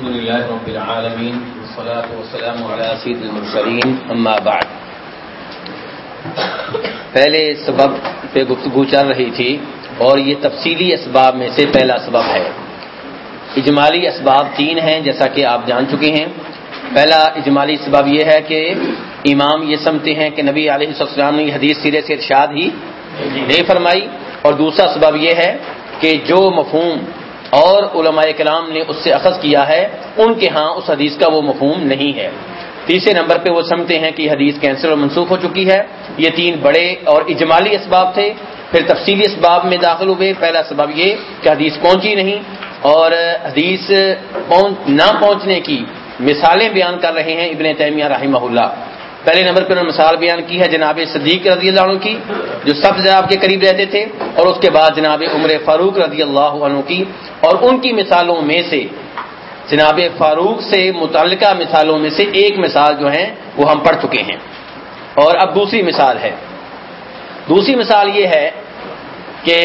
الحمد لله رب العالمين والصلاة والسلام على سيد المرسلين. أما بعد. پہلے سبب پہ گفتگو چل رہی تھی اور یہ تفصیلی اسباب میں سے پہلا سبب ہے۔ اجمالی اسباب تین ہیں جیسا کہ آپ جان چکے ہیں۔ پہلا اجمالی سبب یہ ہے کہ امام یہ سمجھتے ہیں کہ نبی علیہ السلام نے حدیث سرے سے ارشاد ہی نہیں فرمائی۔ اور دوسرا سبب یہ ہے کہ جو مفہوم اور علماء کلام نے اس سے اخذ کیا ہے، ان کے ہاں اس حدیث کا وہ مفہوم نہیں ہے۔ تیسرے نمبر پہ وہ سمجھتے ہیں کہ یہ حدیث کینسل اور منسوخ ہو چکی ہے۔ یہ تین بڑے اور اجمالی اسباب تھے۔ پھر تفصیلی اسباب میں داخل ہوئے۔ پہلا سبب یہ کہ حدیث پہنچی نہیں اور حدیث پہنچ نہ پہنچنے کی مثالیں بیان کر رہے ہیں ابن تیمیہ رحمہ اللہ۔ پہلے نمبر پہ انہوں نے مثال بیان کی ہے جناب صدیق رضی اللہ عنہ کی، جو سب سے آپ کے قریب رہتے تھے، اور اس کے بعد جناب عمر فاروق رضی اللہ عنہ کی، اور ان کی مثالوں میں سے، جناب فاروق سے متعلقہ مثالوں میں سے ایک مثال جو ہیں، وہ ہم پڑھ چکے ہیں۔ اور اب دوسری مثال ہے۔ دوسری مثال یہ ہے کہ،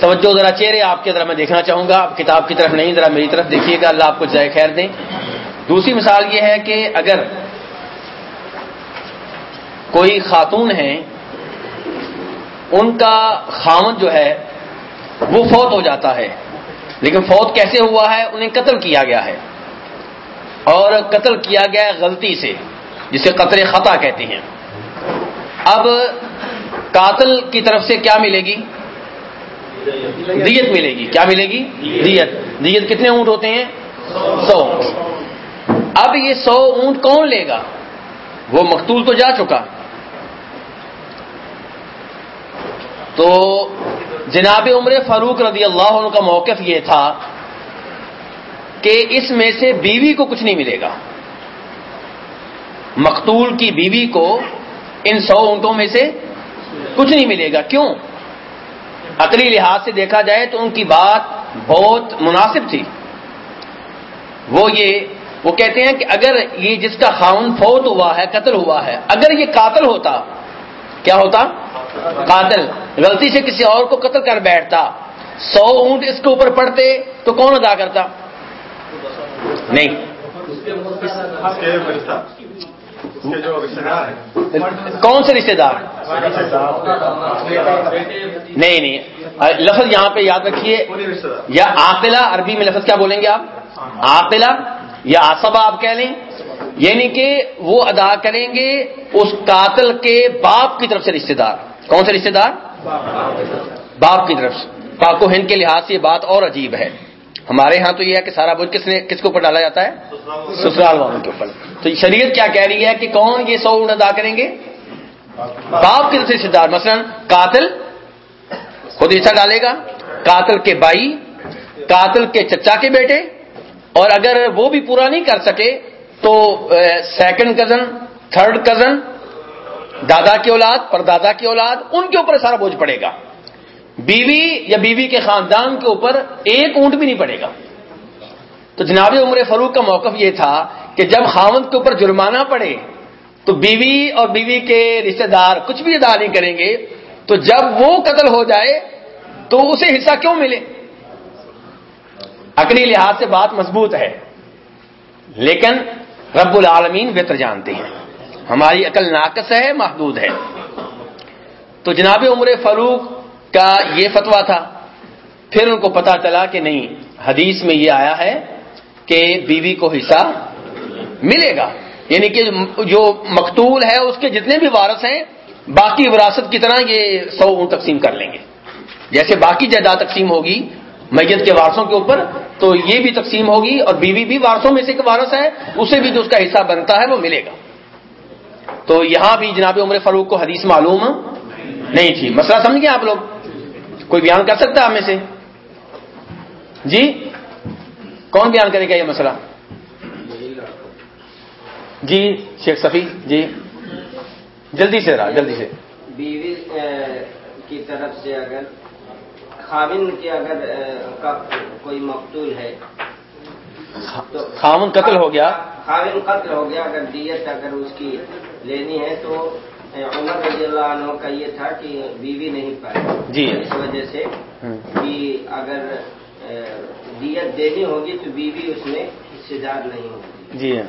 توجہ ذرا چہرے آپ کے، ذرا میں دیکھنا چاہوں گا۔ آپ کتاب کی طرف نہیں، ذرا میری طرف دیکھیے گا۔ اللہ آپ کو جائے خیر دیں دوسری مثال یہ ہے کہ اگر کوئی خاتون ہیں، ان کا خامد جو ہے، وہ فوت ہو جاتا ہے۔ لیکن فوت کیسے ہوا ہے، انہیں قتل کیا گیا ہے۔ اور قتل کیا گیا ہے غلطی سے، جسے قطر خطا کہتے ہیں۔ اب قاتل کی طرف سے کیا ملے گی؟ دیت ملے گی۔ کیا ملے گی؟ دیت۔ دیت کتنے اونٹ ہوتے ہیں؟ سو۔ اب یہ سو اونٹ کون لے گا؟ وہ مقتول تو جا چکا۔ تو جناب عمر فاروق رضی اللہ عنہ کا موقف یہ تھا کہ اس میں سے بیوی کو کچھ نہیں ملے گا۔ مقتول کی بیوی کو ان سو اونٹوں میں سے کچھ نہیں ملے گا۔ کیوں؟ عقلی لحاظ سے دیکھا جائے تو ان کی بات بہت مناسب تھی۔ وہ یہ، وہ کہتے ہیں کہ اگر یہ جس کا خاون فوت ہوا ہے، قتل ہوا ہے، اگر یہ قاتل ہوتا، کیا ہوتا؟ قاتل۔ غلطی سے کسی اور کو قتل کر بیٹھتا۔ سو اونٹ اس کے اوپر پڑتے تو کون ادا کرتا؟ نہیں۔ کون سے رشتے دار؟ نہیں نہیں۔ لفظ یہاں پہ یاد رکھیے۔ یا عاقلہ، عربی میں لفظ کیا بولیں گے آپ؟ عاقلہ یا آصبہ آپ کہہ لیں۔ یعنی کہ وہ ادا کریں گے اس قاتل کے باپ کی طرف سے رشتے دار۔ کون سے رشتے دار؟ باپ کی طرف سے۔ پاک و ہند کے لحاظ سے یہ بات اور عجیب ہے۔ ہمارے ہاں تو یہ ہے کہ سارا بوجھ کس نے، کس کے اوپر ڈالا جاتا ہے؟ سسرال والوں کے اوپر۔ تو شریعت کیا کہہ رہی ہے کہ کون یہ سو اونٹ ادا کریں گے؟ باپ کی طرف سے رشتے دار۔ مثلا قاتل، خود حصہ ڈالے گا۔ قاتل کے بھائی، قاتل کے چچا کے بیٹے۔ اور اگر وہ بھی پورا نہیں کر سکے تو سیکنڈ کزن تھرڈ کزن دادا کی اولاد پر دادا کی اولاد، ان کے اوپر سارا بوجھ پڑے گا۔ بیوی یا بیوی کے خاندان کے اوپر ایک اونٹ بھی نہیں پڑے گا۔ تو جناب عمر فروخ کا موقف یہ تھا کہ جب خامد کے اوپر جرمانہ پڑے، تو بیوی اور بیوی کے رشتہ دار کچھ بھی ادا نہیں کریں گے، تو جب وہ قتل ہو جائے، تو اسے حصہ کیوں ملے؟ عقلی لحاظ سے بات مضبوط ہے، لیکن رب العالمین بہتر جانتے ہیں۔ ہماری عقل ناقص ہے، محدود ہے۔ تو جناب عمر فاروق کا یہ فتوا تھا۔ پھر ان کو پتا چلا کہ نہیں، حدیث میں یہ آیا ہے کہ بیوی کو حصہ ملے گا۔ یعنی کہ جو مقتول ہے، اس کے جتنے بھی وارث ہیں، باقی وراثت کی طرح یہ سو اون تقسیم کر لیں گے۔ جیسے باقی جائیداد تقسیم ہوگی میت کے وارثوں کے اوپر، تو یہ بھی تقسیم ہوگی اور بیوی بھی وارثوں میں سے ایک وارث ہے، اسے بھی جو اس کا حصہ بنتا ہے، وہ ملے گا۔ تو یہاں بھی جناب عمر فاروق کو حدیث معلوم نہیں تھی۔ مسئلہ سمجھ گئے آپ لوگ؟ کوئی بیان کر سکتا ہے آپ میں سے؟ جی؟ کون بیان کرے گا یہ مسئلہ؟ جی شیخ صفی جی۔ جلدی سے رہا جلدی سے۔ بیوی کی طرف سے اگر خامن کے اگر کا کوئی مقتول ہے خامن قتل ہو گیا۔ خامن قتل ہو گیا۔ اگر دیت اگر اس کی لینی ہے تو عمر رضی اللہ عنہ کا یہ تھا کہ بیوی نہیں پائے۔ جی۔ اس وجہ سے کہ اگر دیت دینی ہوگی تو بیوی اس میں حصے دار نہیں ہوگی۔ جی۔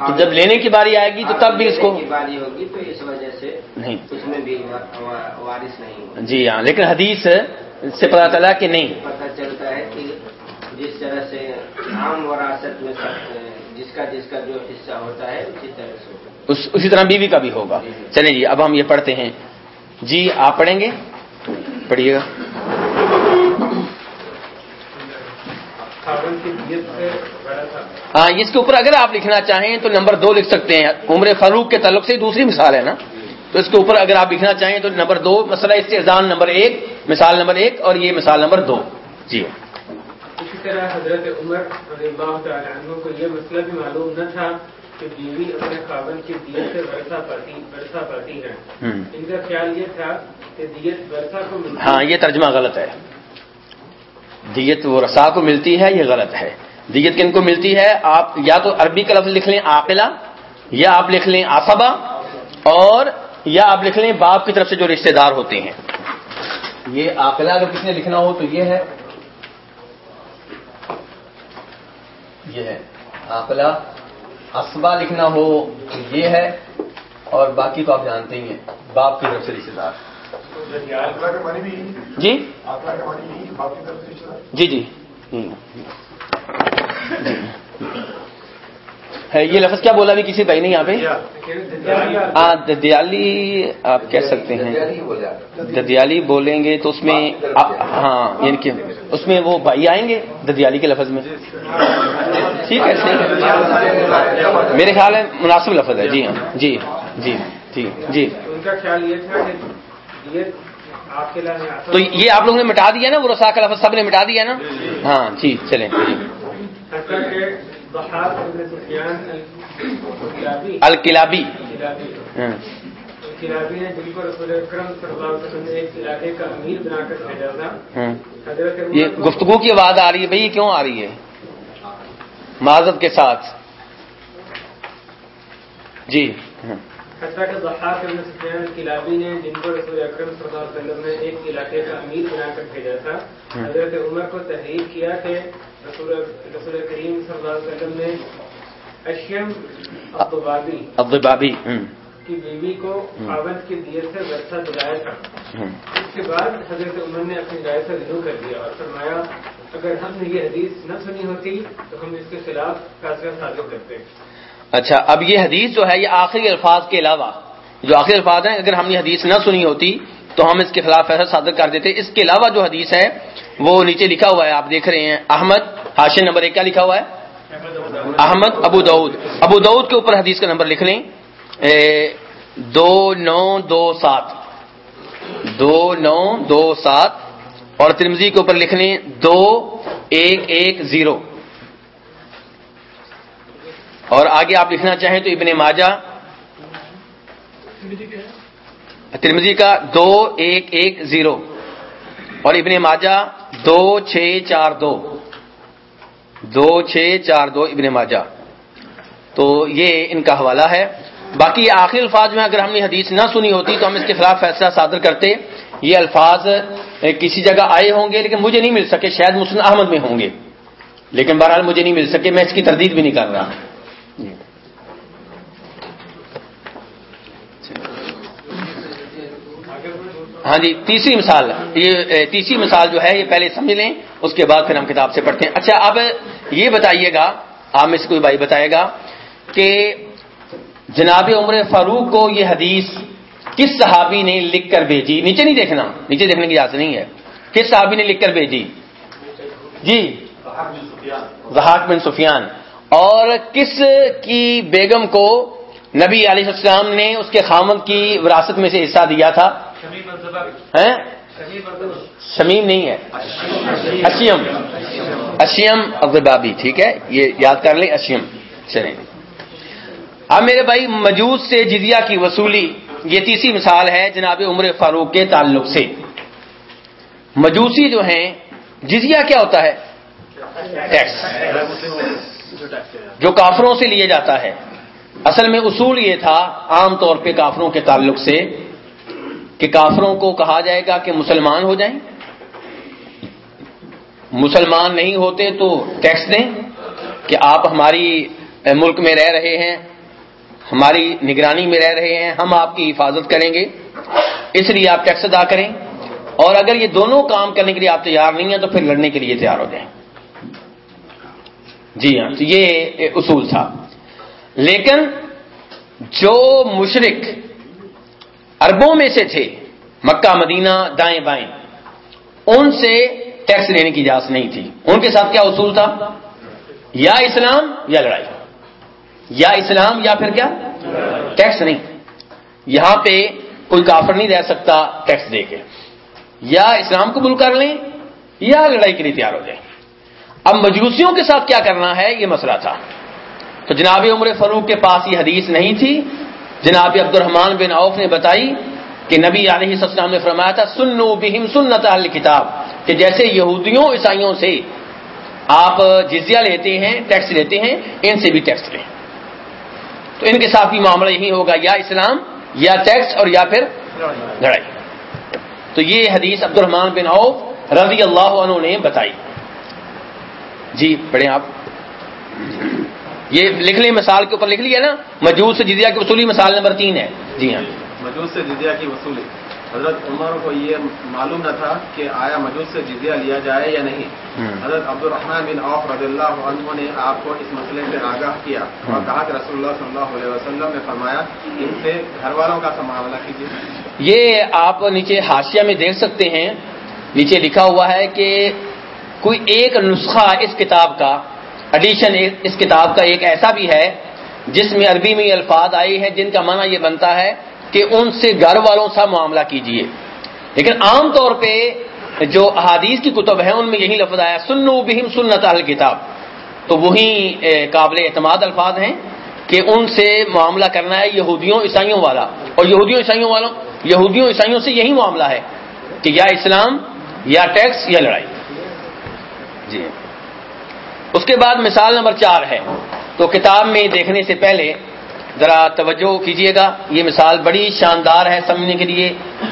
ہاں جب لینے کی باری آئے گی تو تب بھی اس کو باری ہوگی تو اس وجہ سے نہیں۔ اس میں بھی وا- وا- وارث نہیں ہوگا جی ہاں لیکن حدیث سے پتا چلا کہ نہیں۔ پتہ چلتا ہے کہ جس طرح سے عام وراثت میں جس کا جس کا جو حصہ ہوتا ہے اسی طرح سے اس اسی طرح بیوی کا بھی ہوگا۔ چلیں جی اب ہم یہ پڑھتے ہیں۔ جی آپ پڑھیں گے؟ پڑھیے گا۔ ہاں اس کے اوپر اگر آپ لکھنا چاہیں تو نمبر دو لکھ سکتے ہیں۔ عمر فاروق کے تعلق سے دوسری مثال ہے نا؟ تو اس کے اوپر اگر آپ لکھنا چاہیں تو نمبر دو مسئلہ استحزان نمبر ایک مثال نمبر ایک اور یہ مثال نمبر دو۔ جی۔ طرح حضرت عمر رضی اللہ تعالیٰ عنہ کو یہ مسئلہ بھی معلوم نہ تھا کہ بیوی اپنے خاون کی دیت سے ورثہ پاتی ورثہ پاتی ہے ان کا خیال یہ تھا کہ دیت ورثہ کو ملتی ہاں یہ ترجمہ غلط ہے۔ دیت وہ رسا کو ملتی ہے یہ غلط ہے۔ دیت کن کو ملتی ہے؟ آپ یا تو عربی کا لفظ لکھ لیں عاقلہ یا آپ لکھ لیں آصبہ اور یا آپ لکھ لیں باپ کی طرف سے جو رشتہ دار ہوتے ہیں۔ یہ عاقلہ اگر کس نے لکھنا ہو تو یہ ہے۔ یہ ہے۔ آپلا اسبا لکھنا ہو تو یہ ہے اور باقی تو آپ جانتے ہی ہیں۔ باپ کی طرف سے رشتے دار۔ جی؟ کی طرف سے جی جی۔ یہ لفظ کیا بولا بھی کسی بھائی نے یہاں پہ؟ ہاں ددیالی آپ کہہ سکتے ہیں۔ ددیالی بولیں گے تو اس میں ہاں یعنی کہ اس میں وہ بھائی آئیں گے ددیالی کے لفظ میں۔ ٹھیک ہے میرے خیال ہے مناسب لفظ ہے۔ جی ہاں جی جی جی جی۔ ان کا خیال یہ تھا کہ دیت آپ کے لیے تو یہ آپ لوگوں نے مٹا دیا نا وہ رسا کا لفظ سب نے مٹا دیا نا؟ ہاں جی چلیں۔ الکلابی کلابی ہاں کلابی نے جن کو رسول اکرم صلی اللہ علیہ وسلم نے ایک علاقے کا امیر بنا کر بھیجا تھا۔ ہاں۔ حضرت یہ گفتگو کی آواز آ رہی ہے بھائی یہ کیوں آ رہی ہے؟ معذرت کے ساتھ۔ جی۔ ہاں کہ ضحاک ابن سفیان الکلابی نے جن کو رسول اکرم صلی اللہ علیہ وسلم نے ایک علاقے کا امیر بنا کر بھیجا تھا۔ حضرت عمر کو تحریر کیا کہ رسول رسول کریم صلی اللہ علیہ وسلم نے اشیم کی بیوی کو خاوند کی دیت سے ورثہ دلایا تھا۔ اس کے بعد حضرت عمر نے اپنی رائے سے رجوع کر دیا اور فرمایا اگر ہم نے یہ حدیث نہ سنی ہوتی تو ہم اس کے خلاف فیصلہ صادر کرتے۔ اچھا اب یہ حدیث جو ہے یہ آخری الفاظ کے علاوہ جو آخری الفاظ ہیں اگر ہم یہ حدیث نہ سنی ہوتی تو ہم اس کے خلاف فیصلہ صادر کر دیتے۔ اس کے علاوہ جو حدیث ہے، وہ نیچے لکھا ہوا ہے، آپ دیکھ رہے ہیں۔ احمد حاشن نمبر ایک، کیا لکھا ہوا ہے؟ احمد ابو دعود ابو دعود کے اوپر حدیث کا نمبر لکھ لیں۔ دو نو دو سات۔ دو نو دو سات۔ اور ترمزی کے اوپر لکھ لیں۔ دو ایک ایک زیرو۔ اور آگے آپ لکھنا چاہیں تو ابن ماجہ۔ ترمزی کا دو ایک ایک زیرو اور ابن ماجہ دو چھ چار دو دو چھ چار دو ابن ماجہ تو یہ ان کا حوالہ ہے باقی یہ آخری الفاظ میں اگر ہم نے حدیث نہ سنی ہوتی تو ہم اس کے خلاف فیصلہ صادر کرتے یہ الفاظ کسی جگہ آئے ہوں گے لیکن مجھے نہیں مل سکے، شاید مسلم احمد میں ہوں گے۔ لیکن بہرحال مجھے نہیں مل سکے، میں اس کی تردید بھی نہیں کر رہا۔ ہاں جی تیسری مثال یہ تیسری مثال جو ہے یہ پہلے سمجھ لیں اس کے بعد پھر ہم کتاب سے پڑھتے ہیں۔ اچھا اب یہ بتائیے گا آپ میں سے کوئی بھائی بتائے گا کہ جناب عمر فاروق کو یہ حدیث کس صحابی نے لکھ کر بھیجی؟ نیچے نہیں دیکھنا نیچے دیکھنے کی اجازت نہیں ہے۔ کس صحابی نے لکھ کر بھیجی؟ جی زہاق بن سفیان۔ اور کس کی بیگم کو نبی علیہ السلام نے اس کے خامد کی وراثت میں سے حصہ دیا تھا؟ شمیم نہیں ہے۔ اشیم۔ اشیم ابابی ٹھیک ہے؟ یہ یاد کر لیں اشیم۔ چلیں۔ اب میرے بھائی مجوس سے جزیہ کی وصولی یہ تیسری مثال ہے جناب عمر فاروق کے تعلق سے۔ مجوسی جو ہیں جزیہ کیا ہوتا ہے؟ ٹیکس۔ جو کافروں سے لیے جاتا ہے۔ اصل میں اصول یہ تھا عام طور پہ کافروں کے تعلق سے کہ کافروں کو کہا جائے گا کہ مسلمان ہو جائیں۔ مسلمان نہیں ہوتے تو ٹیکس دیں کہ آپ ہماری ملک میں رہ رہے ہیں، ہماری نگرانی میں رہ رہے ہیں، ہم آپ کی حفاظت کریں گے۔ اس لیے آپ ٹیکس ادا کریں۔ اور اگر یہ دونوں کام کرنے کے لیے آپ تیار نہیں ہیں تو پھر لڑنے کے لیے تیار ہو جائیں۔ جی ہاں یہ اصول تھا۔ لیکن جو مشرق اربوں میں سے تھے، مکہ، مدینہ، دائیں بائیں، ان سے ٹیکس لینے کی اجازت نہیں تھی۔ ان کے ساتھ کیا اصول تھا؟ یا اسلام یا لڑائی۔ یا اسلام یا پھر کیا؟ ٹیکس نہیں۔ یہاں پہ کوئی کافر نہیں رہ سکتا ٹیکس دے کے۔ یا اسلام قبول کر لیں یا لڑائی کے لیے تیار ہو جائیں۔ اب مجوسیوں کے ساتھ کیا کرنا ہے؟ یہ مسئلہ تھا۔ تو جناب عمر فروخ کے پاس یہ حدیث نہیں تھی۔ جناب عبد الرحمان بن عوف نے بتائی کہ نبی علیہ السلام نے فرمایا تھا، سنو بہم سنت کتاب کہ جیسے یہودیوں عیسائیوں سے آپ جزیہ لیتے ہیں، ٹیکس لیتے ہیں، ان سے بھی ٹیکس لیں۔ تو ان کے ساتھ بھی معاملہ یہی ہوگا، یا اسلام، یا ٹیکس اور یا پھر لڑائی۔ تو یہ حدیث عبد الرحمان بن عوف رضی اللہ عنہ نے بتائی۔ جی پڑھیں آپ۔ یہ لکھ لیں مثال کے اوپر لکھ لیا نا مجوس سے جزیہ کی وصولی مثال نمبر تین ہے۔ جی ہاں۔ مجوس سے جزیہ کی وصولی۔ حضرت عمر کو یہ معلوم نہ تھا کہ آیا مجوس سے جزیہ لیا جائے یا نہیں۔ حضرت عبد الرحمان بن عوف رضی اللہ عنہ نے آپ کو اس مسئلے سے آگاہ کیا اور کہا کہ رسول اللہ صلی اللہ علیہ وسلم نے فرمایا ان سے گھر والوں کا معاملہ کیجیے۔ یہ آپ نیچے حاشیہ میں دیکھ سکتے ہیں۔ نیچے لکھا ہوا ہے کہ کوئی ایک نسخہ اس کتاب کا ایڈیشن اس کتاب کا ایک ایسا بھی ہے جس میں عربی میں الفاظ آئی ہیں جن کا معنی یہ بنتا ہے کہ ان سے گھر والوں سا معاملہ کیجیے لیکن عام طور پہ جو احادیث کی کتب ہیں ان میں یہی لفظ آیا، سنو بہم سنت کتاب۔ تو وہی قابل اعتماد الفاظ ہیں کہ ان سے معاملہ کرنا ہے یہودیوں، عیسائیوں والا۔ اور یہودیوں، عیسائیوں والوں، یہودیوں، عیسائیوں سے یہی معاملہ ہے کہ یا اسلام یا ٹیکس یا لڑائی۔ جی۔ اس کے بعد مثال نمبر چار ہے۔ تو کتاب میں دیکھنے سے پہلے ذرا توجہ کیجیے گا۔ یہ مثال بڑی شاندار ہے سمجھنے کے لیے۔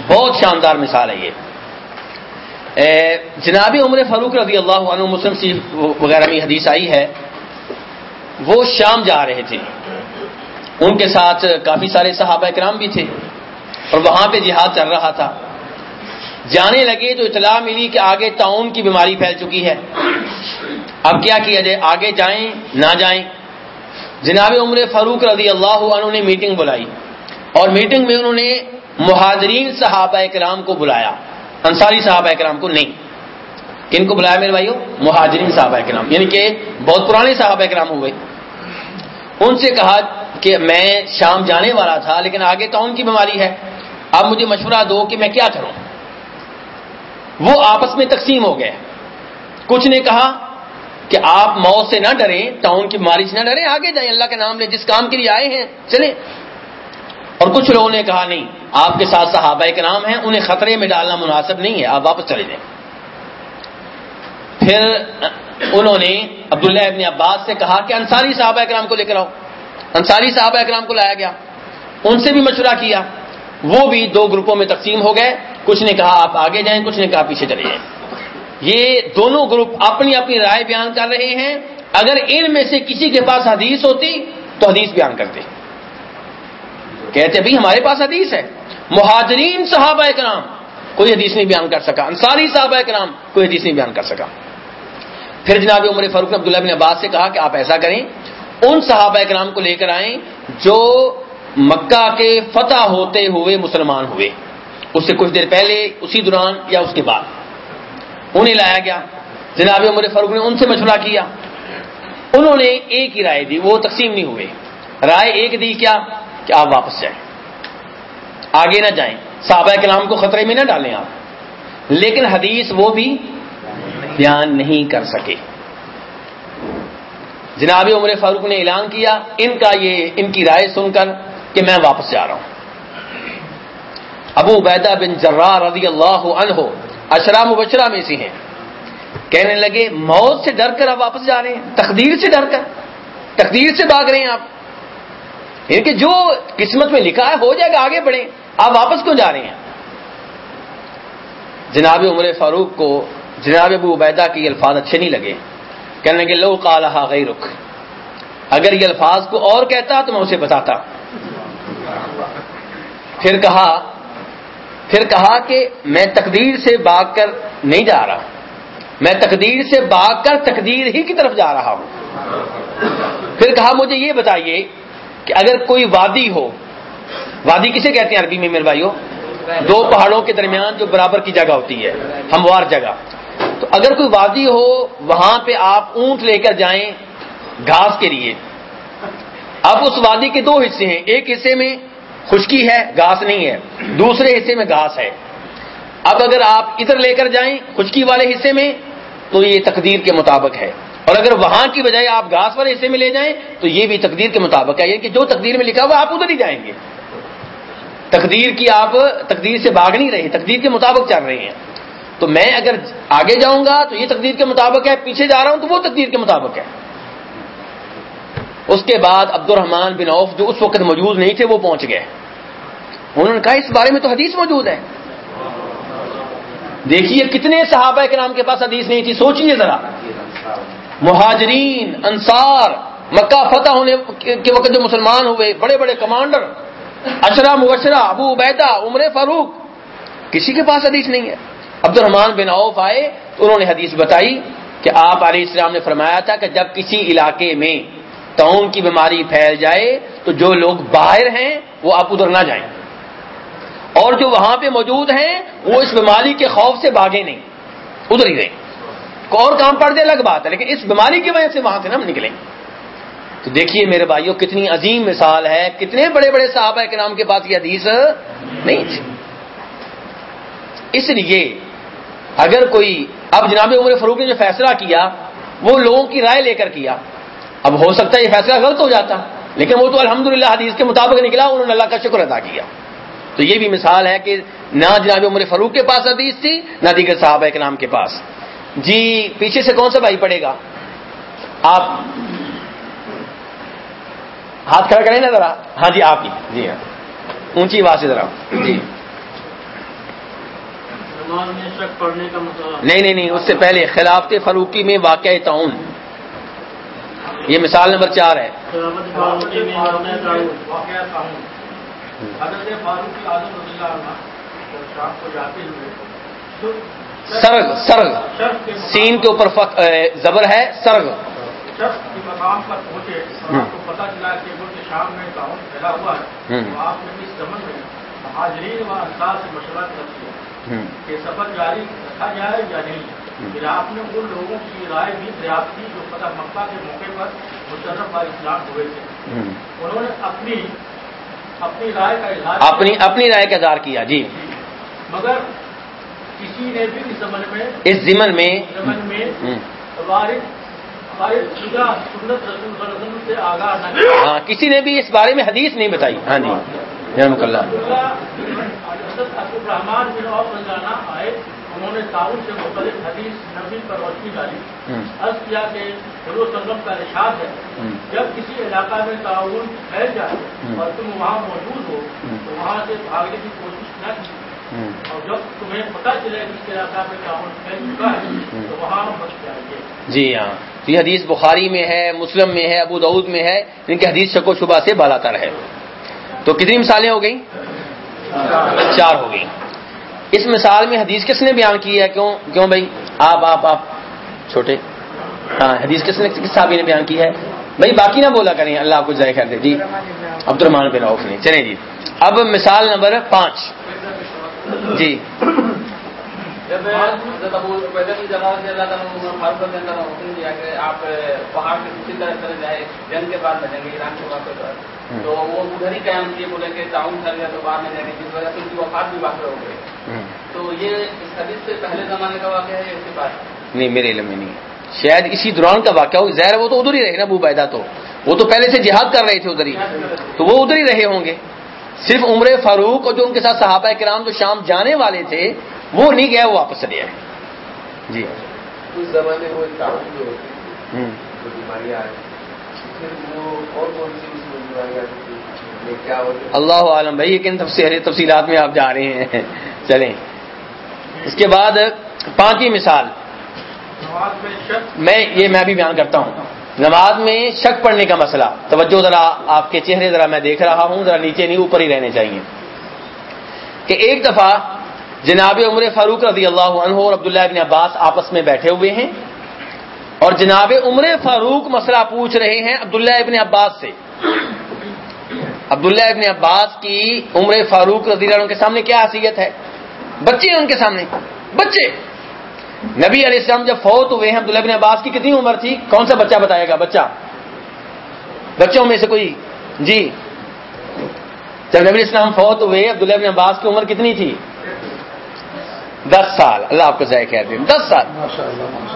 بہت شاندار مثال ہے یہ۔ جناب عمر فاروق رضی اللہ عنہ مسلم سی وغیرہ میں حدیث آئی ہے۔ وہ شام جا رہے تھے۔ ان کے ساتھ کافی سارے صحابہ کرام بھی تھے۔ اور وہاں پہ جہاد چل رہا تھا۔ جانے لگے تو اطلاع ملی کہ آگے تعاون کی بیماری پھیل چکی ہے۔ اب کیا کیا جائے؟ آگے جائیں، نہ جائیں۔ جناب عمر فاروق رضی اللہ عنہ نے میٹنگ بلائی۔ اور میٹنگ میں انہوں نے مہاجرین صحابہ کرام کو بلایا۔ انصاری صحابہ کرام کو نہیں۔ کن کو بلایا میرے بھائیو؟ مہاجرین صحابہ کرام یعنی کہ بہت پرانے صحابہ کرام ہوئے۔ ان سے کہا کہ میں شام جانے والا تھا، لیکن آگے تو ان کی بیماری ہے۔ اب مجھے مشورہ دو کہ میں کیا کروں۔ وہ آپس میں تقسیم ہو گئے۔ کچھ نے کہا کہ آپ موت سے نہ ڈریں، ٹاؤن کی بیماری سے نہ ڈریں، آگے جائیں، اللہ کے نام لے جس کام کے لیے آئے ہیں، چلیں۔ اور کچھ لوگوں نے کہا نہیں، آپ کے ساتھ صحابہ کے نام ہیں، انہیں خطرے میں ڈالنا مناسب نہیں ہے، آپ واپس چلے جائیں۔ پھر انہوں نے عبداللہ ابن عباس سے کہا کہ انصاری صحابہ اکرام کو لے کر آؤ۔ انصاری صحابہ اکرام کو لایا گیا، ان سے بھی مشورہ کیا۔ وہ بھی دو گروپوں میں تقسیم ہو گئے۔ کچھ نے کہا آپ آگے جائیں، کچھ نے کہا پیچھے چلے جائیں۔ یہ دونوں گروپ اپنی اپنی رائے بیان کر رہے ہیں۔ اگر ان میں سے کسی کے پاس حدیث ہوتی تو حدیث بیان کرتے۔ کہتے بھائی ہمارے پاس حدیث ہے۔ مہاجرین صحابہ کرام، کوئی حدیث نہیں بیان کر سکا۔ انصاری صحابہ کرام، کوئی حدیث نہیں بیان کر سکا۔ پھر جناب عمر فاروق عبداللہ بن عباس سے کہا کہ آپ ایسا کریں۔ ان صحابہ کرام کو لے کر آئیں جو مکہ کے فتح ہوتے ہوئے مسلمان ہوئے۔ اس سے کچھ دیر پہلے، اسی دوران یا اس کے بعد۔ انہیں لایا گیا۔ جناب عمر فاروق نے ان سے مشورہ کیا۔ انہوں نے ایک ہی رائے دی، وہ تقسیم نہیں ہوئے۔ رائے ایک دی کیا؟ کہ آپ واپس جائیں۔ آگے نہ جائیں۔ صحابہ کلام کو خطرے میں نہ ڈالیں آپ۔ لیکن حدیث وہ بھی بیان نہیں کر سکے۔ جناب عمر فاروق نے اعلان کیا، ان کا یہ، ان کی رائے سن کر کہ میں واپس جا رہا ہوں۔ ابو عبیدہ بن جرا رضی اللہ عنہ اشرا مبشرہ میں سے ہیں۔ کہنے لگے، موت سے ڈر کر آپ واپس جا رہے ہیں، تقدیر سے ڈر کر، تقدیر سے بھاگ رہے ہیں آپ۔ یعنی کہ جو قسمت میں لکھا ہے، ہو جائے گا، آگے بڑھیں۔ آپ واپس کیوں جا رہے ہیں؟ جناب عمر فاروق کو جناب ابو عبیدہ کے الفاظ اچھے نہیں لگے۔ کہنے لگے، لو کالہ گئی رخ اگر یہ الفاظ کو اور کہتا تو میں اسے بتاتا۔ پھر کہا پھر کہا کہ میں تقدیر سے باغ کر نہیں جا رہا میں تقدیر سے باغ کر تقدیر ہی کی طرف جا رہا ہوں۔ پھر کہا، مجھے یہ بتائیے کہ اگر کوئی وادی ہو، وادی کسے کہتے ہیں عربی میں میرے بھائیو؟ دو پہاڑوں کے درمیان جو برابر کی جگہ ہوتی ہے، ہموار جگہ۔ تو اگر کوئی وادی ہو، وہاں پہ آپ اونٹ لے کر جائیں گھاس کے لیے۔ اب اس وادی کے دو حصے ہیں۔ ایک حصے میں خشکی ہے، گھاس نہیں ہے۔ دوسرے حصے میں گھاس ہے۔ اب اگر آپ ادھر لے کر جائیں خشکی والے حصے میں، تو یہ تقدیر کے مطابق ہے۔ اور اگر وہاں کی بجائے آپ گھاس والے حصے میں لے جائیں، تو یہ بھی تقدیر کے مطابق ہے۔ یعنی کہ جو تقدیر میں لکھا ہوا آپ ادھر ہی جائیں گے۔ تقدیر کی آپ تقدیر سے بھاگ نہیں رہے، تقدیر کے مطابق چل رہے ہیں۔ تو میں اگر آگے جاؤں گا، تو یہ تقدیر کے مطابق ہے، پیچھے جا رہا ہوں، تو وہ تقدیر کے مطابق ہے۔ اس کے بعد عبد الرحمان بن عوف جو اس وقت موجود نہیں تھے وہ پہنچ گئے۔ انہوں نے کہا، اس بارے میں تو حدیث موجود ہے۔ دیکھیے کتنے صحابہ کے نام کے پاس حدیث نہیں تھی سوچیے ذرا۔ مہاجرین، انصار، مکہ فتح ہونے کے وقت جو مسلمان ہوئے، بڑے بڑے کمانڈر، اشرا، مبشرہ، ابو عبیدہ، عمر فاروق، کسی کے پاس حدیث نہیں ہے۔ عبد الرحمان بن عوف آئے تو انہوں نے حدیث بتائی کہ آپ علیہ السلام نے فرمایا تھا کہ جب کسی علاقے میں تون کی بیماری پھیل جائے تو جو لوگ باہر ہیں وہ آپ ادھر نہ جائیں۔ اور جو وہاں پہ موجود ہیں وہ اس بیماری کے خوف سے بھاگے نہیں۔ ادھر ہی رہیں۔ اور کام پڑ جائے الگ بات ہے، لیکن اس بیماری کی وجہ سے وہاں سے نہ نکلیں۔ تو دیکھیے میرے بھائیوں کتنی عظیم مثال ہے، کتنے بڑے بڑے صحابہ کے نام کے پاس یہ حدیث نہیں تھی۔ اس لیے اگر کوئی، اب جناب عمر فروخ نے جو فیصلہ کیا، وہ لوگوں کی رائے لے کر کیا۔ اب ہو سکتا ہے یہ فیصلہ غلط ہو جاتا لیکن وہ تو الحمدللہ حدیث کے مطابق نکلا انہوں نے اللہ کا شکر ادا کیا۔ تو یہ بھی مثال ہے کہ نہ جناب عمر فروخ کے پاس حدیث تھی نہ دیگر صحابہ کے نام کے پاس۔ جی پیچھے سے کون سا بھائی پڑے گا؟ آپ۔ ہاتھ کھڑا کریں نا ذرا۔ ہاں جی آپ ہی۔ جی ہاں۔ اونچی آواز سے ذرا۔ جی۔ نہیں نہیں نہیں اس سے پہلے خلافت فروقی میں واقع تعاون۔ یہ مثال نمبر چار ہے۔ سرگ سرگ۔ سین کے اوپر زبر ہے سرگ۔ مقام پر پہنچے۔ آپ کو پتا چلا کہ وہ شام میں تعاون پھیلا ہوا ہے۔ تو آپ نے اس سمجھ میں مہاجرین و انصار سے مشورہ کر دیا کہ سفر جاری رکھا جائے یا نہیں؟ پھر آپ نے ان لوگوں کی رائے بھی دریافت کی جو فتح مکہ کے موقع پر مشرف اور اسلام ہوئے تھے۔ انہوں نے اپنی اپنی رائے کا اظہار اپنی اپنی رائے کا اظہار کیا جی۔ مگر کسی نے بھی اس زمن میں اس زمن میں زمن میں وارث سے آگاہ نہ ہاں کسی نے بھی اس بارے میں حدیث نہیں بتائی۔ ہاں جی جرم اللہ۔ الرحمان بن عوف رضانہ آئے۔ انہوں نے تعاون سے مختلف حدیث نبی پر روشنی ڈالی۔ عرض کیا کہ حضور سلم کا ارشاد ہے جب کسی علاقہ میں تعاون پھیل جائے اور تم وہاں موجود ہو تو وہاں سے بھاگنے کی کوشش نہ کی۔ اور جب تمہیں پتہ چلے کہ اس علاقہ میں تعاون پھیل چکا ہے تو وہاں مت جائیے جی ہاں۔ یہ حدیث بخاری میں ہے مسلم میں ہے ابو دعود میں ہے جن کی حدیث شک و شبہ سے بالا تر ہے۔ تو کتنی مثالیں ہو گئیں؟ چار۔ ہو گئی اس مثال میں حدیث کس نے بیان کی ہے؟ کیوں؟ کیوں بھائی؟ آپ آپ آپ، چھوٹے۔ ہاں حدیث کس نے، کس صحابی نے بیان کی ہے؟ بھائی، باقی نہ بولا کریں۔ اللہ آپ کو ضائع کر دے۔ جی عبد الرحمان بن عوف نے۔ چلیں جی۔ اب مثال نمبر پانچ۔ جی۔ جب ابو آپ پہاڑ کے جنگ کے بعد بچیں گے ایران کے واقعے تو وہ ادھر ہی قیام کیے بولے کہ تعاون کر گیا تو بعد میں جائیں گے جس وجہ سے ان کی وفات بھی واقع ہو گئی۔ تو یہ اس حدیث سے پہلے زمانے کا واقعہ ہے یا اس کے بعد۔ نہیں میرے علم میں نہیں۔ شاید اسی دوران کا واقعہ ہو۔ ظاہر وہ تو ادھر ہی رہے نا ابو بیدا تو۔ وہ تو پہلے سے جہاد کر رہے تھے ادھر ہی۔ تو وہ ادھر ہی رہے ہوں گے۔ صرف عمر فاروق اور جو ان کے ساتھ صحابہ کرام جو شام جانے والے تھے وہ نہیں گیا وہ واپس چلے آئے۔ جی۔ اس زمانے میں بیماریاں آئی پھر وہ اور کون سی اللہ عالم بھائی کن تفصیل یعنی تفصیلات میں آپ جا رہے ہیں؟ چلیں۔ اس کے بعد پانچویں مثال۔ میں میں یہ میں بھی بیان کرتا ہوں۔ نماز میں شک پڑنے کا مسئلہ۔ توجہ ذرا آپ کے چہرے ذرا میں دیکھ رہا ہوں، ذرا نیچے نہیں، اوپر ہی رہنے چاہیے۔ کہ ایک دفعہ جناب عمر فاروق رضی اللہ عنہ اور عبداللہ ابن عباس آپس میں بیٹھے ہوئے ہیں اور جناب عمر فاروق مسئلہ پوچھ رہے ہیں عبداللہ ابن عباس سے۔ عبداللہ ابن عباس کی عمر فاروق رضی اللہ عنہ کے سامنے کیا حیثیت ہے؟ بچے ہیں ان کے سامنے، بچے۔ نبی علیہ السلام جب فوت ہوئے ہیں، عبداللہ ابن عباس کی کتنی عمر تھی؟ کون سا بچہ بتائے گا؟ بچہ۔ بچوں میں سے کوئی۔ جی۔ جب نبی اسلام فوت ہوئے، عبداللہ ابن عباس کی عمر کتنی تھی؟ دس سال۔ اللہ آپ کو ذائقہ خیر دے۔ دس سال۔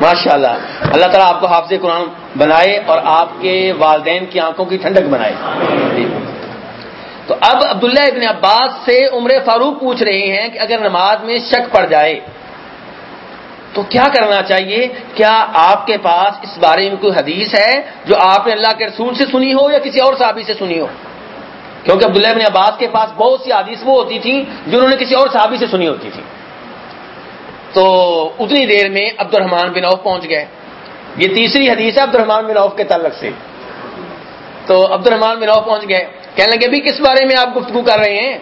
ماشاء اللہ اللہ تعالیٰ آپ کو حافظ قرآن بنائے اور آپ کے والدین کی آنکھوں کی ٹھنڈک بنائے۔ جی۔ تو اب عبداللہ ابن عباس سے عمر فاروق پوچھ رہے ہیں کہ اگر نماز میں شک پڑ جائے تو کیا کرنا چاہیے؟ کیا آپ کے پاس اس بارے میں کوئی حدیث ہے جو آپ نے اللہ کے رسول سے سنی ہو یا کسی اور صحابی سے سنی ہو؟ کیونکہ عبداللہ ابن عباس کے پاس بہت سی حدیث وہ ہوتی تھیں جو انہوں نے کسی اور صحابی سے سنی ہوتی تھی تو اتنی دیر میں عبد الرحمان بن عوف پہنچ گئے۔ یہ تیسری حدیث ہے عبد الرحمان بن عوف کے تعلق سے۔ تو عبد الرحمان بن عوف پہنچ گئے۔ کہنے لگے بھی کس بارے میں آپ گفتگو کر رہے ہیں؟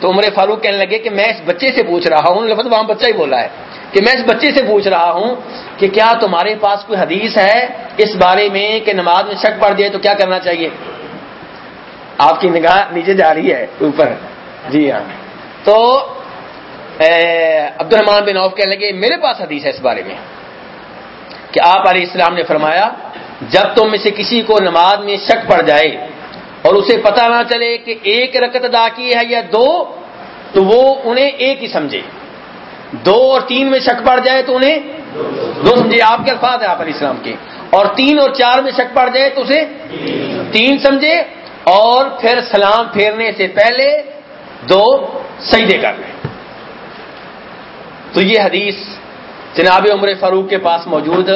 تو عمر فاروق کہنے لگے کہ، میں اس بچے سے پوچھ رہا ہوں. لفظ وہاں بچہ ہی بولا ہے کہ، میں اس بچے سے پوچھ رہا ہوں کہ کیا تمہارے پاس کوئی حدیث ہے اس بارے میں کہ نماز میں شک پڑ جائے تو کیا کرنا چاہیے؟ آپ کی نگاہ نیچے جا رہی ہے اوپر۔ جی ہاں۔ تو عبد الرحمان بن عوف کہنے لگے، میرے پاس حدیث ہے اس بارے میں کہ آپ علیہ السلام نے فرمایا، جب تم میں سے کسی کو نماز میں شک پڑ جائے اور اسے پتا نہ چلے کہ ایک رکت ادا کی ہے یا دو، تو وہ انہیں ایک ہی سمجھے۔ دو اور تین میں شک پڑ جائے تو انہیں دو سمجھے۔ آپ کے الفاظ ہیں آپ علیہ السلام کے۔ اور تین اور چار میں شک پڑ جائے تو اسے تین سمجھے۔ اور پھر سلام پھیرنے سے پہلے دو سجدے کر لیں۔ تو یہ حدیث جناب عمر فاروق کے پاس موجود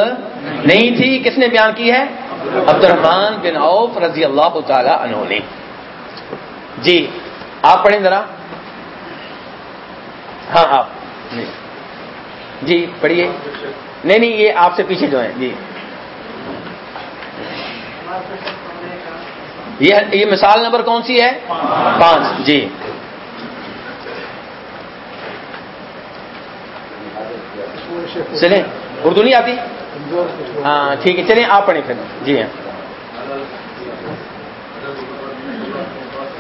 نہیں تھی۔ کس نے بیان کی ہے؟ عبد الرحمان بن عوف رضی اللہ تعالی عنہ نے۔ جی آپ پڑھیں ذرا۔ ہاں آپ جی پڑھیے۔ نہیں نہیں، یہ آپ سے پیچھے جو ہے جی۔ یہ مثال نمبر کون سی ہے؟ پانچ۔ جی۔ چلیں اردو نہیں آتی؟ ہاں ٹھیک ہے، چلیں، آپ پڑھیں پھر۔ جی ہاں۔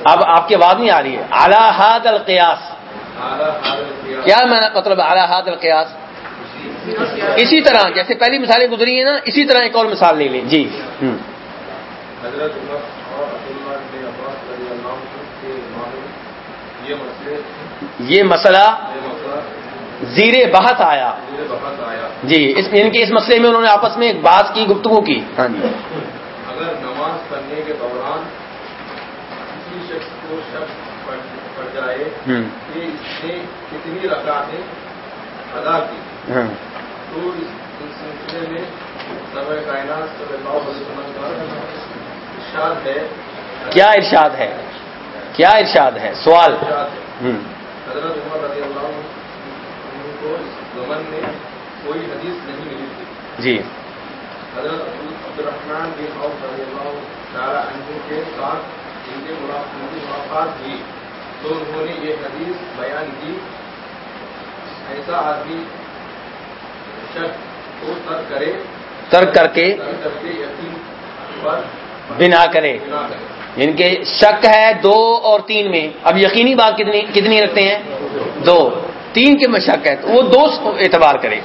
اب آپ کی آواز نہیں آ رہی ہے۔ اعلی حاد القیاس کیا میں مطلب اعلی حاد القیاس اسی طرح، جیسے پہلی مثالیں گزری ہیں نا، اسی طرح ایک اور مثال لے لیں۔ جی۔ یہ مسئلہ زیر بحث آیا۔ جی اس ان کے اس مسئلے میں انہوں نے آپس میں ایک بات کی گفتگو کی۔ ہاں جی۔ اگر نماز پڑھنے کے دوران کسی شخص کو شک پڑ جائے کہ اس نے کتنی رکعتیں ادا کی؟ ہاں۔ تو اس سلسلے میں سب کائنات صلی اللہ علیہ وسلم کا ارشاد ہے۔ کیا ارشاد ہے؟ کیا ارشاد ہے؟ سوال۔ حضرت عمر رضی اللہ کو زمن میں کوئی حدیث نہیں ملی تھی جی حضرت عبد الرحمان بن عوف رضی اللہ تعالیٰ عنہ کے ساتھ ان کے ملاقات ہوئی تو انہوں نے یہ حدیث بیان کی ایسا آدمی شک کو ترک کرے ترک کر کے پر بنا کرے ان کے شک ہے دو اور تین میں اب یقینی بات کتنی کتنی رکھتے ہیں دو تین کے میں شک ہے، تو وہ دو اعتبار کرے۔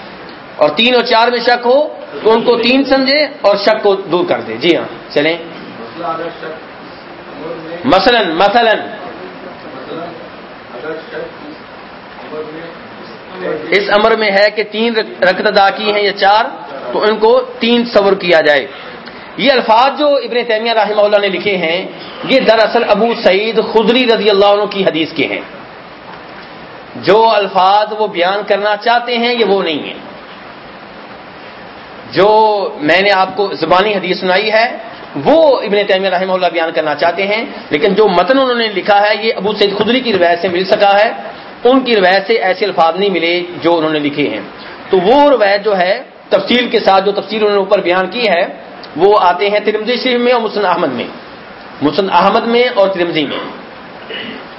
اور تین اور چار میں شک ہو، تو ان کو تین سمجھے اور شک کو دور کر دے۔ جی ہاں چلیں۔ مثلا مثلا۔ اس امر میں ہے کہ تین رکت ادا کی ہیں یا چار، تو ان کو تین صبر کیا جائے۔ یہ الفاظ جو ابن تیمیہ رحمہ اللہ نے لکھے ہیں، یہ دراصل ابو سعید خدری رضی اللہ عنہ کی حدیث کے ہیں۔ جو الفاظ وہ بیان کرنا چاہتے ہیں یہ وہ نہیں ہیں۔ جو میں نے آپ کو زبانی حدیث سنائی ہے، وہ ابن تیمیہ رحمہ اللہ بیان کرنا چاہتے ہیں، لیکن جو متن انہوں نے لکھا ہے، یہ ابو سعید خدری کی روایت سے مل سکا ہے۔ ان کی روایت سے ایسے الفاظ نہیں ملے جو انہوں نے لکھے ہیں۔ تو وہ روایت جو ہے، تفصیل کے ساتھ جو تفصیل انہوں نے اوپر بیان کی ہے، وہ آتے ہیں ترمزی شریف میں اور مسن احمد میں۔ مسن احمد میں اور ترمزی میں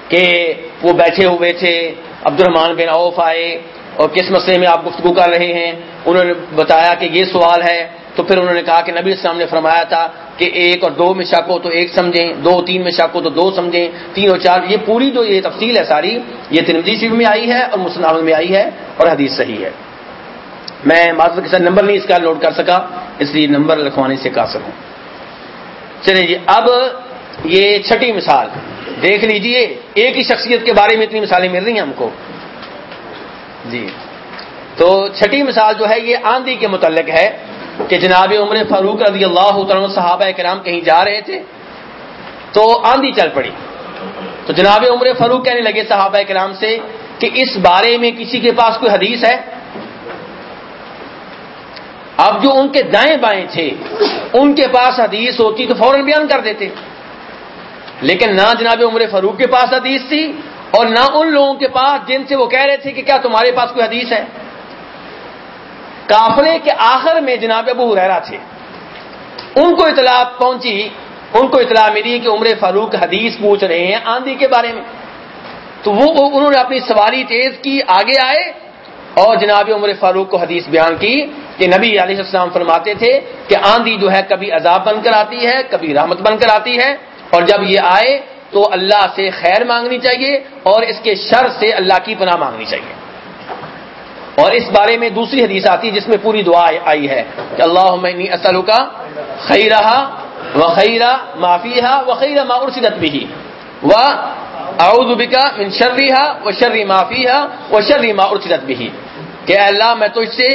کہ وہ بیٹھے ہوئے تھے عبد الرحمان بن عوف آئے اور کس مسئلے میں آپ گفتگو کر رہے ہیں۔ انہوں نے بتایا کہ یہ سوال ہے۔ تو پھر انہوں نے کہا کہ نبی السلام نے فرمایا تھا کہ ایک اور دو میں شک ہو تو ایک سمجھیں، دو تین میں شک ہو تو دو سمجھیں، تین اور چار۔ یہ پوری جو یہ تفصیل ہے ساری، یہ ترمزی شریف میں آئی ہے اور مسلم میں آئی ہے اور حدیث صحیح ہے۔ میں معذرت کے ساتھ نمبر نہیں اس کا لوڈ کر سکا، اس لیے نمبر لکھوانے سے قاصر ہوں۔ چلیں جی اب یہ چھٹی مثال دیکھ لیجیے، ایک ہی شخصیت کے بارے میں اتنی مثالیں مل رہی ہیں ہم کو۔ جی۔ تو چھٹی مثال جو ہے، یہ آندھی کے متعلق ہے کہ جناب عمر فاروق رضی اللہ عنہ صحابہ کرام کہیں جا رہے تھے، تو آندھی چل پڑی۔ تو جناب عمر فاروق کہنے لگے صحابہ کرام سے کہ اس بارے میں کسی کے پاس کوئی حدیث ہے؟ اب جو ان کے دائیں بائیں تھے، ان کے پاس حدیث ہوتی تو فوراً بیان کر دیتے۔ لیکن نہ جناب عمر فاروق کے پاس حدیث تھی اور نہ ان لوگوں کے پاس جن سے وہ کہہ رہے تھے کہ کیا تمہارے پاس کوئی حدیث ہے۔ کافلے کے آخر میں جناب ابو حریرا تھے۔ ان کو اطلاع پہنچی، ان کو اطلاع ملی کہ عمر فاروق حدیث پوچھ رہے ہیں آندھی کے بارے میں۔ تو وہ انہوں نے اپنی سواری تیز کی، آگے آئے اور جناب عمر فاروق کو حدیث بیان کی کہ نبی علیہ السلام فرماتے تھے کہ آندھی جو ہے کبھی عذاب بن کر آتی ہے، کبھی رحمت بن کر آتی ہے۔ اور جب یہ آئے تو اللہ سے خیر مانگنی چاہیے اور اس کے شر سے اللہ کی پناہ مانگنی چاہیے۔ اور اس بارے میں دوسری حدیث آتی ہے جس میں پوری دعا آئی ہے کہ اللہ اصل کا خیرہ و خیرہ معافی و خیر ما ارسدت بھی و بکا من شرریہ و شرری معافی و شرری ما ارسدت بھی کہ اللہ میں تو اس سے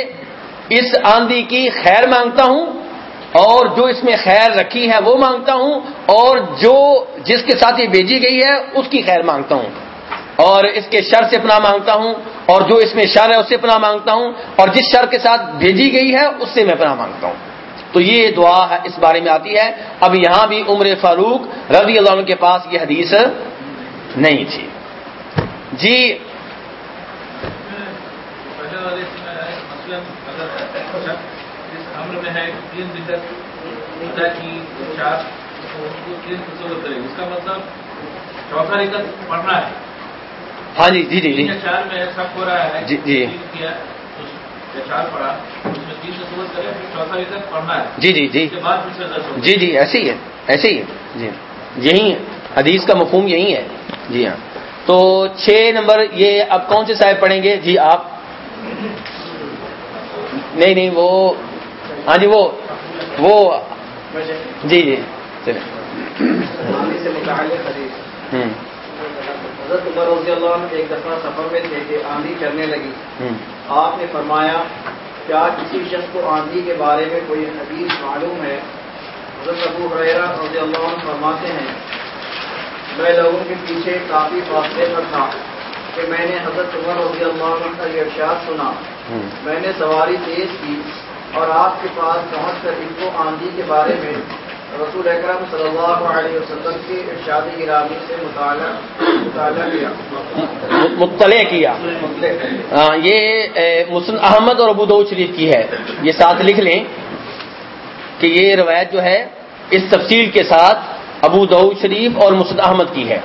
اس آندھی کی خیر مانگتا ہوں اور جو اس میں خیر رکھی ہے وہ مانگتا ہوں، اور جو جس کے ساتھ یہ بھیجی گئی ہے، اس کی خیر مانگتا ہوں۔ اور اس کے شر سے پناہ مانگتا ہوں، اور جو اس میں شر ہے، اس سے پناہ مانگتا ہوں۔ اور جس شر کے ساتھ بھیجی گئی ہے، اس سے میں پناہ مانگتا ہوں۔ تو یہ دعا ہے، اس بارے میں آتی ہے۔ اب یہاں بھی عمر فاروق رضی اللہ عنہ کے پاس یہ حدیث نہیں تھی۔ جی۔ اس کا مطلب چوتھا ریکت پڑھنا ہے۔ ہاں جی جی جی جی۔ چار میں شک ہو رہا ہے جی جی۔ چار پڑھا اس میں تین سے کرے چوتھا ریکت پڑھنا ہے۔ جی جی جی۔ جی جی ایسے ہی ہے ایسے ہی ہے۔ جی یہی حدیث کا مفہوم یہی ہے۔ جی ہاں۔ تو چھ نمبر یہ اب کون سے صاحب پڑھیں گے؟ جی آپ۔ نہیں نہیں وہ ہاں جی وہ وہ جی جی۔ چلے ہوں۔ حضرت عمر رضی اللہ عنہ ایک دفعہ سفر میں تھے کہ آندھی چلنے لگی۔ آپ نے فرمایا کیا کسی شخص کو آندھی کے بارے میں کوئی حدیث معلوم ہے؟ حضرت ابو حریرہ رضی اللہ عنہ فرماتے ہیں میں لوگوں کے پیچھے کافی فاصلے پر تھا کہ میں نے حضرت عمر رضی اللہ عنہ کا یہ ارشاد سنا۔ میں نے سواری تیز کی اور آپ کے پاس پہنچ کر ان کو آندھی کے بارے میں رسول اکرم صلی اللہ علیہ وسلم کی ارشادی گرامی سے مطالعہ مطالعہ کیا۔ مطلع کیا۔ یہ مسلم احمد اور ابود شریف کی ہے۔ یہ ساتھ لکھ لیں کہ یہ روایت جو ہے اس تفصیل کے ساتھ ابو دعود شریف اور مسلم احمد کی ہے۔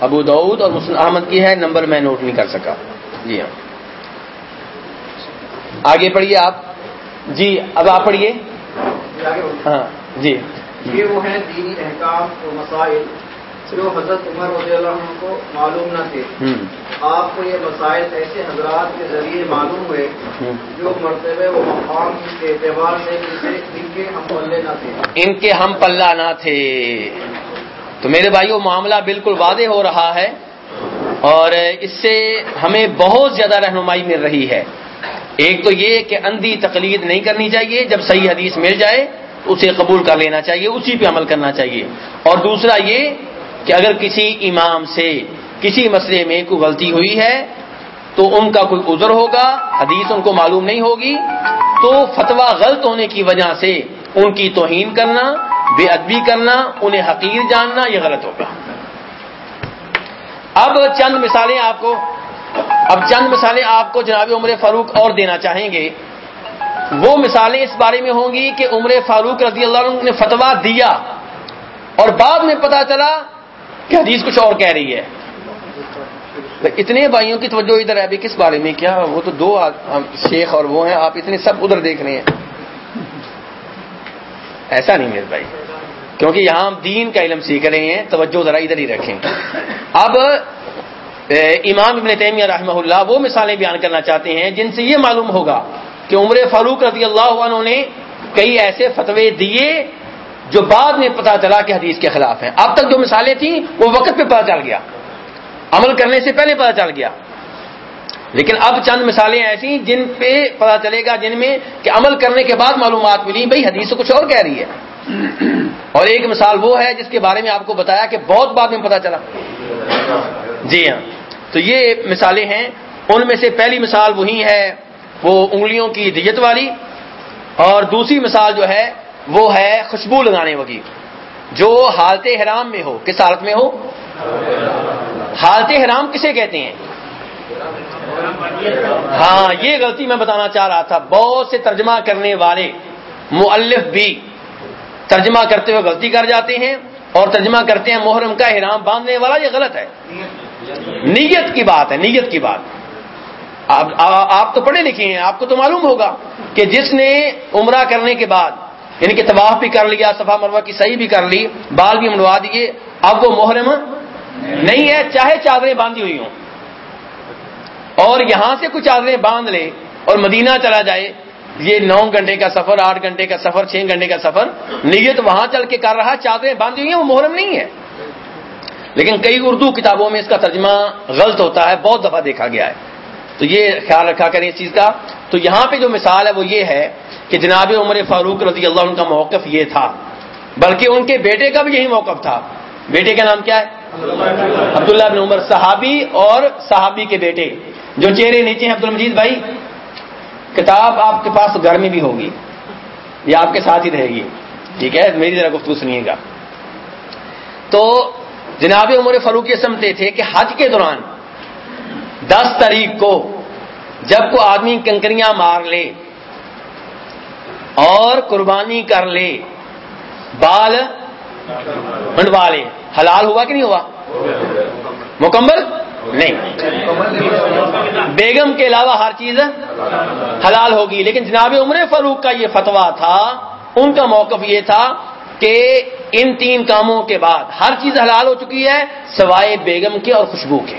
ابو دعود اور مسلم احمد کی ہے نمبر میں نوٹ نہیں کر سکا۔ جی ہاں۔ آگے پڑھیے آپ۔ جی اب آپ پڑھیے۔ ہاں جی۔ یہ وہ ہیں دینی احکام و مسائل۔ جو حضرت عمر رضی اللہ عنہ کو معلوم نہ تھے۔ آپ کو یہ مسائل ایسے حضرات کے ذریعے معلوم ہوئے جو مرتبہ و مقام کے اعتبار سے ان کے ہم پلے نہ تھے۔ ان کے ہم پلہ نہ تھے۔ تو میرے بھائیو معاملہ بالکل واضح ہو رہا ہے۔ اور اس سے ہمیں بہت زیادہ رہنمائی مل رہی ہے۔ ایک تو یہ کہ اندھی تقلید نہیں کرنی چاہیے، جب صحیح حدیث مل جائے تو اسے قبول کر لینا چاہیے، اسی پہ عمل کرنا چاہیے۔ اور دوسرا یہ کہ اگر کسی امام سے کسی مسئلے میں کوئی غلطی ہوئی ہے، تو ان کا کوئی عذر ہوگا، حدیث ان کو معلوم نہیں ہوگی، تو فتویٰ غلط ہونے کی وجہ سے ان کی توہین کرنا، بے ادبی کرنا، انہیں حقیر جاننا، یہ غلط ہوگا۔ اب چند مثالیں آپ کو اب چند مثالیں آپ کو جناب عمر فاروق اور دینا چاہیں گے۔ وہ مثالیں اس بارے میں ہوں گی کہ عمر فاروق رضی اللہ عنہ نے فتوا دیا اور بعد میں پتا چلا کہ حدیث کچھ اور کہہ رہی ہے۔ اتنے بھائیوں کی توجہ ادھر ہے ابھی کس بارے میں؟ کیا وہ تو دو شیخ اور وہ ہیں، آپ اتنے سب ادھر دیکھ رہے ہیں۔ ایسا نہیں میرے بھائی، کیونکہ یہاں ہم دین کا علم سیکھ رہے ہیں، توجہ ذرا ادھر ہی رکھیں۔ اب امام ابن تیمیہ رحمہ اللہ وہ مثالیں بیان کرنا چاہتے ہیں جن سے یہ معلوم ہوگا کہ عمر فاروق رضی اللہ عنہ نے کئی ایسے فتوے دیے جو بعد میں پتا چلا کہ حدیث کے خلاف ہیں۔ اب تک جو مثالیں تھیں، وہ وقت پہ پتا چل گیا۔ عمل کرنے سے پہلے پتا چل گیا۔ لیکن اب چند مثالیں ایسی جن پہ پتا چلے گا، جن میں کہ عمل کرنے کے بعد معلومات ملی بھائی حدیث کچھ اور کہہ رہی ہے۔ اور ایک مثال وہ ہے جس کے بارے میں آپ کو بتایا کہ بہت بعد میں پتا چلا۔ جی ہاں۔ تو یہ مثالیں ہیں۔ ان میں سے پہلی مثال وہی ہے، وہ انگلیوں کی دیت والی۔ اور دوسری مثال جو ہے، وہ ہے خوشبو لگانے والی جو حالت حرام میں ہو، کس حالت میں ہو؟ حالت حرام کسے کہتے ہیں؟ ہاں یہ غلطی میں بتانا چاہ رہا تھا۔ بہت سے ترجمہ کرنے والے مؤلف بھی ترجمہ کرتے ہوئے غلطی کر جاتے ہیں اور ترجمہ کرتے ہیں محرم کا حرام باندھنے والا، یہ غلط ہے۔ نیت کی بات ہے، نیت کی بات۔ آپ تو پڑھے لکھے ہیں، آپ کو تو معلوم ہوگا کہ جس نے عمرہ کرنے کے بعد یعنی کہ طواف بھی کر لیا، صفا مروا کی صحیح بھی کر لی، بال بھی منڈوا دیے، اب وہ محرم نہیں ہے، چاہے چادریں باندھی ہوئی ہوں۔ اور یہاں سے کچھ چادریں باندھ لے اور مدینہ چلا جائے، یہ نو گھنٹے کا سفر، آٹھ گھنٹے کا سفر، چھ گھنٹے کا سفر، نیت وہاں چل کے کر رہا، چادریں باندھی ہوئی ہیں، وہ محرم نہیں ہے۔ لیکن کئی اردو کتابوں میں اس کا ترجمہ غلط ہوتا ہے، بہت دفعہ دیکھا گیا ہے۔ تو یہ خیال رکھا کریں اس چیز کا۔ تو یہاں پہ جو مثال ہے وہ یہ ہے کہ جناب عمر فاروق رضی اللہ عنہ کا موقف یہ تھا، بلکہ ان کے بیٹے کا بھی یہی موقف تھا۔ بیٹے کا نام کیا ہے؟ عبداللہ بن عمر، صحابی اور صحابی کے بیٹے۔ جو چہرے نیچے ہیں عبد المجید بھائی، کتاب آپ کے پاس گھر میں بھی ہوگی، یہ آپ کے ساتھ ہی رہے گی۔ ٹھیک ہے، میری ذرا گفتگو سنیے گا۔ تو جناب عمر فاروق یہ سمجھتے تھے کہ حج کے دوران دس تاریخ کو جب کو آدمی کنکریاں مار لے اور قربانی کر لے، بال منڈوا لے۔ حلال ہوا کہ نہیں ہوا؟ مکمل؟ نہیں۔ بیگم کے علاوہ ہر چیز حلال ہوگی۔ لیکن جناب عمر فاروق کا یہ فتوا تھا، ان کا موقف یہ تھا کہ ان تین کاموں کے بعد ہر چیز حلال ہو چکی ہے، سوائے بیگم کے اور خوشبو کے۔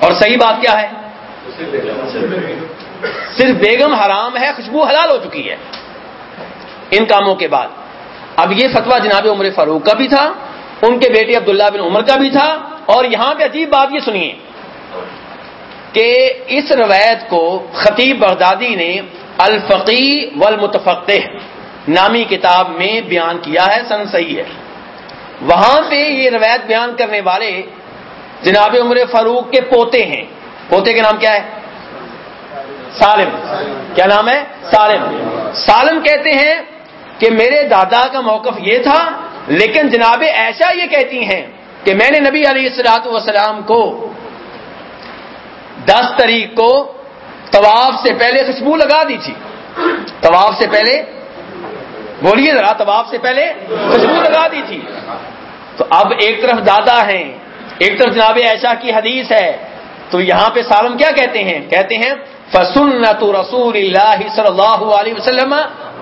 اور صحیح بات کیا ہے؟ صرف بیگم حرام ہے، خوشبو حلال ہو چکی ہے۔ ان کاموں کے بعد۔ اب یہ فتوا جناب عمر فاروق کا بھی تھا، ان کے بیٹے عبداللہ بن عمر کا بھی تھا، اور یہاں پہ عجیب بات یہ سنیے کہ اس روایت کو خطیب بغدادی نے الفقی والمتفقہ نامی کتاب میں بیان کیا ہے، سن صحیح ہے۔ وہاں پہ یہ روایت بیان کرنے والے جناب عمر فاروق کے پوتے ہیں۔ پوتے کے نام کیا ہے؟ سالم۔ کیا نام ہے؟ سالم۔ سالم کہتے ہیں کہ میرے دادا کا موقف یہ تھا، لیکن جناب ایسا یہ کہتی ہیں کہ میں نے نبی علیہ السلاط وسلام کو دس تاریخ کو طواف سے پہلے خوشبو لگا دی تھی۔ طواف سے پہلے بولیے ذرا طواف سے پہلے خوشبو لگا دی تھی۔ تو اب ایک طرف دادا ہیں، ایک طرف جناب ایشا کی حدیث ہے۔ تو یہاں پہ سالم کیا کہتے ہیں؟ کہتے ہیں، فسنت رسول اللہ صلی اللہ علیہ وسلم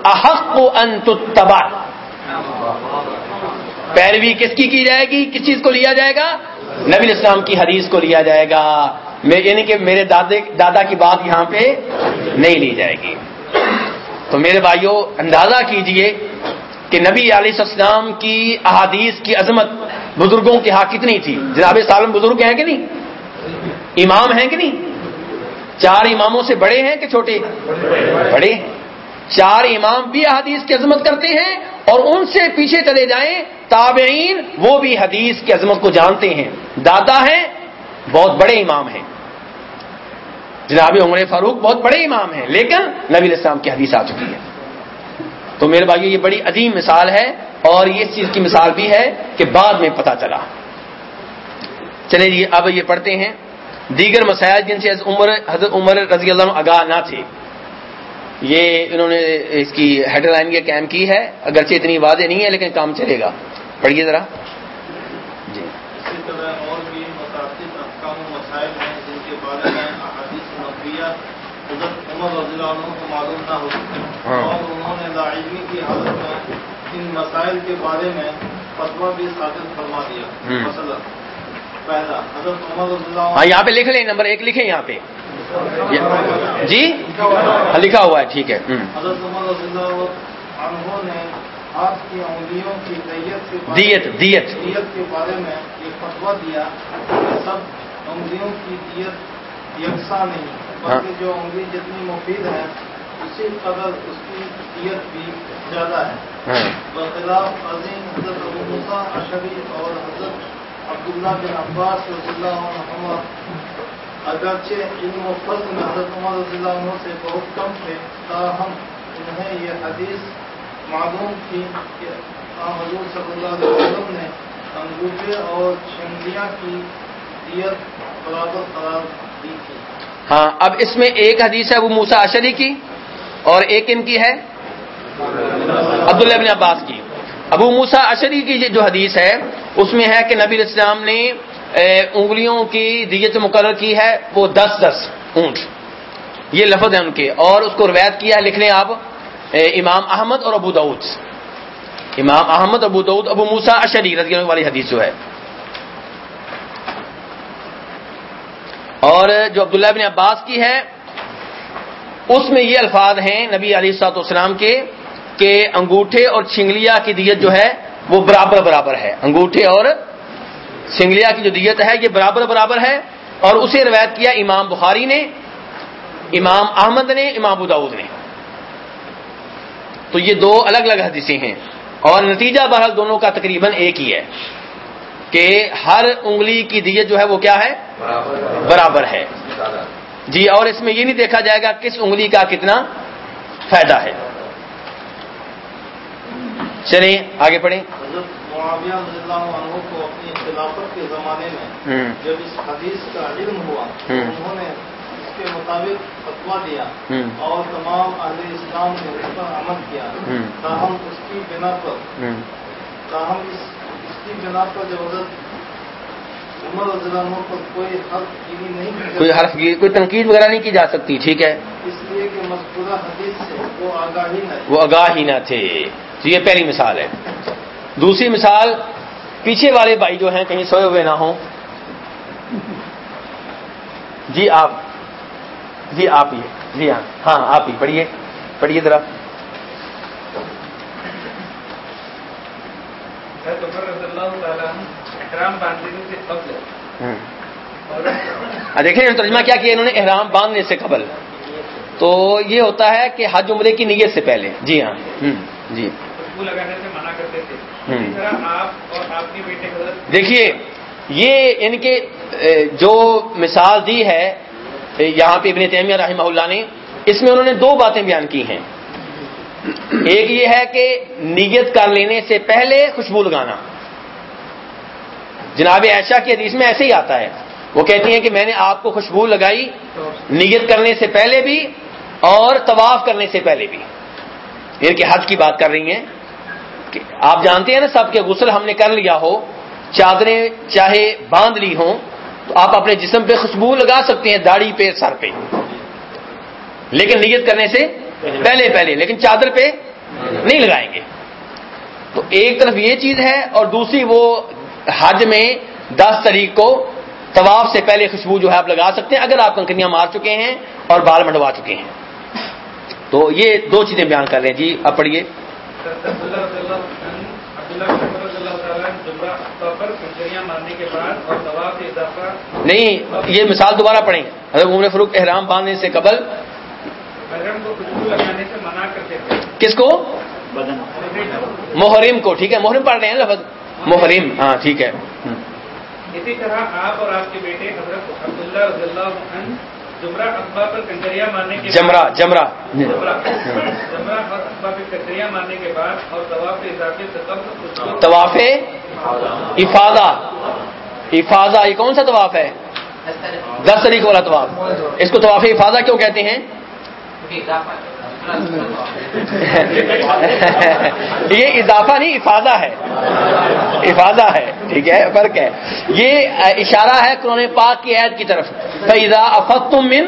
احق ان تتبع۔ پیروی کس کی کی جائے گی؟ کس چیز کو لیا جائے گا؟ نبی اسلام کی حدیث کو لیا جائے گا۔ یعنی کہ میرے دادے دادا کی بات یہاں پہ نہیں لی جائے گی۔ تو میرے بھائیوں اندازہ کیجیے کہ نبی علیہ السلام کی احادیث کی عظمت بزرگوں کے ہاں کتنی تھی؟ جناب سالم، بزرگ ہیں کہ نہیں؟ امام ہیں کہ نہیں؟ چار اماموں سے بڑے ہیں کہ چھوٹے؟ بڑے ہیں۔ چار امام بھی حدیث کی عظمت کرتے ہیں اور ان سے پیچھے چلے جائیں، تابعین وہ بھی حدیث کی عظمت کو جانتے ہیں۔ دادا ہیں، بہت بڑے امام ہیں۔ جناب عمر فاروق بہت بڑے امام ہیں، لیکن نبی السلام کی حدیث آ چکی ہے۔ تو میرے بھائی یہ بڑی عظیم مثال ہے اور یہ چیز کی مثال بھی ہے کہ بعد میں پتا چلا۔ چلے جی اب یہ پڑھتے ہیں۔ دیگر مسائل جن سے عمر، حضرت عمر رضی اللہ عنہ آگاہ نہ تھے۔ یہ انہوں نے اس کی ہیڈ لائن کے قائم کی ہے۔ اگرچہ اتنی واضح نہیں ہے، لیکن کام چلے گا۔ پڑھیے ذرا جی اسی طرح اور بھی متعدد احکام و مسائل ہیں جن کے بارے میں حضرت عمر رضی اللہ عنہ کو معلوم نہ ہو۔ ہاں۔ اور انہوں نے لاعلمی کی حالت میں ان مسائل کے بارے میں فتوا بھی ثابت فرما دیا۔ مثلا پہلا حضرت عمر رضی اللہ ہاں یہاں پہ لکھ لیں نمبر ایک لکھیں یہاں پہ۔ جی؟ ہاں، لکھا ہوا ہے ٹھیک ہے۔ حضرت عمر رضی اللہ عنہ نے ہاتھ کی انگلیوں کی دیت کے بارے دیت دیت۔ دیت کے بارے میں ایک فتوا دیا کہ سب انگلیوں کی دیت یکساں نہیں۔ بلکہ جو انگلی جتنی مفید ہے اسی قدر اس کی دیت بھی زیادہ ہے۔ ہاں۔ برخلاف عظیم حضرت ابو موسیٰ اشری اور حضرت عبداللہ بن عباس رضی اللہ عنہ اگرچہ علم و فضل میں حضرت عمر رضی اللہ عنہ سے بہت کم تھے تاہم انہیں یہ حدیث معلوم تھی کہ حضور صلی اللہ علیہ وسلم نے انگوٹھے اور چھنگلیاں کی دیت برابر قرار دی تھی۔ ہاں اب اس میں ایک حدیث ہے ابو موسا اشری کی اور ایک ان کی ہے؟ عبداللہ بن عباس کی۔ ابو موسا اشری کی جو حدیث ہے، اس میں ہے کہ نبی علیہ السلام نے انگلیوں کی دیت مقرر کی ہے، وہ دس دس اونٹ۔ یہ لفظ ہے ان کے۔ اور اس کو روایت کیا ہے، لکھ لیں آپ امام احمد اور ابو داود امام احمد، ابو داود ابو موسا اشری رضی اللہ والی حدیث جو ہے۔ اور جو عبداللہ بن عباس کی ہے، اس میں یہ الفاظ ہیں نبی علی سات اسلام کے کہ انگوٹھے اور چھنگلیا کی دیت جو ہے، وہ برابر برابر ہے۔ انگوٹھے اور چھنگلیا کی جو دیت ہے، یہ برابر برابر ہے۔ اور اسے روایت کیا امام بخاری نے، امام احمد نے، امام ابو نے۔ تو یہ دو الگ الگ حدیثیں ہیں۔ اور نتیجہ بہرحال دونوں کا تقریباً ایک ہی ہے کہ ہر انگلی کی دیت جو ہے، وہ کیا ہے؟ برابر ہے جی اور اس میں یہ نہیں دیکھا جائے گا کس انگلی کا کتنا فائدہ ہے چلیں آگے پڑھیں حضرت معاویہ رضی اللہ عنہ کو اپنی خلافت کے زمانے میں جب اس حدیث کا علم ہوا۔ انہوں نے اس کے مطابق فتوا دیا۔ اور تمام اہل اسلام نے اس پر عمل کیا ہم۔ تاہم اس کی بنا پر تاہم اس کی بنا پر جب حضرت عمر پر کوئی حرف کوئی حرف کوئی تنقید وغیرہ نہیں کی جا سکتی ٹھیک ہے؟ اس لیے کہ مذکورہ حدیث سے وہ آگاہی نہ وہ آگاہ ہی نہ تھے۔ تو یہ پہلی مثال ہے۔ دوسری مثال پیچھے والے بھائی جو ہیں کہیں سوئے ہوئے نہ ہوں۔ جی آپ جی آپ ہی جی ہاں ہاں آپ ہی۔ پڑھیے پڑھیے ذرا حضرت عمر رضی اللہ تعالیٰ عنہ احرام باندھنے سے قبل۔ ہوں۔ اور آ دیکھیں ترجمہ کیا کیا انہوں نے؟ احرام باندھنے سے قبل۔ تو یہ ہوتا ہے کہ حج عمرے کی نیت سے پہلے۔ جی ہاں۔ جی۔ لگانے سے منع کرتے تھے۔ دیکھیے یہ ان کے جو مثال دی ہے یہاں پہ ابن تیمیہ رحمہ اللہ نے اس میں انہوں نے دو باتیں بیان کی ہیں۔ ایک یہ ہے کہ نیت کر لینے سے پہلے خوشبو لگانا۔ جناب عائشہ کی حدیث میں ایسے ہی آتا ہے۔ وہ کہتی ہیں کہ میں نے آپ کو خوشبو لگائی نیت کرنے سے پہلے بھی اور طواف کرنے سے پہلے بھی۔ یعنی ان کے حج کی بات کر رہی ہیں۔ کہ آپ جانتے ہیں نا سب کے غسل ہم نے کر لیا ہو، چادریں چاہے باندھ لی ہوں، تو آپ اپنے جسم پہ خوشبو لگا سکتے ہیں داڑھی پہ، سر پہ۔ لیکن نیت کرنے سے پہلے پہلے، لیکن چادر پہ نہیں لگائیں گے۔ تو ایک طرف یہ چیز ہے اور دوسری وہ حج میں دس تاریخ کو طواف سے پہلے خوشبو جو ہے آپ لگا سکتے ہیں، اگر آپ کنکریاں مار چکے ہیں اور بال منڈوا چکے ہیں۔ تو یہ دو چیزیں بیان کر رہے ہیں۔ جی اب پڑھیے۔ مارنے کے بعد اور نہیں، یہ مثال دوبارہ پڑھیں۔ حضرت عمر فروخ احرام باندھنے سے قبل۔ کو خوشبو لگانے سے منع کرتے کس کو؟ محرم کو، ٹھیک ہے، محرم پڑھ رہے ہیں لفظ۔ محرم. ہاں ٹھیک ہے۔ اسی طرح آپ اور آپ کے بیٹے حضرت عبداللہ رضی اللہ عنہ جمرہ اخبا پر کنکریاں مارنے کے جمرہ جمرہ. جمرہ. جمرہ اور اخبا پر کنکریاں مارنے کے بعد اور طواف اضافے سے قبل طواف افاظہ افاظہ یہ کون سا طواف ہے؟ دس طریقے والا طواف. اس کو طواف افادہ کیوں کہتے ہیں؟ یہ اضافہ نہیں افادہ ہے۔ افادہ ہے ٹھیک ہے فرق ہے۔ یہ اشارہ ہے قرآن پاک کی عید کی طرف۔ فیضا افت تم من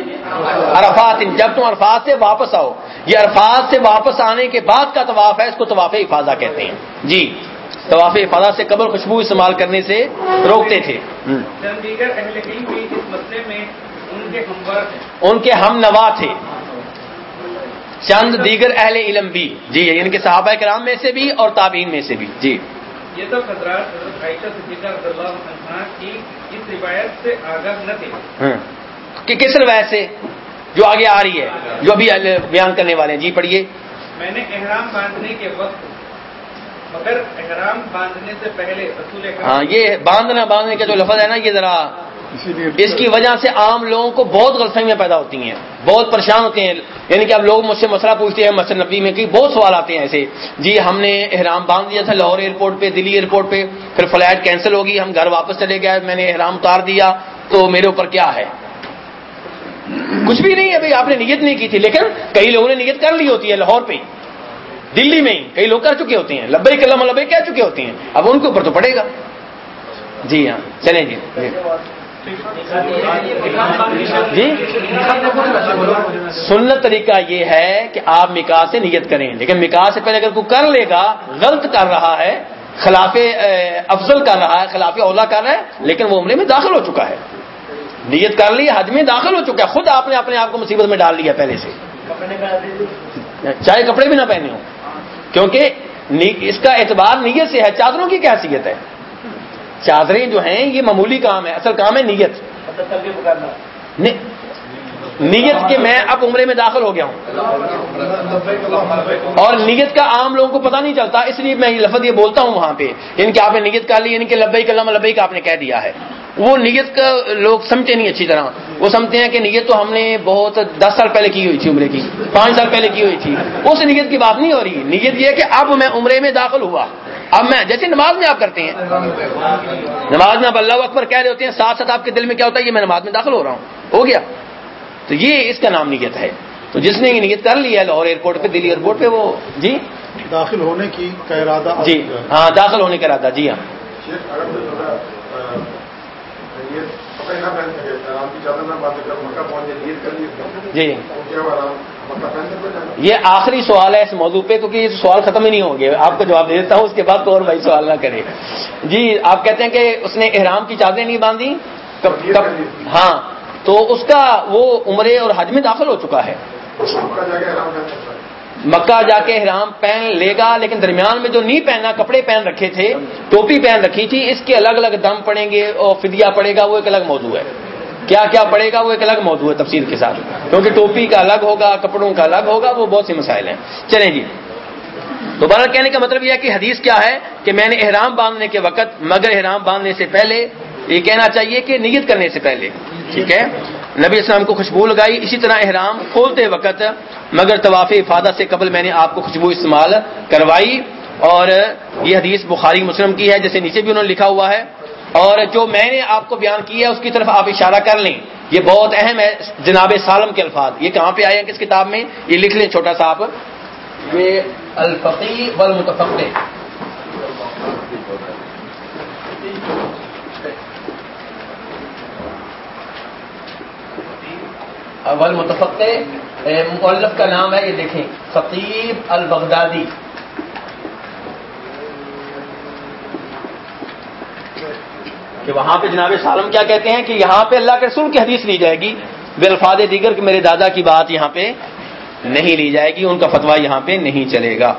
عرفات جب تم عرفات سے واپس آؤ یہ عرفات سے واپس آنے کے بعد کا طواف ہے اس کو طواف افادہ کہتے ہیں۔ جی طواف افادہ سے قبل خوشبو استعمال کرنے سے روکتے تھے۔ ان کے ہم نوا تھے۔ چند دیگر اہل علم بھی۔ جی ان یعنی کے صحابہ کرام میں سے بھی اور تابعین میں سے بھی۔ جی۔ یہ تو حضرات عائشہ کی اس روایت سے آگاہ نہ تھے۔ ہاں۔ کہ کس روایت سے؟ جو آگے آ رہی ہے جو ابھی بیان کرنے والے ہیں۔ جی پڑھیے۔ میں نے احرام باندھنے کے وقت مگر احرام باندھنے سے پہلے رسول ہاں یہ باندھنا باندھنے کا جو لفظ ہے نا یہ ذرا اس کی وجہ سے عام لوگوں کو بہت غلط فہمیاں پیدا ہوتی ہیں، بہت پریشان ہوتے ہیں۔ یعنی کہ اب لوگ مجھ سے مسئلہ پوچھتے ہیں، مسجد نبی میں کہ بہت سوال آتے ہیں ایسے۔ جی ہم نے احرام باندھ دیا تھا لاہور ایئرپورٹ پہ، دلی ایئرپورٹ پہ، پھر فلائٹ کینسل ہوگی، ہم گھر واپس چلے گئے، میں نے احرام اتار دیا، تو میرے اوپر کیا ہے؟ کچھ بھی نہیں ابھی آپ نے نیت نہیں کی تھی، لیکن کئی لوگوں نے نیت کر لی ہوتی ہے لاہور پہ۔ دلی میں ہی، کئی لوگ کر چکے ہوتے ہیں۔ لبئی کلم لبئی کہہ چکے ہوتے ہیں۔ اب ان کے اوپر تو پڑے گا۔ جی ہاں چلیں جی۔ جی؟ سنت طریقہ یہ ہے کہ آپ مکاح سے نیت کریں، لیکن مکاح سے پہلے اگر کوئی کر لے گا، غلط کر رہا ہے، خلاف افضل کر رہا ہے، خلاف اولا کر رہا ہے، لیکن وہ عمرے میں داخل ہو چکا ہے۔ نیت کر لی، حد میں داخل ہو چکا ہے، خود آپ نے اپنے آپ کو مصیبت میں ڈال لیا پہلے سے۔ چاہے کپڑے بھی نہ پہنے ہوں، کیونکہ اس کا اعتبار نیت سے ہے، چادروں کی کیا حیثیت ہے۔ چادریں جو ہیں، یہ معمولی کام ہے، اصل کام ہے نیت۔ نیت کے میں اب عمرے میں داخل ہو گیا ہوں۔ اور نیت کا عام لوگوں کو پتہ نہیں چلتا، اس لیے میں یہ لفظ یہ بولتا ہوں وہاں پہ یعنی کہ آپ نے نیت کر لی یعنی کہ لبئی کلام لبئی کا آپ نے کہہ دیا ہے۔ وہ نیت کا لوگ سمجھتے نہیں اچھی طرح۔ وہ سمجھتے ہیں کہ نیت تو ہم نے بہت دس سال پہلے کی ہوئی تھی عمرے کی، پانچ سال پہلے کی ہوئی تھی۔ اس نیت کی بات نہیں ہو رہی۔ نیت یہ کہ اب میں عمرے میں داخل ہوا۔ اب میں جیسے نماز میں آپ کرتے ہیں۔ نماز میں اب اللہ اکبر کہہ رہے ہوتے ہیں ساتھ ساتھ آپ کے دل میں کیا ہوتا ہے؟ یہ میں نماز میں داخل ہو رہا ہوں۔ ہو گیا۔ تو یہ اس کا نام نیت ہے۔ تو جس نے یہ نیت کر لی ہے لاہور ایئرپورٹ پہ دلی ایئرپورٹ پہ وہ جی؟ داخل ہونے کی ارادہ جی۔ ہاں داخل ہونے کا ارادہ جی ہاں۔ جی یہ آخری سوال ہے اس موضوع پہ کیونکہ یہ سوال ختم ہی نہیں ہوں گے۔ آپ کو جواب دے دیتا ہوں اس کے بعد تو اور بھائی سوال نہ کرے۔ جی آپ کہتے ہیں کہ اس نے احرام کی چادریں نہیں باندھی؟ ہاں تو اس کا وہ عمرے اور حج میں داخل ہو چکا ہے۔ مکہ جا کے احرام پہن لے گا، لیکن درمیان میں جو نہیں پہننا کپڑے پہن رکھے تھے، ٹوپی پہن رکھی تھی، اس کے الگ الگ دم پڑیں گے اور فدیہ پڑے گا، وہ ایک الگ موضوع ہے۔ کیا کیا پڑے گا، وہ ایک الگ موضوع ہے تفصیل کے ساتھ۔ کیونکہ ٹوپی کا الگ ہوگا، کپڑوں کا الگ ہوگا، وہ بہت سے مسائل ہیں۔ چلیں جی۔ دوبارہ کہنے کا مطلب یہ ہے کہ حدیث کیا ہے کہ میں نے احرام باندھنے کے وقت، مگر احرام باندھنے سے پہلے یہ کہنا چاہیے کہ نیت کرنے سے پہلے، ٹھیک ہے؟ نبی اسلام کو خوشبو لگائی، اسی طرح احرام کھولتے وقت مگر طواف افادہ سے قبل میں نے آپ کو خوشبو استعمال کروائی اور یہ حدیث بخاری مسلم کی ہے، جیسے نیچے بھی انہوں نے لکھا ہوا ہے۔ اور جو میں نے آپ کو بیان کیا ہے، اس کی طرف آپ اشارہ کر لیں۔ یہ بہت اہم ہے جناب سالم کے الفاظ۔ یہ کہاں پہ آئے ہیں؟ کس کتاب میں؟ یہ لکھ لیں چھوٹا سا آپ۔ یہ الفقی اول متفق مولف کا نام ہے، یہ دیکھیں۔ خطیب البغدادی۔ کہ وہاں پہ جناب سالم کیا کہتے ہیں کہ یہاں پہ اللہ کے رسول کی حدیث لی جائے گی۔ بے الفاظ دیگر کہ میرے دادا کی بات یہاں پہ نہیں لی جائے گی، ان کا فتوا یہاں پہ نہیں چلے گا۔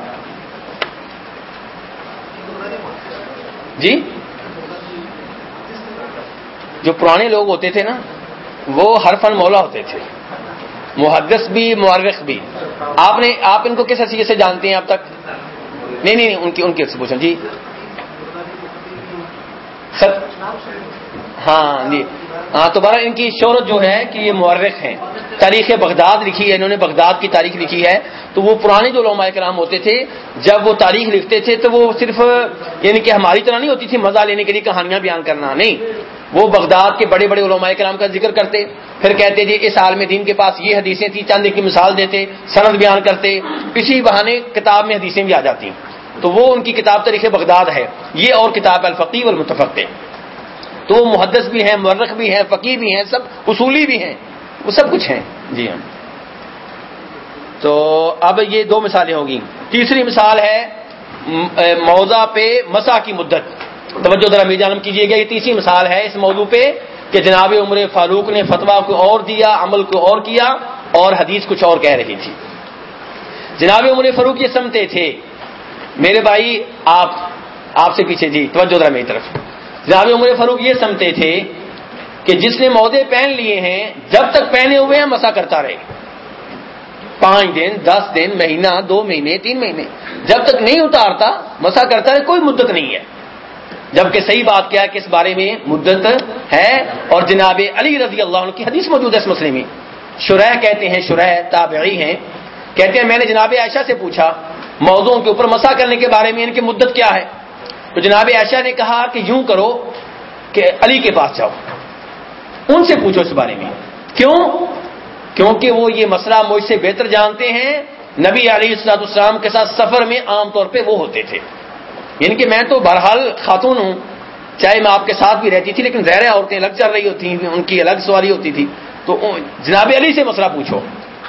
جی؟ جو پرانے لوگ ہوتے تھے نا، وہ ہر فن مولا ہوتے تھے۔ محدث بھی، مورخ بھی۔ آپ نے آپ ان کو کس حیثیت سے جانتے ہیں اب تک؟ نہیں نہیں ان کی ان کی پوچھیں جی۔ ہاں جی۔ ہاں، تو بارہ، ان کی شہرت جو ہے کہ یہ مورخ ہیں۔ تاریخ بغداد لکھی ہے، انہوں نے بغداد کی تاریخ لکھی ہے۔ تو وہ پرانے جو علماء کرام ہوتے تھے، جب وہ تاریخ لکھتے تھے، تو وہ صرف یعنی کہ ہماری طرح نہیں ہوتی تھی، مزہ لینے کے لیے کہانیاں بیان کرنا، نہیں۔ وہ بغداد کے بڑے بڑے علماء کرام کا ذکر کرتے، پھر کہتے جی اس عالم دین کے پاس یہ حدیثیں تھیں، چند کی مثال دیتے، سند بیان کرتے، اسی بہانے کتاب میں حدیثیں بھی آ جاتی۔ تو وہ ان کی کتاب تاریخ بغداد ہے۔ یہ اور کتاب الفقی المتفق تو وہ محدث بھی ہیں مرخ بھی ہیں، فقی بھی ہیں، سب اصولی بھی ہیں۔ وہ سب کچھ ہیں۔ جی ہاں۔ تو اب یہ دو مثالیں ہوگی تیسری مثال ہے موضع پہ مسا کی مدت۔ توجہ ذرا جانم کیجیے گا، یہ تیسری مثال ہے اس موضوع پہ کہ جناب عمر فاروق نے فتوا کو اور دیا، عمل کو اور کیا اور حدیث کچھ اور کہہ رہی تھی۔ جناب عمر فاروق یہ سمتے تھے، میرے بھائی، آپ آپ سے پیچھے جی توجہ ذرا میری طرف۔ جناب عمر فاروق یہ سمتے تھے کہ جس نے مودے پہن لیے ہیں، جب تک پہنے ہوئے ہیں، مسا کرتا رہے۔ پانچ دن، دس دن، مہینہ، دو مہینے، تین مہینے۔ جب تک نہیں اتارتا، مسا کرتا ہے کوئی مدت نہیں ہے۔ جبکہ صحیح بات کیا کہ اس بارے میں مدت ہے؟ اور جناب علی رضی اللہ عنہ کی حدیث موجود ہے اس مسئلے میں۔ شرح کہتے ہیں، شرح تابعی ہیں۔ کہتے ہیں، میں نے جناب عائشہ سے پوچھا، موضوعوں کے اوپر مسا کرنے کے بارے میں ان کی مدت کیا ہے؟ تو جناب عائشہ نے کہا کہ یوں کرو کہ علی کے پاس جاؤ۔ ان سے پوچھو اس بارے میں۔ کیوں؟ کیونکہ وہ یہ مسئلہ مجھ سے بہتر جانتے ہیں۔ نبی علی السلاط اسلام کے ساتھ سفر میں عام طور پہ وہ ہوتے تھے۔ یعنی کہ میں تو بہرحال خاتون ہوں۔ چاہے میں آپ کے ساتھ بھی رہتی تھی لیکن زہر عورتیں الگ چل رہی ہوتی ہیں، ان کی الگ سواری ہوتی تھی۔ تو جناب علی سے مسئلہ پوچھو۔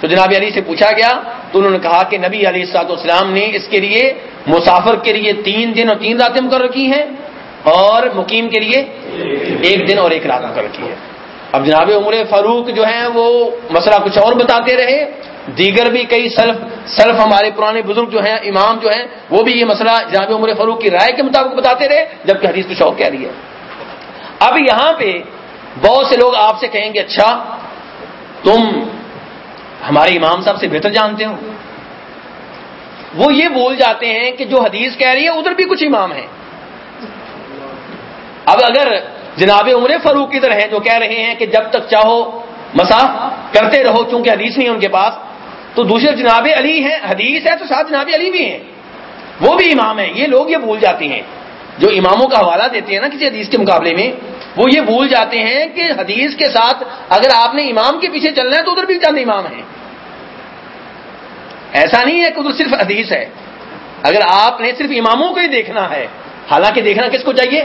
تو جناب علی سے پوچھا گیا تو انہوں نے کہا کہ نبی علی السلاط اسلام نے اس کے لیے مسافر کے لیے تین دن اور تین راتیں مقرر کی ہیں اور مقیم کے لیے ایک دن اور ایک رات مقرر کی ہے اب جناب عمر فاروق جو ہیں وہ مسئلہ کچھ اور بتاتے رہے۔ دیگر بھی کئی سلف سلف ہمارے پرانے بزرگ جو ہیں، امام جو ہیں، وہ بھی یہ مسئلہ جناب عمر فاروق کی رائے کے مطابق بتاتے رہے، جبکہ حدیث کچھ اور کہہ رہی ہے۔ اب یہاں پہ بہت سے لوگ آپ سے کہیں گے اچھا تم ہمارے امام صاحب سے بہتر جانتے ہو وہ یہ بول جاتے ہیں کہ جو حدیث کہہ رہی ہے، ادھر بھی کچھ امام ہیں۔ اب اگر جناب عمر فاروق ادھر ہیں جو کہہ رہے ہیں کہ جب تک چاہو مسا کرتے رہو، چونکہ حدیث نہیں ہے ان کے پاس، تو دوسرے جناب علی ہیں، حدیث ہے تو ساتھ جناب علی بھی ہیں۔ وہ بھی امام ہیں۔ یہ لوگ یہ بھول جاتے ہیں۔ جو اماموں کا حوالہ دیتے ہیں نا کسی حدیث کے مقابلے میں وہ یہ بھول جاتے ہیں کہ حدیث کے ساتھ اگر آپ نے امام کے پیچھے چلنا ہے تو ادھر بھی چند امام ہیں۔ ایسا نہیں ہے کہ ادھر صرف حدیث ہے۔ اگر آپ نے صرف اماموں کو ہی دیکھنا ہے، حالانکہ دیکھنا کس کو چاہیے؟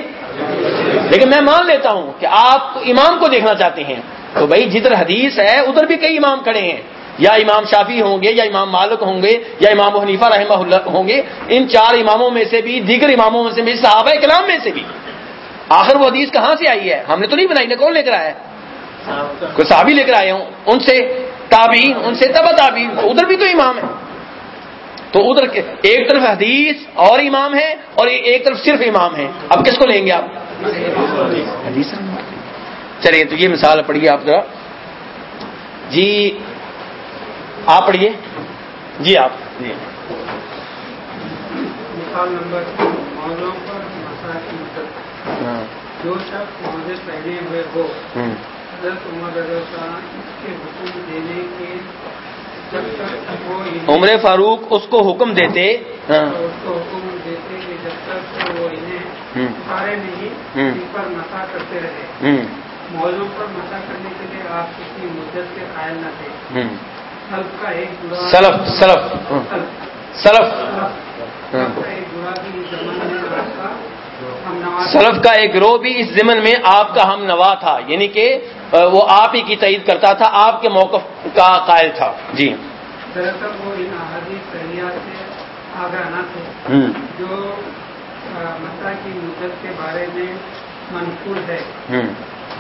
لیکن میں مان لیتا ہوں کہ آپ امام کو دیکھنا چاہتے ہیں۔ تو بھائی، جدھر حدیث ہے، ادھر بھی کئی امام کھڑے ہیں۔ یا امام شافی ہوں گے، یا امام مالک ہوں گے، یا امام حنیفہ رحمہ اللہ ہوں گے۔ ان چار اماموں میں سے بھی، دیگر اماموں میں سے بھی، صحابہ کلام میں سے بھی۔ آخر وہ حدیث کہاں سے آئی ہے؟ ہم نے تو نہیں بنائی کون لے کر آیا؟ کوئی صحابی لے کر آئے ہوں، ان سے تابعین، ان سے تبا تابعین ادھر بھی تو امام ہے تو ادھر ایک طرف حدیث اور امام ہے اور ایک طرف صرف امام ہے اب کس کو لیں گے آپ؟ حدیث چلیے تو یہ مثال پڑھیے آپ ذرا۔ جی آپ پڑھیے۔ جی آپ۔ جی مثال نمبر پر ہاں۔ جو شخص پہنے ہوئے ہو حضرت عمر کے حکم دینے کے عمر فاروق اس کو حکم دیتے ہاں۔ اس کو حکم دیتے کہ جب تک وہ انہیں سارے نہیں پر مسا کرتے رہے۔ موضوع پر مسا کرنے کے لیے آپ کسی مدت کے قائل نہ تھے۔ سلف کا ایک سلف سلف۔ سلف۔ سلف کا ایک گروہ بھی اس ضمن میں آپ کا ہم نوا تھا یعنی کہ وہ آپ ہی کی تعید کرتا تھا آپ کے موقف کا قائل تھا۔ جی۔ وہ ان احادیث سے آگاہ نہ تھے۔ جو کی مدت کے بارے میں منقول ہے۔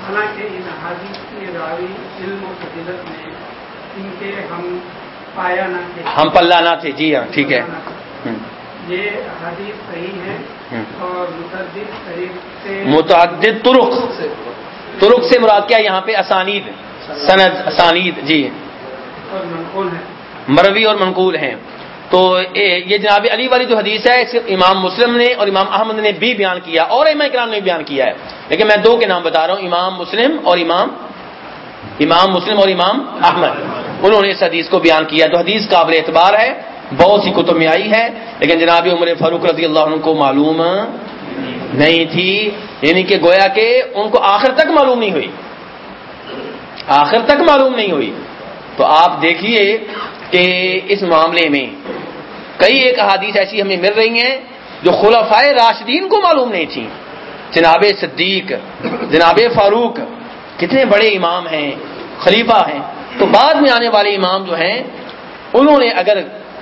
حالانکہ ان راوی علم و فضیلت میں ان کے ہم پایا نہ تھے۔ ہم پلہ نہ تھے۔ جی ہاں ٹھیک ہے۔ یہ حدیث صحیح ہے اور متعدد متعدد ترک ترک سے مراد کیا یہاں پہ اسانید سند اسانید جی۔ مروی اور منقول ہیں۔ تو یہ جناب علی والی جو حدیث ہے امام مسلم نے اور امام احمد نے بھی بیان کیا اور امام اکرام نے بھی بیان کیا ہے۔ لیکن میں دو کے نام بتا رہا ہوں امام مسلم اور امام امام مسلم اور امام احمد۔ انہوں نے اس حدیث کو بیان کیا تو حدیث قابل اعتبار ہے۔ بہت سی کتب میں آئی ہے، لیکن جناب عمر فاروق رضی اللہ عنہ کو معلوم نہیں تھی۔ یعنی کہ گویا کہ ان کو آخر تک معلوم نہیں ہوئی۔ آخر تک معلوم نہیں ہوئی۔ تو آپ دیکھیے کہ اس معاملے میں کئی ایک حادیث ایسی ہمیں مل رہی ہیں جو خلفائے راشدین کو معلوم نہیں تھیں۔ جناب صدیق، جناب فاروق، کتنے بڑے امام ہیں، خلیفہ ہیں۔ تو بعد میں آنے والے امام جو ہیں، انہوں نے اگر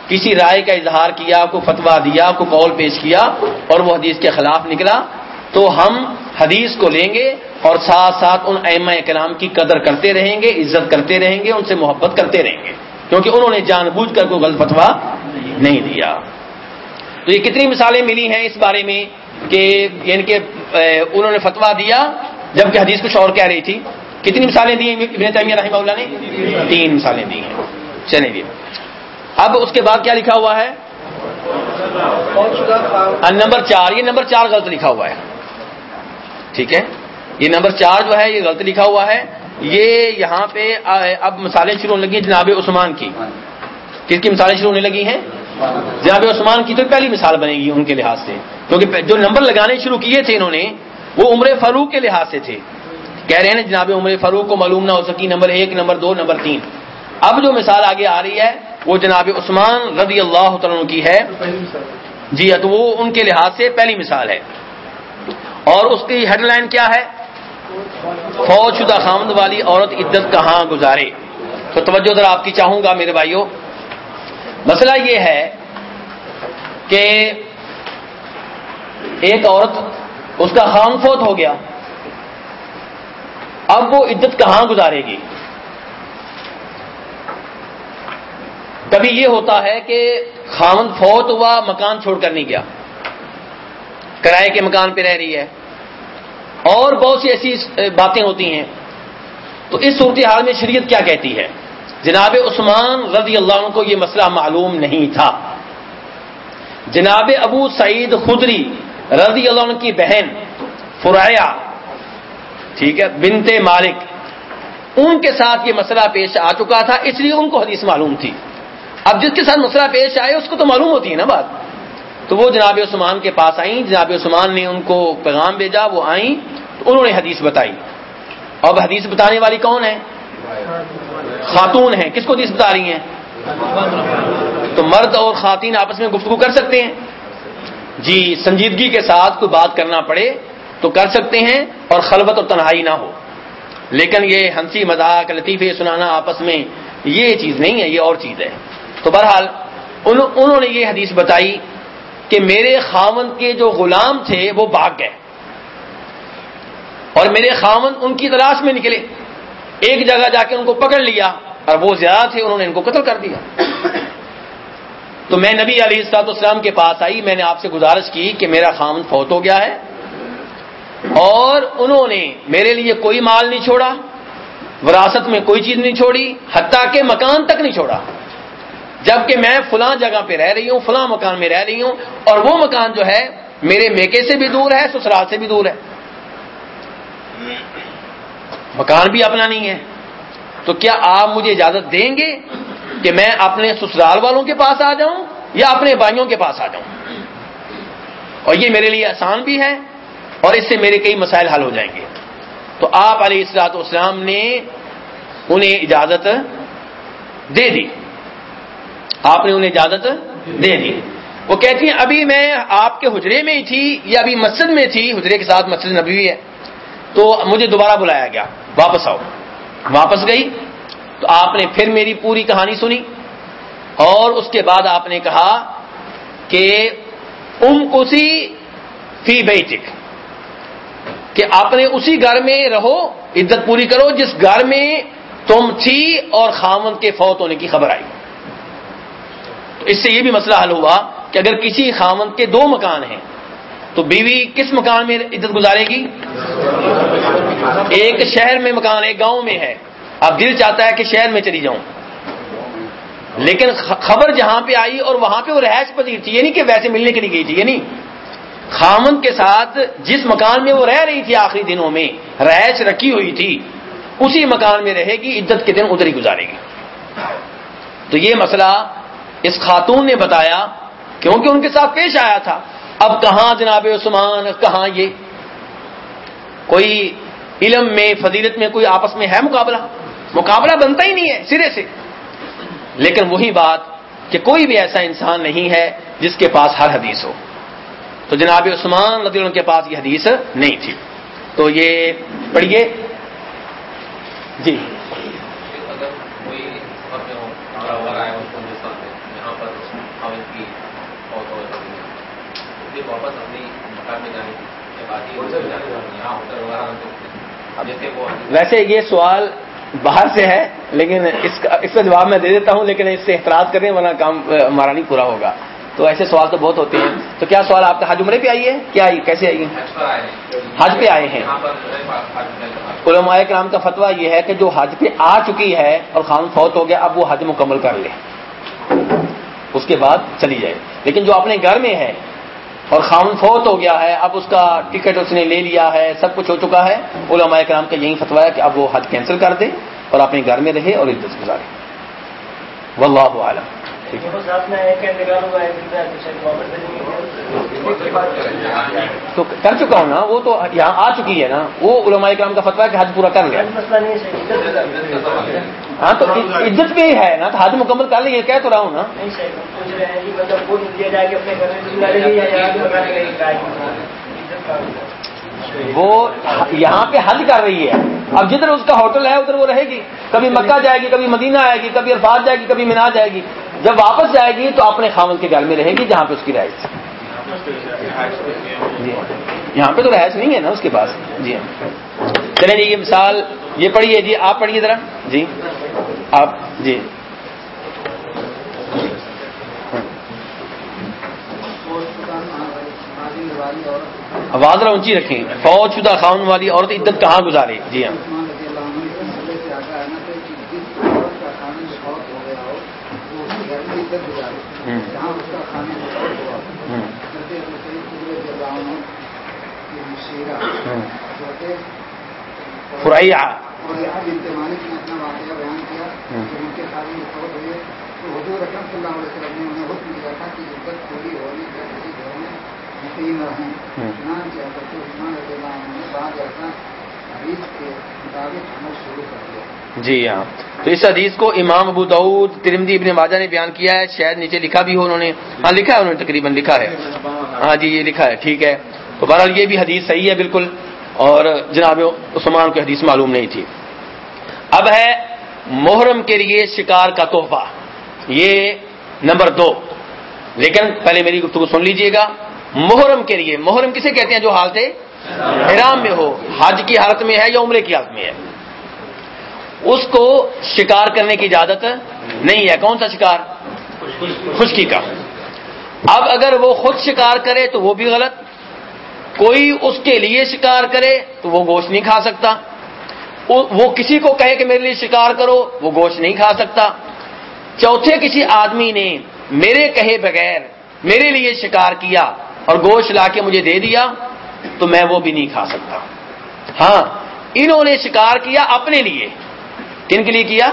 کسی رائے کا اظہار کیا، کو فتوا دیا، کو قول پیش کیا اور وہ حدیث کے خلاف نکلا، تو ہم حدیث کو لیں گے اور ساتھ ساتھ ان ائمہ کلام کی قدر کرتے رہیں گے، عزت کرتے رہیں گے، ان سے محبت کرتے رہیں گے۔ کیونکہ انہوں نے جان بوجھ کر کوئی غلط فتوا نہیں دیا۔ تو یہ کتنی مثالیں ملی ہیں اس بارے میں کہ یعنی کہ انہوں نے فتوا دیا جبکہ حدیث کچھ اور کہہ رہی تھی۔ کتنی مثالیں دی ابن تیمیہ رحمہ اللہ نے؟ تین مثالیں دی ہیں۔ چلیں جی۔ اب اس کے بعد کیا لکھا ہوا ہے؟ نمبر چار یہ نمبر چار غلط لکھا ہوا ہے۔ ٹھیک ہے؟ یہ نمبر چار جو ہے یہ غلط لکھا ہوا ہے۔ یہ یہاں پہ اب مثالیں شروع ہونے لگی جناب عثمان کی۔ کس کی مثالیں شروع ہونے لگی ہیں؟ جناب عثمان کی تو پہلی مثال بنے گی ان کے لحاظ سے۔ کیونکہ جو نمبر لگانے شروع کیے تھے انہوں نے وہ عمر فاروق کے لحاظ سے تھے۔ کہہ رہے ہیں جناب عمر فاروق کو معلوم نہ ہو سکی نمبر ایک نمبر دو نمبر تین۔ اب جو مثال آگے آ رہی ہے وہ جناب عثمان رضی اللہ تعالیٰ کی ہے۔ جی ہاں، تو وہ ان کے لحاظ سے پہلی مثال ہے۔ اور اس کی ہیڈ لائن کیا ہے؟ فوج شدہ خامد والی عورت عدت کہاں گزارے؟ تو توجہ ذرا آپ کی چاہوں گا میرے بھائیوں۔ مسئلہ یہ ہے کہ ایک عورت، اس کا خام فوت ہو گیا۔ اب وہ عدت کہاں گزارے گی؟ کبھی یہ ہوتا ہے کہ خامن فوت ہوا، مکان چھوڑ کر نہیں گیا۔ کرائے کے مکان پہ رہ رہی ہے۔ اور بہت سی ایسی باتیں ہوتی ہیں۔ تو اس صورتحال میں شریعت کیا کہتی ہے؟ جناب عثمان رضی اللہ عنہ کو یہ مسئلہ معلوم نہیں تھا۔ جناب ابو سعید خدری رضی اللہ عنہ کی بہن فریا ٹھیک ہے بنت مالک، ان کے ساتھ یہ مسئلہ پیش آ چکا تھا، اس لیے ان کو حدیث معلوم تھی۔ اب جس کے ساتھ مسئلہ پیش آئے، اس کو تو معلوم ہوتی ہے نا بات۔ تو وہ جناب عثمان کے پاس آئیں، جناب عثمان نے ان کو پیغام بھیجا، وہ آئیں، تو انہوں نے حدیث بتائی۔ اب حدیث بتانے والی کون ہے خاتون ہیں۔ کس کو حدیث بتا رہی ہیں؟ تو مرد اور خواتین آپس میں گفتگو کر سکتے ہیں۔ جی سنجیدگی کے ساتھ کوئی بات کرنا پڑے تو کر سکتے ہیں اور خلبت اور تنہائی نہ ہو۔ لیکن یہ ہنسی مذاق، لطیفے سنانا آپس میں یہ چیز نہیں ہے، یہ اور چیز ہے۔ تو بہرحال، انہوں نے یہ حدیث بتائی کہ میرے خاون کے جو غلام تھے، وہ بھاگ گئے۔ اور میرے خاون ان کی تلاش میں نکلے۔ ایک جگہ جا کے ان کو پکڑ لیا اور وہ زیادہ تھے، انہوں نے ان کو قتل کر دیا۔ تو میں نبی علی السلاط اسلام کے پاس آئی، میں نے آپ سے گزارش کی کہ میرا خامن فوت ہو گیا ہے۔ اور انہوں نے میرے لیے کوئی مال نہیں چھوڑا، وراثت میں کوئی چیز نہیں چھوڑی، حتیٰ کہ مکان تک نہیں چھوڑا۔ جبکہ میں فلاں جگہ پہ رہ رہی ہوں، فلاں مکان میں رہ رہی ہوں، اور وہ مکان جو ہے میرے میکے سے بھی دور ہے، سسرال سے بھی دور ہے۔ مکان بھی اپنا نہیں ہے۔ تو کیا آپ مجھے اجازت دیں گے کہ میں اپنے سسرال والوں کے پاس آ جاؤں یا اپنے بھائیوں کے پاس آ جاؤں؟ اور یہ میرے لیے آسان بھی ہے اور اس سے میرے کئی مسائل حل ہو جائیں گے۔ تو آپ علیہ السلاط اسلام نے انہیں اجازت دے دی۔ آپ نے انہیں اجازت دے دی۔ وہ کہتی ہیں، ابھی میں آپ کے حجرے میں ہی تھی یا ابھی مسجد میں تھی؟ حجرے کے ساتھ مسجد نبی ہے۔ تو مجھے دوبارہ بلایا گیا۔ واپس آؤ۔ واپس گئی۔ تو آپ نے پھر میری پوری کہانی سنی۔ اور اس کے بعد آپ نے کہا کہ ام کسی فی بیٹک کہ آپ نے اسی گھر میں رہو عزت پوری کرو، جس گھر میں تم تھی اور خامن کے فوت ہونے کی خبر آئی۔ اس سے یہ بھی مسئلہ حل ہوا کہ اگر کسی خامن کے دو مکان ہیں، تو بیوی کس مکان میں عزت گزارے گی؟ ایک شہر میں مکان ایک گاؤں میں ہے۔ اب دل چاہتا ہے کہ شہر میں چلی جاؤں۔ لیکن خبر جہاں پہ آئی اور وہاں پہ وہ رہائش پذیر تھی یعنی کہ ویسے ملنے کے لیے گئی تھی یعنی خامن کے ساتھ جس مکان میں وہ رہ رہی تھی آخری دنوں میں، رہائش رکھی ہوئی تھی، اسی مکان میں رہے گی، عزت کے دن ادھر ہی گزارے گی۔ تو یہ مسئلہ اس خاتون نے بتایا کیونکہ ان کے ساتھ پیش آیا تھا۔ اب کہاں جناب عثمان؟ کہاں یہ؟ کوئی علم میں، فضیلت میں، کوئی آپس میں ہے مقابلہ؟ مقابلہ بنتا ہی نہیں ہے، سرے سے۔ لیکن وہی بات کہ کوئی بھی ایسا انسان نہیں ہے جس کے پاس ہر حدیث ہو۔ تو جناب عثمان رضی اللہ کے پاس یہ حدیث نہیں تھی۔ تو یہ پڑھیے۔ جی۔ ویسے یہ سوال باہر سے ہے لیکن اس کا اس کا جواب میں دے دیتا ہوں لیکن اس سے احتراج کریں ورنہ کام ہمارا نہیں پورا ہوگا تو ایسے سوال تو بہت ہوتے ہیں تو کیا سوال آپ کا حج عمرے پہ آئیے کیا آئی کیسے آئیے حج پہ آئے ہیں علماء کرام کا فتویٰ یہ ہے کہ جو حج پہ آ چکی ہے اور خان فوت ہو گیا اب وہ حج مکمل کر لے اس کے بعد چلی جائے لیکن جو اپنے گھر میں ہے اور خاون فوت ہو گیا ہے، اب اس کا ٹکٹ اس نے لے لیا ہے، سب کچھ ہو چکا ہے۔ علماء کرام کا یہی فتوا ہے کہ اب وہ حج کینسل کر دے اور اپنے گھر میں رہے اور عزت گزارے۔ واللہ عالم۔ تو کر چکا ہوں نا وہ تو یہاں آ چکی ہے نا۔ وہ علماء کرام کا فتوا ہے کہ حج پورا کر لیا۔ ہاں تو عزت پہ ہی ہے نا تو حج مکمل کر لیں کہہ تو رہا ہوں نا۔ وہ یہاں پہ حج کر رہی ہے۔ اب جدھر اس کا ہوٹل ہے ادھر وہ رہے گی۔ کبھی مکہ جائے گی کبھی مدینہ آئے گی کبھی عرفات جائے گی کبھی مینا جائے گی۔ جب واپس جائے گی تو اپنے خامن کے گھر میں رہے گی جہاں پہ اس کی رہائش جی۔ یہاں پہ تو رہائش نہیں ہے نا اس کے پاس۔ جی ہاں۔ چلیں جی یہ مثال، یہ پڑھیے جی آپ پڑھیے ذرا۔ جی۔ آپ جی۔ آواز ذرا اونچی رکھیں۔ فوج شدہ خان والی عورت عدت کہاں گزارے جی ہاں۔ فریا اپنا واقعہ بیان کیا ان کے خالی فوت ہوئے تو حضور رحمۃ اللہ علیہ وسلم نے انہیں حکم دیا تھا کہ عزت پوری ہونے کے کسی گھر میں مقیم رہیں۔ چنانچہ حضرت عثمان رضی اللہ عنہ نے بعض ایسا حدیث کے مطابق عمل شروع کر دیا۔ جی ہاں۔ تو اس حدیث کو امام ابو دعود ترمدی ابن ماجہ نے بیان کیا ہے، شاید نیچے لکھا بھی ہو انہوں نے۔ ہاں لکھا ہے انہوں نے، تقریباً لکھا ہے۔ ہاں جی یہ لکھا ہے، ٹھیک ہے۔ تو بہرحال یہ بھی حدیث صحیح ہے بالکل۔ اور جناب عثمان کی حدیث معلوم نہیں تھی۔ اب ہے محرم کے لیے شکار کا تحفہ۔ یہ نمبر دو۔ لیکن پہلے میری گفتگو سن لیجیے گا۔ محرم کے لیے، محرم کسے کہتے ہیں جو حالت حرام میں ہو؟ حج کی حالت میں ہے یا عمرے کی حالت میں ہے؟ اس کو شکار کرنے کی اجازت نہیں ہے۔ کون سا شکار؟ خشکی کا۔ اب اگر وہ خود شکار کرے تو وہ بھی غلط۔ کوئی اس کے لیے شکار کرے تو وہ گوشت نہیں کھا سکتا۔ وہ کسی کو کہے کہ میرے لیے شکار کرو، وہ گوشت نہیں کھا سکتا۔ چوتھے کسی آدمی نے میرے کہے بغیر میرے لیے شکار کیا اور گوشت لا کے مجھے دے دیا تو میں وہ بھی نہیں کھا سکتا۔ ہاں انہوں نے شکار کیا اپنے لیے۔ کن کے لیے کیا؟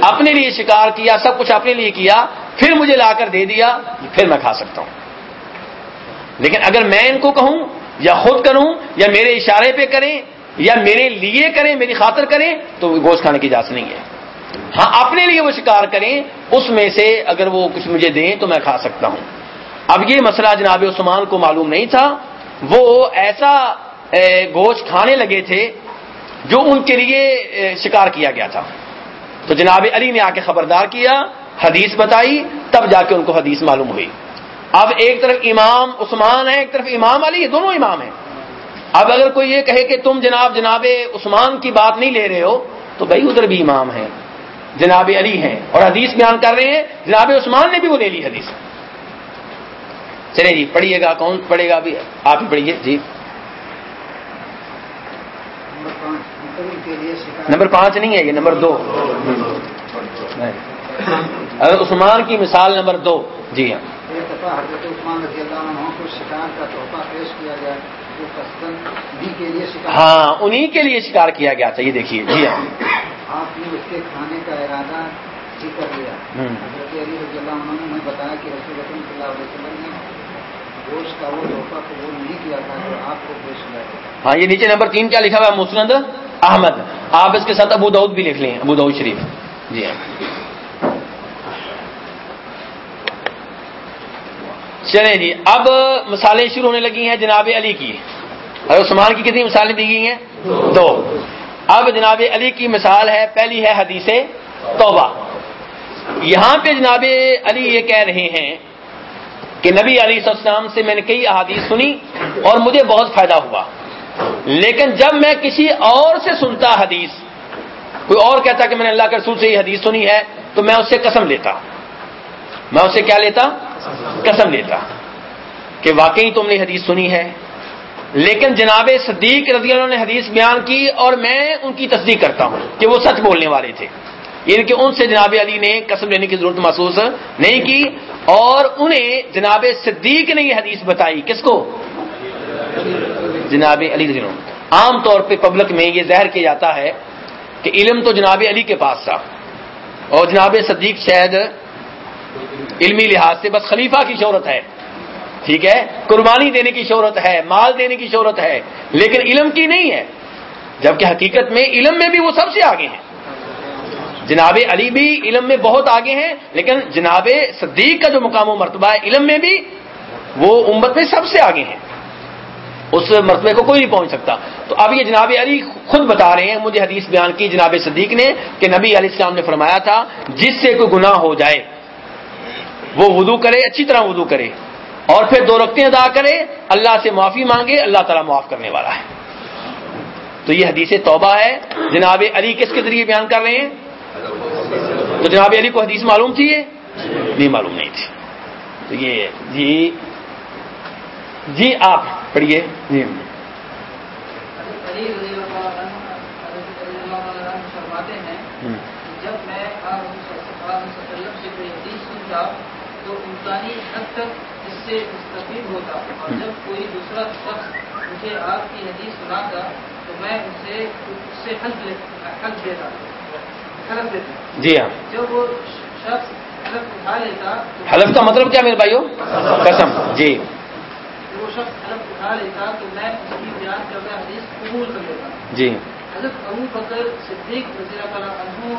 اپنے لیے شکار کیا، سب کچھ اپنے لیے کیا، پھر مجھے لا کر دے دیا، پھر میں کھا سکتا ہوں۔ لیکن اگر میں ان کو کہوں، یا خود کروں، یا میرے اشارے پہ کریں، یا میرے لیے کریں، میری خاطر کریں، تو گوشت کھانے کی اجازت نہیں ہے۔ ہاں اپنے لیے وہ شکار کریں، اس میں سے اگر وہ کچھ مجھے دیں تو میں کھا سکتا ہوں۔ اب یہ مسئلہ جناب عثمان کو معلوم نہیں تھا۔ وہ ایسا گوشت کھانے لگے تھے جو ان کے لیے شکار کیا گیا تھا۔ تو جناب علی نے آ کے خبردار کیا، حدیث بتائی، تب جا کے ان کو حدیث معلوم ہوئی۔ اب ایک طرف امام عثمان ہے ایک طرف امام علی دونوں امام ہیں۔ اب اگر کوئی یہ کہے کہ تم جناب جناب عثمان کی بات نہیں لے رہے ہو، تو بھائی ادھر بھی امام ہیں، جناب علی ہیں۔ اور حدیث بیان کر رہے ہیں، جناب عثمان نے بھی وہ لے لی حدیث۔ چلے جی پڑھیے گا کون پڑھے گا، ابھی آپ ہی پڑھیے۔ جی۔ نمبر پانچ نہیں ہے یہ نمبر دو۔ اگر عثمان کی مثال نمبر دو۔ جی ہاں۔ ایک دفعہ حضرت عثمان رضی اللہ عنہ کو شکار کا تحفہ پیش کیا گیا ہاں انہی کے لیے شکار کیا گیا تھا یہ دیکھیے۔ جی ہاں۔ آپ نے اس کے کھانے کا ارادہ کر لیا۔ حضرت علی رضی اللہ عنہ نے بتایا کہ رسول صلی اللہ علیہ وسلم نے گوشت کا وہ تحفہ قبول نہیں کیا تھا جو آپ کو پیش کیا ہاں یہ نیچے نمبر تین کیا لکھا ہوا ہے مسند احمد، آپ اس کے ساتھ ابو دعود بھی لکھ لیں، ابو دعود شریف۔ جی ہاں۔ چلیں جی اب مثالیں شروع ہونے لگی ہیں جناب علی کی۔ اور عثمان کی کتنی مثالیں دی گئی ہیں؟ دو۔ اب جناب علی کی مثال ہے، پہلی ہے حدیث توبہ۔ یہاں پہ جناب علی یہ کہہ رہے ہیں کہ نبی علی السلام سے میں نے کئی احادیث سنی اور مجھے بہت فائدہ ہوا۔ لیکن جب میں کسی اور سے سنتا حدیث، کوئی اور کہتا کہ میں نے اللہ کے رسول سے یہ حدیث سنی ہے، تو میں اس سے قسم لیتا۔ میں اسے کیا لیتا؟ قسم لیتا کہ واقعی تم نے حدیث سنی ہے۔ لیکن جناب صدیق رضی اللہ نے حدیث بیان کی اور میں ان کی تصدیق کرتا ہوں کہ وہ سچ بولنے والے تھے۔ یعنی کہ ان سے جناب علی نے قسم لینے کی ضرورت محسوس نہیں کی اور انہیں جناب صدیق نے یہ حدیث بتائی۔ کس کو؟ جناب علی رضی اللہ عام طور پہ پبلک میں یہ زہر کیا جاتا ہے کہ علم تو جناب علی کے پاس تھا۔ اور جناب صدیق شاید علمی لحاظ سے بس خلیفہ کی شہرت ہے۔ ٹھیک ہے؟ قربانی دینے کی شہرت ہے، مال دینے کی شہرت ہے، لیکن علم کی نہیں ہے۔ جبکہ حقیقت میں علم میں بھی وہ سب سے آگے ہیں۔ جناب علی بھی علم میں بہت آگے ہیں، لیکن جناب صدیق کا جو مقام و مرتبہ ہے، علم میں بھی وہ امت میں سب سے آگے ہیں۔ اس مرتبے کو کوئی نہیں پہنچ سکتا۔ تو اب یہ جناب علی خود بتا رہے ہیں، مجھے حدیث بیان کی جناب صدیق نے کہ نبی علیہ السلام نے فرمایا تھا، جس سے کوئی گناہ ہو جائے، وہ وضو کرے، اچھی طرح وضو کرے۔ اور پھر دو رقطیں ادا کرے، اللہ سے معافی مانگے، اللہ تعالیٰ معاف کرنے والا ہے۔ تو یہ حدیث توبہ ہے۔ جناب علی کس کے ذریعے بیان کر رہے ہیں؟ تو جناب علی کو حدیث معلوم تھی یہ؟ نہیں معلوم نہیں تھی۔ تو یہ جی جی آپ پڑھیے۔ جی۔ فرماتے ہیں جب میں سے کوئی حدیث سنتا تو انسانی حد تک اس سے مستفید ہوتا۔ اور جب کوئی دوسرا شخص مجھے آپ کی حدیث سناتا تو میں اسے اس سے حد دیتا۔ حلف دیتا۔ جی ہاں۔ جب وہ شخص حلف اٹھا لیتا حلف کا مطلب کیا میرے بھائیو؟ قسم۔ جی۔ وہ شخص حلف اٹھا لیتا تو میں اس کی بیان کردہ حدیث قبول کر لیتا۔ جی۔ حضرت ابو بکر صدیق تعالیٰ عنہ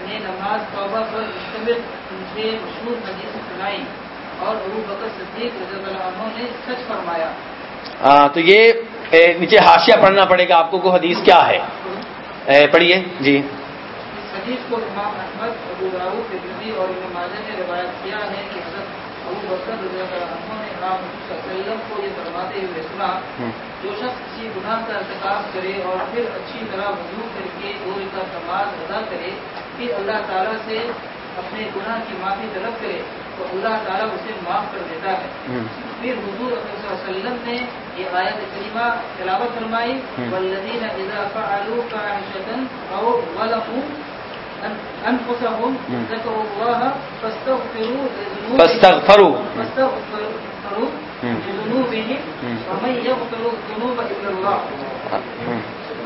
نے نماز توبہ پر مشتمل مجھے مشہور حدیث سنائی اور ابو بکر صدیق رضی اللہ عنہ نے سچ فرمایا۔ آ, تو یہ نیچے حاشیہ پڑھنا پڑے گا آپ کو کو حدیث کیا ہے؟ پڑھیے۔ جی۔ حدیث کو امام احمد ابو داؤد اور ابن ماجہ نے روایت کیا ہے کہ ابو بکر عنہ نے وسلم کو یہ فرماتے ہوئے سنا جو شخص کسی گناہ کا ارتکاب کرے اور پھر اچھی طرح وضو کر کے دو رکعت نماز ادا کرے پھر اللہ تعالیٰ سے اپنے گناہ کی معافی طلب کرے تو اللہ تعالیٰ اسے معاف کر دیتا ہے۔ پھر حضور صلی اللہ علیہ وسلم نے یہ آیت کریمہ تلاوت فرمائی والذین اذا فعلوا فاحشة او ظلموا انفسهم ذكروا الله فاستغفروا لذنوبهم. فاستغفروا. فاستغفروا لذنوبهم. ومن يغفر الذنوب الا الله.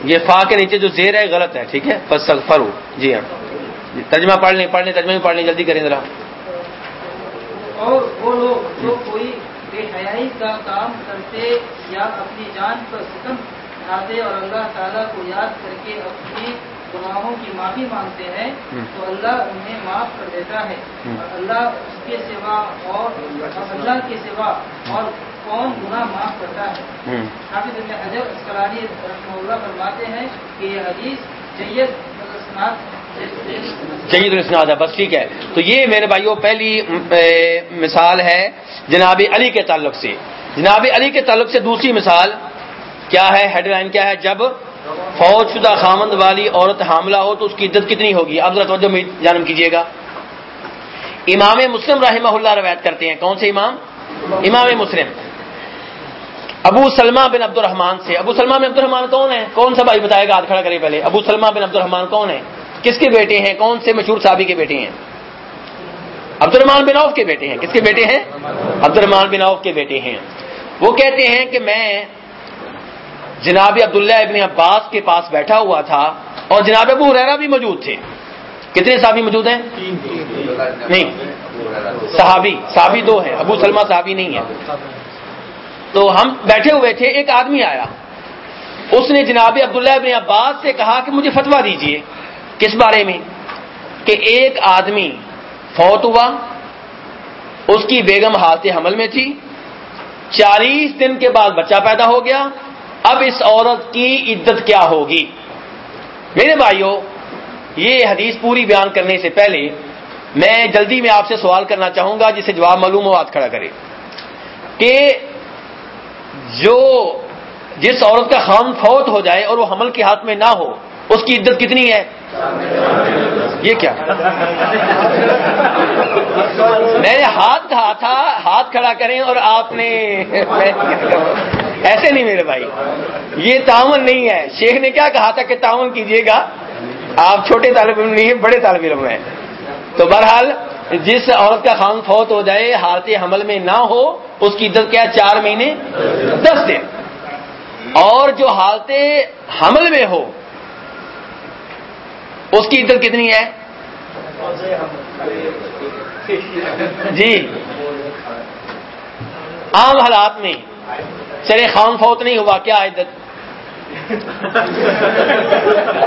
یہ فا کے نیچے جو زیر ہے غلط ہے ٹھیک ہے؟ فاستغفروا. جی ہاں. ترجمہ پڑھ لیں پڑھ لیں ترجمہ بھی پڑھ لیں جلدی کریں ذرا. اور وہ لوگ جو کوئی بے حیائی کا کام کرتے یا اپنی جان پر ستم اٹھاتے اور اللہ تعالیٰ کو یاد کر کے اپنی گناہوں کی معافی مانگتے ہیں تو اللہ انہیں معاف کر دیتا ہے۔ اور اللہ اس کے سوا اور اللہ کے سوا اور کون گناہ معاف کرتا ہے؟ حافظ ابن حجر اسکلانی رحمہ اللہ فرماتے ہیں کہ یہ حدیث جید جید الاسناد ہے بس ٹھیک ہے۔ تو یہ میرے بھائیوں پہلی مثال ہے جناب علی کے تعلق سے۔ جناب علی کے تعلق سے دوسری مثال کیا ہے؟ ہیڈ لائن کیا ہے؟ جب فوج شدہ خامند والی عورت حاملہ ہو تو اس کی عدت کتنی ہوگی؟ اب ذرا توجہ جانم کیجیے گا۔ امام مسلم رحمہ اللہ روایت کرتے ہیں۔ کون سے امام؟ امام مسلم۔ ابو سلمہ بن عبد الرحمان سے۔ ابو سلمہ بن عبد الرحمان کون ہے کون سا بھائی بتائے گا؟ ہاتھ کھڑا کرے پہلے۔ ابو سلمہ بن عبد الرحمان کون ہے کس کے بیٹے ہیں؟ کون سے مشہور صحابی کے بیٹے ہیں؟ عبد الرحمان بن عوف کے بیٹے ہیں۔ کس کے بیٹے ہیں؟ عبد الرحمان بن عوف کے بیٹے ہیں۔ وہ کہتے ہیں کہ میں جناب عبداللہ ابن عباس کے پاس بیٹھا ہوا تھا اور جناب ابو ریرا بھی موجود تھے۔ کتنے صحابی موجود ہیں؟ نہیں۔ صحابی صحابی دو ہیں۔ ابو سلمہ صحابی نہیں ہے تو ہم بیٹھے ہوئے تھے، ایک آدمی آیا۔ اس نے جناب عبداللہ ابن عباس سے کہا کہ مجھے فتوا دیجیے کس بارے میں؟ کہ ایک آدمی فوت ہوا، اس کی بیگم حالت حمل میں تھی، چالیس دن کے بعد بچہ پیدا ہو گیا اب اس عورت کی عدت کیا ہوگی؟ میرے بھائیوں یہ حدیث پوری بیان کرنے سے پہلے میں جلدی میں آپ سے سوال کرنا چاہوں گا، جسے جواب معلوم ہو ہاتھ کھڑا کرے کہ جو جس عورت کا خان فوت ہو جائے اور وہ حمل کے ہاتھ میں نہ ہو، اس کی عدت کتنی ہے؟ یہ کیا؟ میں نے ہاتھ کہا تھا، ہاتھ کھڑا کریں اور آپ نے ایسے نہیں میرے بھائی، یہ تعاون نہیں ہے۔ شیخ نے کیا کہا تھا کہ تعاون کیجیے گا؟ آپ چھوٹے طالب علم نہیں ہیں، بڑے طالب علم ہیں۔ تو بہرحال، جس عورت کا خان فوت ہو جائے، حالت حمل میں نہ ہو، اس کی عدت کیا چار مہینے، دس دن۔ اور جو حالت حمل میں ہو اس کی عدت کتنی ہے؟ جی۔ عام حالات میں چلے خان فوت نہیں ہوا، کیا عدت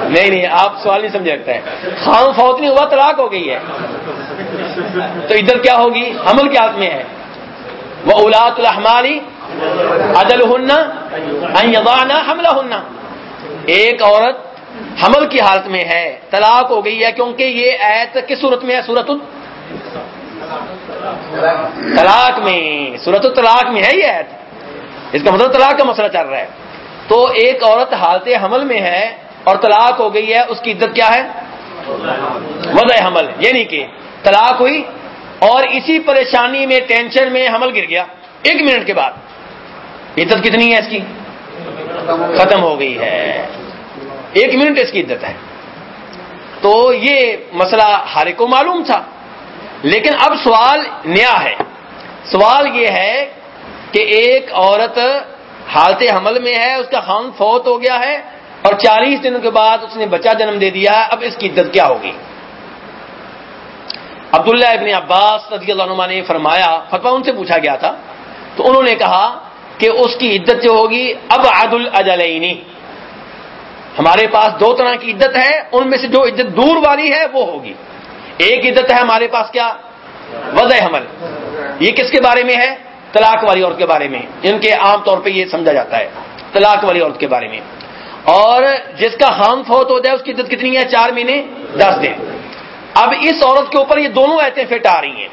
نہیں نہیں، آپ سوال نہیں سمجھ سکتے۔ خان فوت نہیں ہوا، طلاق ہو گئی ہے۔ تو ادھر کیا ہوگی؟ حمل کے ہاتھ میں ہے۔ وہ اولاد الحماری عدل ہننا حملہ ہننا ایک عورت حمل کی حالت میں ہے، طلاق ہو گئی ہے، کیونکہ یہ ایت کس صورت میں ہے؟ سورت طلاق میں سورت الطلاق میں ہے یہ ایت اس کا مطلب طلاق کا مسئلہ چل رہا ہے۔ تو ایک عورت حالت حمل میں ہے اور طلاق ہو گئی ہے، اس کی عدت کیا ہے؟ وضع حمل۔ یعنی کہ طلاق ہوئی اور اسی پریشانی میں، ٹینشن میں حمل گر گیا۔ ایک منٹ کے بعد۔ عدت کتنی ہے اس کی؟ ختم ہو گئی ہے۔ ایک منٹ اس کی عدت ہے۔ تو یہ مسئلہ ہر کو معلوم تھا۔ لیکن اب سوال نیا ہے۔ سوال یہ ہے کہ ایک عورت حالت حمل میں ہے، اس کا خان فوت ہو گیا ہے اور چالیس دنوں کے بعد اس نے بچہ جنم دے دیا، اب اس کی عدت کیا ہوگی؟ عبداللہ ابن عباس رضی اللہ عنہ نے فرمایا فتوا ان سے پوچھا گیا تھا۔ تو انہوں نے کہا کہ اس کی عدت جو ہوگی اب عد الجلینی ہمارے پاس دو طرح کی عدت ہے، ان میں سے جو عدت دور والی ہے وہ ہوگی۔ ایک عدت ہے ہمارے پاس کیا؟ وضع حمل۔ یہ کس کے بارے میں ہے؟ طلاق والی عورت کے بارے میں۔ ان کے عام طور پہ یہ سمجھا جاتا ہے، طلاق والی عورت کے بارے میں۔ اور جس کا خام فوت ہو جائے، اس کی عدت کتنی ہے؟ چار مہینے۔ دس دن۔ اب اس عورت کے اوپر یہ دونوں ایتیں فٹ آ رہی ہیں۔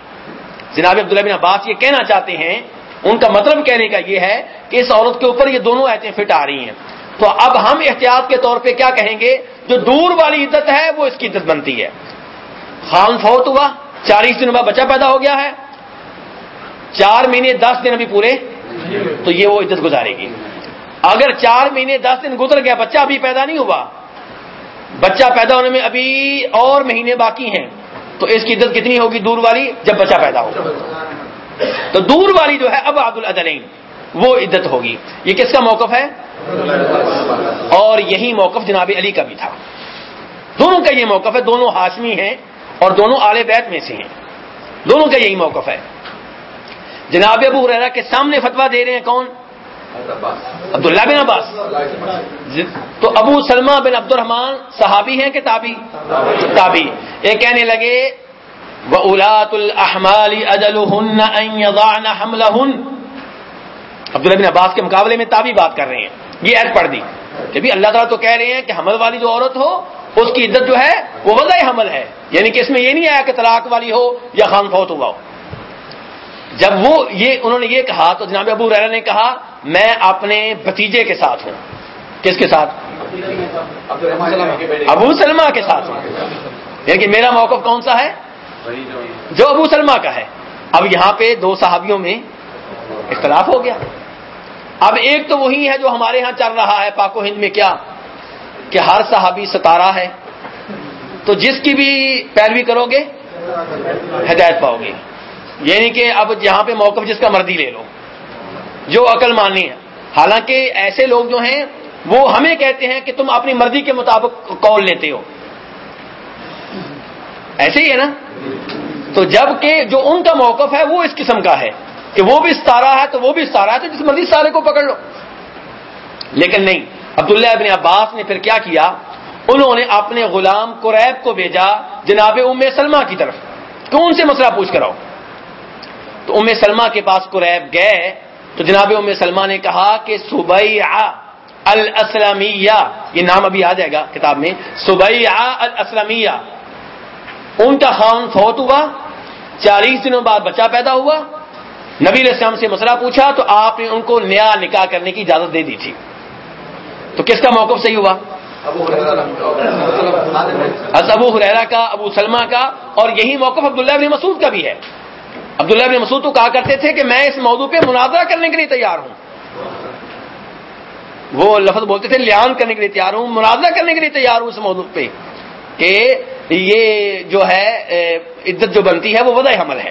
جناب عبداللہ بن عباس یہ کہنا چاہتے ہیں، ان کا مطلب کہنے کا یہ ہے کہ اس عورت کے اوپر یہ دونوں ایتیں فٹ آ رہی ہیں۔ تو اب ہم احتیاط کے طور پہ کیا کہیں گے؟ جو دور والی عدت ہے، وہ اس کی عدت بنتی ہے۔ خان فوت ہوا، چالیس دن بعد بچہ پیدا ہو گیا ہے۔ چار مہینے دس دن ابھی پورے، تو یہ وہ عزت گزارے گی۔ اگر چار مہینے دس دن گزر گیا، بچہ ابھی پیدا نہیں ہوا، بچہ پیدا ہونے میں ابھی اور مہینے باقی ہیں، تو اس کی عزت کتنی ہوگی دور والی؟ جب بچہ پیدا ہوگا۔ تو دور والی جو ہے اب عبد العدلین وہ عدت ہوگی۔ یہ کس کا موقف ہے؟ اور یہی موقف جناب علی کا بھی تھا۔ دونوں کا یہ موقف ہے، دونوں ہاشمی ہیں اور دونوں آلے بیت میں سے ہیں۔ دونوں کا یہی موقف ہے۔ جناب ابو ریرا کے سامنے فتوا دے رہے ہیں کون؟ عبداللہ بن عباس۔ تو ابو سلمہ بن عبد الرحمان صحابی ہیں کہ تابی تابی یہ کہنے لگے وہ اولاد الحمال اجل ہن حمل عبداللہ بن عباس کے مقابلے میں تابی بات کر رہے ہیں۔ یہ ایڈ پڑھ دی۔ کہ بھی اللہ تعالیٰ تو کہہ رہے ہیں کہ حمل والی جو عورت ہو، اس کی عزت جو ہے، وہ وضع حمل ہے۔ یعنی کہ اس میں یہ نہیں آیا کہ طلاق والی ہو یا خان فوت ہوا ہو۔ جب وہ یہ، انہوں نے یہ کہا تو جناب ابو ریرا نے کہا، میں اپنے بتیجے کے ساتھ ہوں۔ کس کے ساتھ؟ ابو سلما کے ساتھ ہوں۔ یعنی کہ میرا موقف کون سا ہے؟ جو ابو سلما کا ہے۔ اب یہاں پہ دو صحابیوں میں اختلاف ہو گیا۔ اب ایک تو وہی ہے جو ہمارے ہاں چل رہا ہے پاک و ہند میں کیا؟ کہ ہر صحابی ستارہ ہے۔ تو جس کی بھی پیروی کرو گے، ہدایت پاؤ گے۔ یعنی کہ اب یہاں پہ موقف جس کا مرضی لے لو۔ جو عقل مانی ہے۔ حالانکہ ایسے لوگ جو ہیں، وہ ہمیں کہتے ہیں کہ تم اپنی مرضی کے مطابق کال لیتے ہو۔ ایسے ہی ہے نا؟ تو جبکہ جو ان کا موقف ہے، وہ اس قسم کا ہے۔ کہ وہ بھی ستارہ ہے تو وہ بھی ستارہ ہے تو جس مرضی ستارے کو پکڑ لو۔ لیکن نہیں، عبداللہ ابن عباس نے پھر کیا کیا؟ انہوں نے اپنے غلام قریب کو بھیجا جناب ام سلمہ کی طرف۔ کون سے مسئلہ پوچھ کر آؤ تو ام سلمہ کے پاس قریب گئے، تو جناب ام سلمہ نے کہا کہ سبیعہ الاسلامیہ، یہ نام ابھی آ جائے گا کتاب میں۔ سبیعہ الاسلامیہ۔ ان کا خان فوت ہوا، چالیس دنوں بعد بچہ پیدا ہوا نبی علیہ السلام سے مسئلہ پوچھا تو آپ نے ان کو نیا نکاح کرنے کی اجازت دے دی تھی۔ تو کس کا موقف صحیح ہوا؟ ابو حریرا کا ابو سلمہ کا اور یہی موقف عبداللہ ابن مسعود کا بھی ہے۔ عبداللہ ابن مسعود تو کہا کرتے تھے کہ میں اس موضوع پہ مناظرہ کرنے کے لیے تیار ہوں۔ وہ لفظ بولتے تھے لیان کرنے کے لیے تیار ہوں مناظرہ کرنے کے لیے تیار ہوں اس موضوع پہ کہ یہ جو ہے عزت جو بنتی ہے وہ وضع حمل ہے۔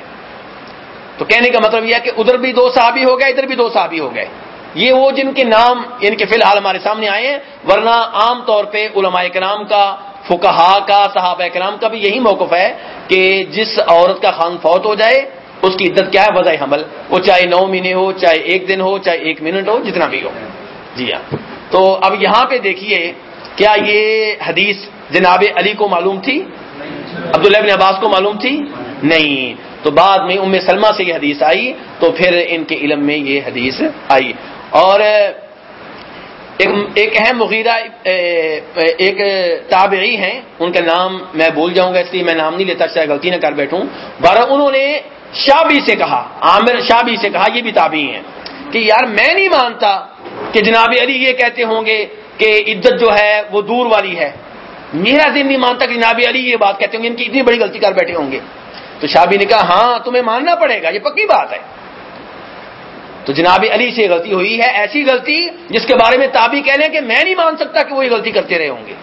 تو کہنے کا مطلب یہ ہے کہ ادھر بھی دو صحابی ہو گئے، ادھر بھی دو صحابی ہو گئے۔ یہ وہ جن کے نام یعنی ان کے فی الحال ہمارے سامنے آئے ہیں، ورنہ عام طور پہ علماء کرام کا فکہ کا، صحابہ کرام کا بھی یہی موقف ہے کہ جس عورت کا خان فوت ہو جائے، اس کی عدت کیا ہے؟ وضع حمل۔ وہ چاہے نو مہینے ہو، چاہے ایک دن ہو، چاہے ایک منٹ ہو، جتنا بھی ہو۔ جی ہاں۔ تو اب یہاں پہ دیکھیے، کیا یہ حدیث جناب علی کو معلوم تھی؟ عبداللہ بن عباس کو معلوم تھی؟ نہیں۔ تو بعد میں ام سلمہ سے یہ حدیث آئی، تو پھر ان کے علم میں یہ حدیث آئی۔ اور ایک اہم مغیرہ ایک تابعی ہیں، ان کا نام میں بھول جاؤں گا، اس لیے میں نام نہیں لیتا شاید غلطی نہ کر بیٹھوں۔ بارہ انہوں نے شابی سے کہا، عامر شابی سے کہا، یہ بھی تابعی ہیں، کہ یار میں نہیں مانتا کہ جناب علی یہ کہتے ہوں گے کہ عدت جو ہے وہ دور والی ہے۔ میرا دن نہیں مانتا کہ جناب علی یہ بات کہتے ہوں گے، ان کی اتنی بڑی غلطی کر بیٹھے ہوں گے۔ تو شابی نے کہا ہاں تمہیں ماننا پڑے گا یہ پکی بات ہے۔ تو جناب علی سے غلطی ہوئی ہے ایسی غلطی جس کے بارے میں تابی کہہ لیں کہ میں نہیں مان سکتا کہ وہ یہ غلطی کرتے رہے ہوں گے۔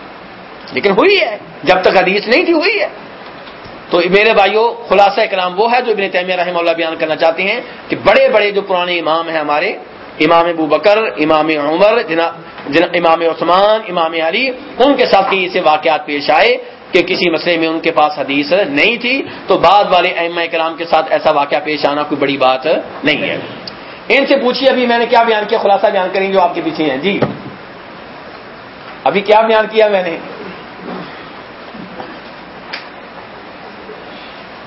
لیکن ہوئی ہے جب تک حدیث نہیں تھی ہوئی ہے۔ تو میرے بھائیوں خلاصہ کلام وہ ہے جو ابن تیمیہ رحمہ اللہ بیان کرنا چاہتے ہیں کہ بڑے بڑے جو پرانے امام ہیں ہمارے امام ابو بکر امام عمر جنا, جنا, امام عثمان امام علی ان کے ساتھ کئی سے واقعات پیش آئے۔ کہ کسی مسئلے میں ان کے پاس حدیث نہیں تھی، تو بعد والے ائمہ کرام کے ساتھ ایسا واقعہ پیش آنا کوئی بڑی بات نہیں ہے۔ ان سے پوچھیے ابھی میں نے کیا بیان کیا، خلاصہ بیان کریں جو آپ کے پیچھے ہیں۔ جی۔ ابھی کیا بیان کیا میں نے؟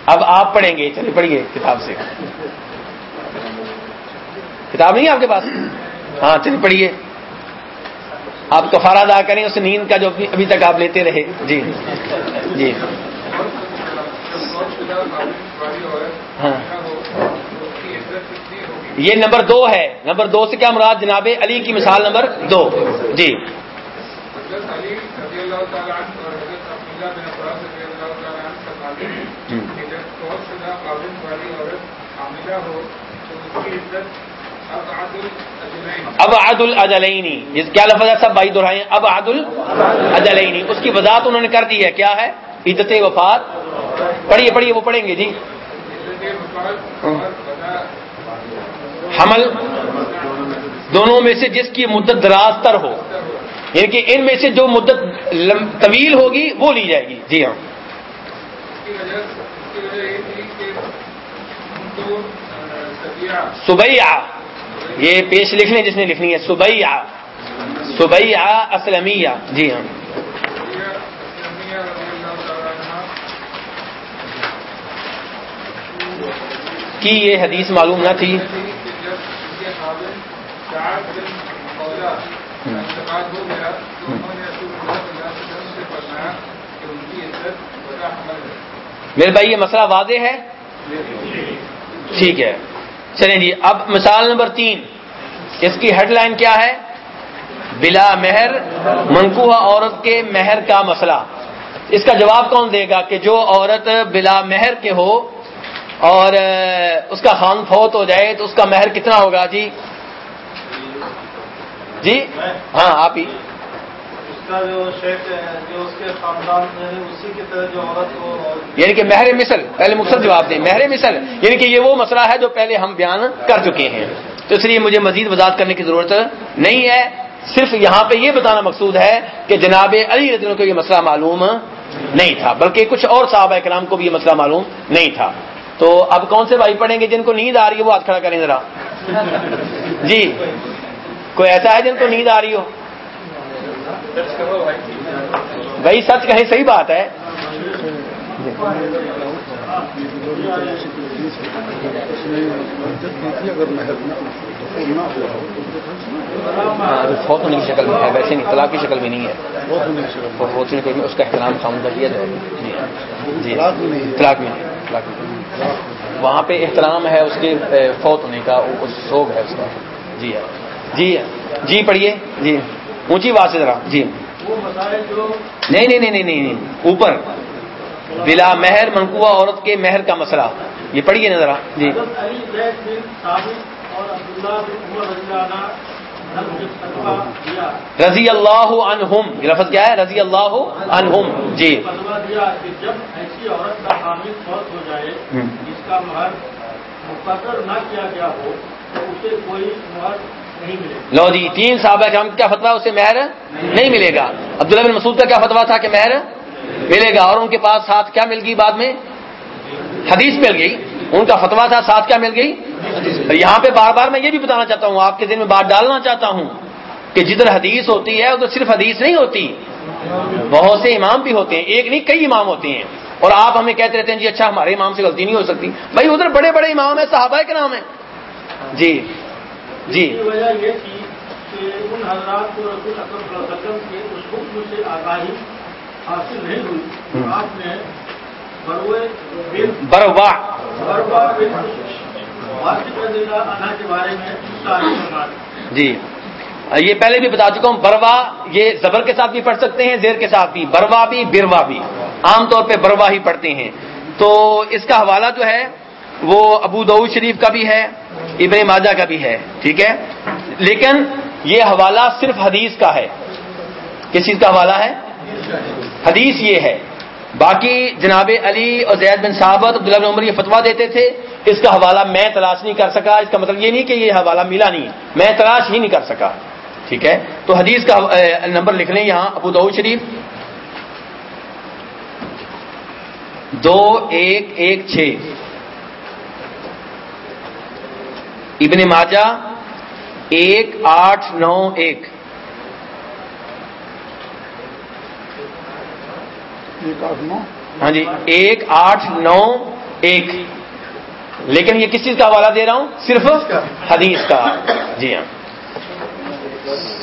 اب آپ پڑھیں گے چلیے پڑھیے کتاب سے۔ کتاب نہیں آپ کے پاس؟ ہاں چلیے پڑھیے آپ کفارہ ادا کریں، اس نیند کا جو ابھی تک آپ لیتے رہے۔ جی۔ جی۔ ہاں۔ یہ نمبر دو ہے۔ نمبر دو سے کیا مراد جناب علی کی مثال نمبر دو؟ جی۔ اب عد العدلینی کیا لفظ ہے سب بھائی دہرائے اب عد العدلینی اس کی وضاحت انہوں نے کر دی ہے۔ کیا ہے؟ عدت وفات۔ پڑھیے پڑھیے، وہ پڑھیں گے جی۔ حمل۔ دونوں میں سے جس کی مدت دراز تر ہو یعنی کہ ان میں سے جو مدت طویل ہوگی، وہ لی جائے گی۔ جی ہاں۔ صبح یہ پیش لکھنے جس نے لکھنی ہے صبح صبح اسلمیہ۔ جی ہاں۔ کی یہ حدیث معلوم نہ تھی؟ میرے بھائی، یہ مسئلہ واضح ہے؟ ٹھیک ہے۔ چلیں جی اب مثال نمبر تین۔ اس کی ہیڈ لائن کیا ہے؟ بلا مہر منقوہ عورت کے مہر کا مسئلہ۔ اس کا جواب کون دے گا کہ جو عورت بلا مہر کے ہو اور اس کا خان فوت ہو جائے تو اس کا مہر کتنا ہوگا جی؟ جی؟ ہاں آپ ہی۔ یعنی کہ مہر مثل پہلے مقصد جواب دیں مہر مثل یعنی کہ یہ وہ مسئلہ ہے جو پہلے ہم بیان کر چکے ہیں۔ تو اس لیے مجھے مزید وضاحت کرنے کی ضرورت نہیں ہے۔ صرف یہاں پہ یہ بتانا مقصود ہے کہ جناب علی رضی کو یہ مسئلہ معلوم نہیں تھا بلکہ کچھ اور صحابہ کرام کو بھی یہ مسئلہ معلوم نہیں تھا۔ تو اب کون سے بھائی پڑھیں گے جن کو نیند آ رہی ہے وہ ہاتھ کھڑا کریں ذرا۔ جی کوئی ایسا ہے جن کو نیند آ رہی ہو؟ بھائی سچ کہیں صحیح بات ہے۔ فوت ہونے کی شکل میں ہے ویسے نہیں طلاق کی شکل میں نہیں ہے۔ فوت ہونے کے اس کا احترام خامدہ کیا جائے۔ جی طلاق میں وہاں پہ احترام ہے اس کے فوت ہونے کا سوگ ہے اس کا۔ جی ہے جی جی پڑھیے۔ جی۔ اونچی بات سے ذرا جی۔ نہیں نہیں نہیں نہیں اوپر۔ بلا مہر منقوع عورت کے مہر کا مسئلہ۔ یہ پڑھیے نا ذرا جی۔ رضی اللہ عنہم۔ یہ لفظ کیا ہے؟ رضی اللہ عنہم جی۔ جب ایسی عورت کا حامل فوت ہو جائے جس کا مہر مقرر نہ کیا گیا ہو تو اسے کوئی مہر لو جی تین صحابہ کرام کیا فتوا اسے مہر نہیں ملے گا؟ عبداللہ بن مسعود کا کیا فتوا تھا کہ مہر ملے گا؟ اور ان کے پاس ساتھ کیا مل گئی بعد میں؟ حدیث مل گئی۔ ان کا فتوا تھا ساتھ کیا مل گئی؟ یہاں پہ بار بار میں یہ بھی بتانا چاہتا ہوں آپ کے دن میں بات ڈالنا چاہتا ہوں کہ جدھر حدیث ہوتی ہے ادھر صرف حدیث نہیں ہوتی۔ بہت سے امام بھی ہوتے ہیں ایک نہیں کئی امام ہوتے ہیں۔ اور آپ ہمیں کہتے رہتے ہیں جی اچھا ہمارے امام سے غلطی نہیں ہو سکتی۔ بھائی ادھر بڑے بڑے امام ہیں صحابہ کے نام ہیں۔ جی۔ جی۔ وجہ یہ تھی کہ ان حضرات کو رسول اکرم صلی اللہ علیہ وسلم کے اس حکم سے آگاہی حاصل نہیں ہوئی۔ آپ نے بروا بروا کے بارے میں جی۔ یہ پہلے بھی بتا چکا ہوں بروا یہ زبر کے ساتھ بھی پڑھ سکتے ہیں زیر کے ساتھ بھی۔ بروا بھی بروا بھی۔ عام طور پہ بروا ہی پڑھتے ہیں۔ تو اس کا حوالہ جو ہے وہ ابو دعود شریف کا بھی ہے، ابن ماجہ کا بھی ہے، ٹھیک ہے؟ لیکن یہ حوالہ صرف حدیث کا ہے۔ کس چیز کا حوالہ ہے؟ حدیث یہ ہے۔ باقی جناب علی اور زید بن صحابت عبداللہ بن عمر یہ فتوا دیتے تھے، اس کا حوالہ میں تلاش نہیں کر سکا، اس کا مطلب یہ نہیں کہ یہ حوالہ ملا نہیں، میں تلاش ہی نہیں کر سکا، ٹھیک ہے؟ تو حدیث کا نمبر لکھ لیں یہاں، ابو دعود شریف۔ دو، ایک ایک، چھ۔ ابن ماجہ ایک آٹھ نو ایک۔ ہاں جی ایک آٹھ نو ایک۔ لیکن یہ کس چیز کا حوالہ دے رہا ہوں؟ صرف حدیث کا۔ جی ہاں۔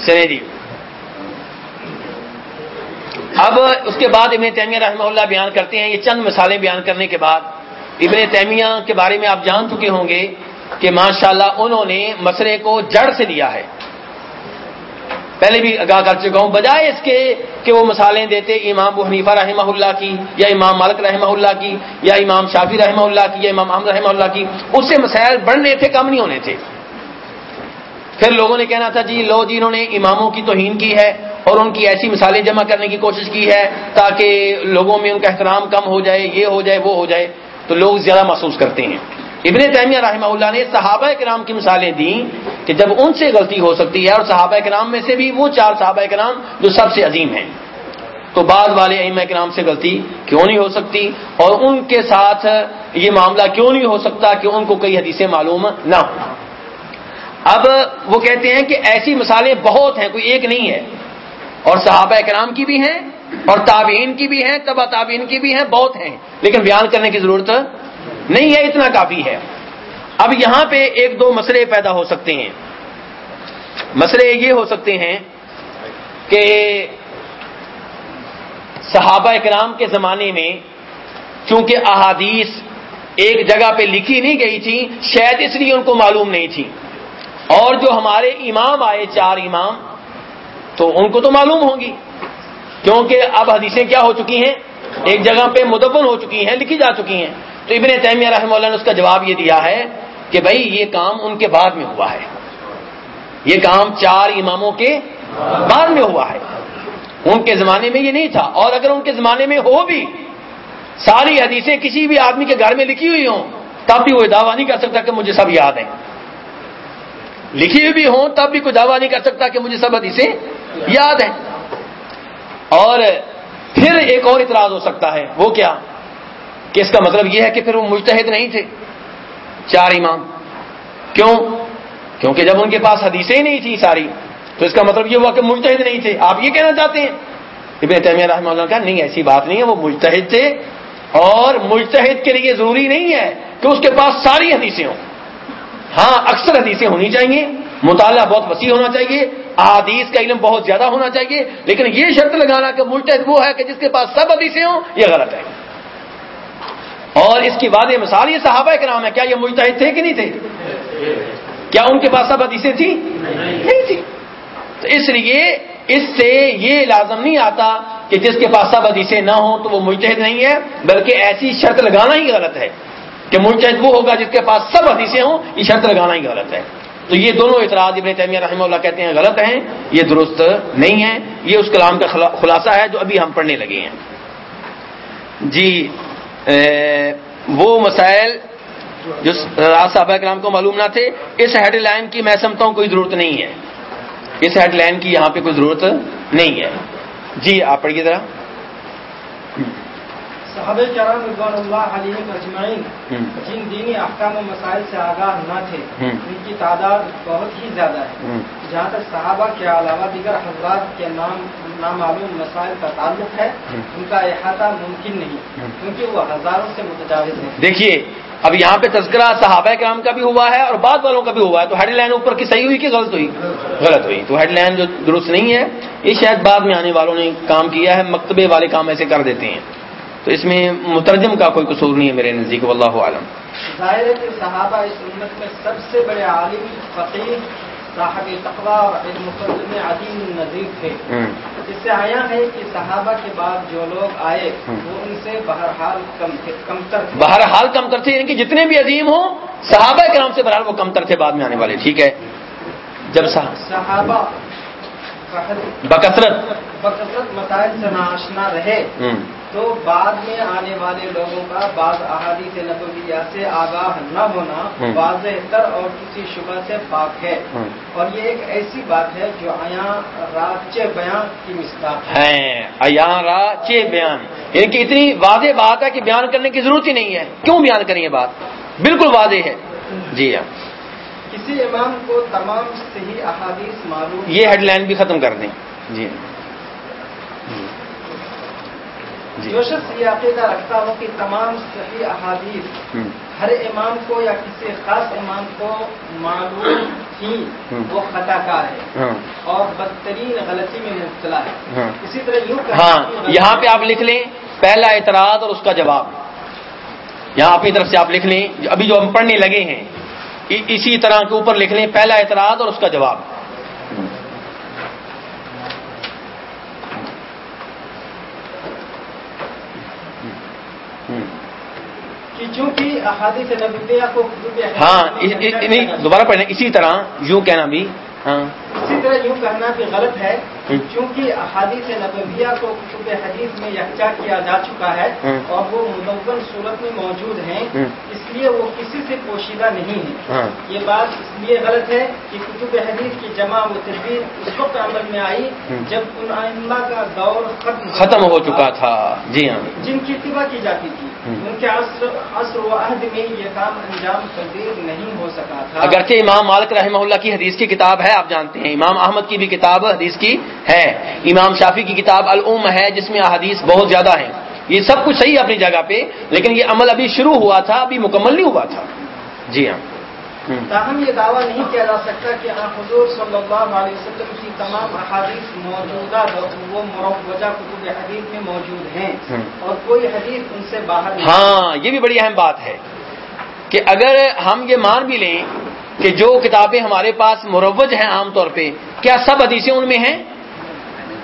چلے جی۔ اب اس کے بعد ابن تیمیہ رحمہ اللہ بیان کرتے ہیں یہ چند مثالیں بیان کرنے کے بعد۔ ابن تیمیہ کے بارے میں آپ جان چکے ہوں گے۔ کہ ماشاءاللہ انہوں نے مسئلے کو جڑ سے لیا ہے۔ پہلے بھی آگاہ کر چکا ہوں، بجائے اس کے کہ وہ مثالیں دیتے امام ابو حنیفہ رحمہ اللہ کی، یا امام مالک رحمہ اللہ کی، یا امام شافی رحمہ اللہ کی، یا امام احمد رحمہ اللہ کی، اس سے مسائل بڑھنے تھے، کم نہیں ہونے تھے۔ پھر لوگوں نے کہنا تھا جی لو جی انہوں نے اماموں کی توہین کی ہے اور ان کی ایسی مثالیں جمع کرنے کی کوشش کی ہے تاکہ لوگوں میں ان کا احترام کم ہو جائے، یہ ہو جائے، وہ ہو جائے، تو لوگ زیادہ محسوس کرتے ہیں۔ ابن تیمیہ رحمہ اللہ نے صحابہ کرام کی مثالیں دیں کہ جب ان سے غلطی ہو سکتی ہے اور صحابہ کرام میں سے بھی وہ چار صحابہ کرام جو سب سے عظیم ہیں۔ تو بعد والے ائمہ کرام سے غلطی کیوں نہیں ہو سکتی اور ان کے ساتھ یہ معاملہ کیوں نہیں ہو سکتا کہ ان کو کئی حدیثیں معلوم نہ ہو اب وہ کہتے ہیں کہ ایسی مثالیں بہت ہیں، کوئی ایک نہیں ہے۔ اور صحابہ کرام کی بھی ہیں اور تابعین کی بھی ہیں تبا تابعین کی بھی ہیں، بہت ہیں۔ لیکن بیان کرنے کی ضرورت نہیں ہے اتنا کافی ہے۔ اب یہاں پہ ایک دو مسئلے پیدا ہو سکتے ہیں۔ مسئلے یہ ہو سکتے ہیں کہ صحابہ کرام کے زمانے میں چونکہ احادیث ایک جگہ پہ لکھی نہیں گئی تھی، شاید اس لیے ان کو معلوم نہیں تھی۔ اور جو ہمارے امام آئے، چار امام، تو ان کو تو معلوم ہوں گی۔ کیونکہ اب حدیثیں کیا ہو چکی ہیں؟ ایک جگہ پہ مدبن ہو چکی ہیں، لکھی جا چکی ہیں۔ تو ابن تیمیہ رحمہ اللہ نے اس کا جواب یہ دیا ہے کہ بھائی یہ کام ان کے بعد میں ہوا ہے۔ یہ کام چار اماموں کے بعد میں ہوا ہے۔ ان کے زمانے میں یہ نہیں تھا۔ اور اگر ان کے زمانے میں ہو بھی، ساری حدیثیں کسی بھی آدمی کے گھر میں لکھی ہوئی ہوں، تب بھی وہ دعویٰ نہیں کر سکتا کہ مجھے سب یاد ہیں۔ لکھی ہوئی بھی ہوں، تب بھی کوئی دعویٰ نہیں کر سکتا کہ مجھے سب حدیثیں یاد ہیں۔ اور پھر ایک اور اعتراض ہو سکتا ہے، وہ کیا؟ کہ اس کا مطلب یہ ہے کہ پھر وہ مجتہد نہیں تھے۔ چار امام۔ کیوں؟ کیونکہ جب ان کے پاس حدیثیں ہی نہیں تھی ساری، تو اس کا مطلب یہ ہوا کہ مجتہد نہیں تھے۔ آپ یہ کہنا چاہتے ہیں؟ ابن تیمیہ رحمہ اللہ کہا، نہیں، ایسی بات نہیں ہے، وہ مجتہد تھے۔ اور مجتہد کے لیے ضروری نہیں ہے کہ اس کے پاس ساری حدیثیں ہوں۔ ہاں اکثر حدیثیں ہونی چاہیے۔ مطالعہ بہت وسیع ہونا چاہیے۔ احادیث کا علم بہت زیادہ ہونا چاہیے۔ لیکن یہ شرط لگانا کہ مجتہد وہ ہے کہ جس کے پاس سب حدیثیں ہوں، یہ غلط ہے۔ اور اس کی واضح مثال، یہ صحابہ کے نام ہے کیا یہ مجتہد تھے کہ نہیں تھے؟ کیا ان کے پاس سب حدیثیں تھیں؟ نہیں تھی تو اس لیے اس سے یہ لازم نہیں آتا کہ جس کے پاس سب حدیثیں نہ ہوں تو وہ مجتہد نہیں ہے، بلکہ ایسی شرط لگانا ہی غلط ہے کہ مجتہد وہ ہوگا جس کے پاس سب حدیثیں ہوں، یہ شرط لگانا ہی غلط ہے۔ تو یہ دونوں اعتراض ابن تیمیہ رحمہ اللہ کہتے ہیں غلط ہیں، یہ درست نہیں ہے۔ یہ اس کلام کا خلاصہ ہے جو ابھی ہم پڑھنے لگے ہیں۔ جی وہ مسائل جو راز صاحبہ کرام کو معلوم نہ تھے، اس ہیڈ لائن کی میں سمجھتا ہوں کوئی ضرورت نہیں ہے۔ اس ہیڈ لائن کی یہاں پہ کوئی ضرورت نہیں ہے۔ جی آپ پڑھیے ذرا۔ صحابہ کرام رضوان اللہ علیہ اجمعین جن دینی احکام و مسائل سے آگاہ نہ تھے ان کی تعداد بہت ہی زیادہ ہے۔ جہاں تک صحابہ کے علاوہ دیگر حضرات کے نام نامعلوم مسائل کا تعلق ہے ان کا احاطہ ممکن نہیں کیونکہ وہ ہزاروں سے متجاوز ہیں۔ دیکھیے اب یہاں پہ تذکرہ صحابہ کرام کا بھی ہوا ہے اور بعد والوں کا بھی ہوا ہے تو ہیڈ لائن اوپر کی صحیح ہوئی کہ غلط ہوئی؟ غلط ہوئی۔ تو ہیڈ لائن جو درست نہیں ہے یہ شاید بعد میں آنے والوں نے کام کیا ہے مکتبے والے کام ایسے کر دیتے ہیں۔ تو اس میں مترجم کا کوئی قصور نہیں ہے میرے نزدیک واللہ عالم ظاہر ہے کہ صحابہ اس امت میں سب سے بڑے عالم فقیر صاحب تقوا اور علم عظیم نظیر تھے۔ اس سے آیا ہے کہ صحابہ کے بعد جو لوگ آئے وہ ان سے بہرحال کم تھے کمتر تھے۔ بہرحال کم تر تھے یعنی کہ جتنے بھی عظیم ہوں صحابہ کے نام سے بہرحال وہ کمتر تھے بعد میں آنے والے ٹھیک ہے؟ جب صحابہ بکثرت بکثرت۔ مسائل سے ناشنا رہے۔ تو بعد میں آنے والے لوگوں کا بعض احادیث نبویہ سے آگاہ نہ ہونا واضح تر اور کسی شبہ سے پاک ہے۔ اور یہ ایک ایسی بات ہے جو راچ بیان کی مستق ہے۔ راچ بیان۔ یعنی کہ اتنی واضح بات ہے کہ بیان کرنے کی ضرورت ہی نہیں ہے۔ کیوں بیان کریں یہ بات؟ بالکل واضح ہے۔ جی ہاں۔ کسی امام کو تمام صحیح احادیث معلوم یہ ہیڈ لائن بھی ختم کر دیں۔ جی جی۔ جو شخص یہ عقیدہ رکھتا ہو کہ تمام صحیح احادیث ہر امام کو یا کسی خاص امام کو معلوم تھی وہ خطا کار ہے۔ ہاں۔ اور بدترین غلطی میں مبتلا ہے۔ ہاں۔ اسی طرح یوں ہاں یہاں پہ آپ لکھ لیں پہلا اعتراض اور اس کا جواب۔ یہاں اپنی طرف سے آپ لکھ لیں ابھی جو ہم پڑھنے لگے ہیں اسی طرح کے اوپر لکھ لیں پہلا اعتراض اور اس کا جواب۔ چونکہ احادیث نبویہ کو ہاں دوبارہ پڑھنا اسی طرح یوں کہنا بھی ہاں۔ اسی طرح یوں کہنا بھی غلط ہے چونکہ احادیث نبویہ کو کتب حدیث میں یکجا کیا جا چکا ہے اور وہ مدون صورت میں موجود ہیں اس لیے وہ کسی سے پوشیدہ نہیں ہے یہ بات اس لیے غلط ہے کہ کتب حدیث کی جمع و تدبیر اس وقت عمل میں آئی جب ان آئندہ کا دور ختم ختم ہو چکا تھا۔ جی ہاں۔ جن کی اتباع کی جاتی تھی ان کے عصر و عہد میں یہ کام انجام تبدیل نہیں ہو سکا تھا۔ اگرچہ امام مالک رحمہ اللہ کی حدیث کی کتاب ہے آپ جانتے ہیں امام احمد کی بھی کتاب حدیث کی ہے۔ امام شافی کی کتاب العم ہے جس میں احادیث بہت زیادہ ہیں۔ یہ سب کچھ صحیح اپنی جگہ پہ لیکن یہ عمل ابھی شروع ہوا تھا ابھی مکمل نہیں ہوا تھا۔ جی ہاں۔ تاہم یہ دعویٰ نہیں کیا جا سکتا کہ حضور صلی اللہ علیہ وسلم کی تمام احادیث موجودہ وہ مروجہ کتب حدیث میں موجود ہیں۔ اور کوئی حدیث ان سے باہر ہاں یہ بھی بڑی اہم بات ہے کہ اگر ہم یہ مان بھی لیں کہ جو کتابیں ہمارے پاس مروج ہیں عام طور پہ، کیا سب حدیثیں ان میں ہیں؟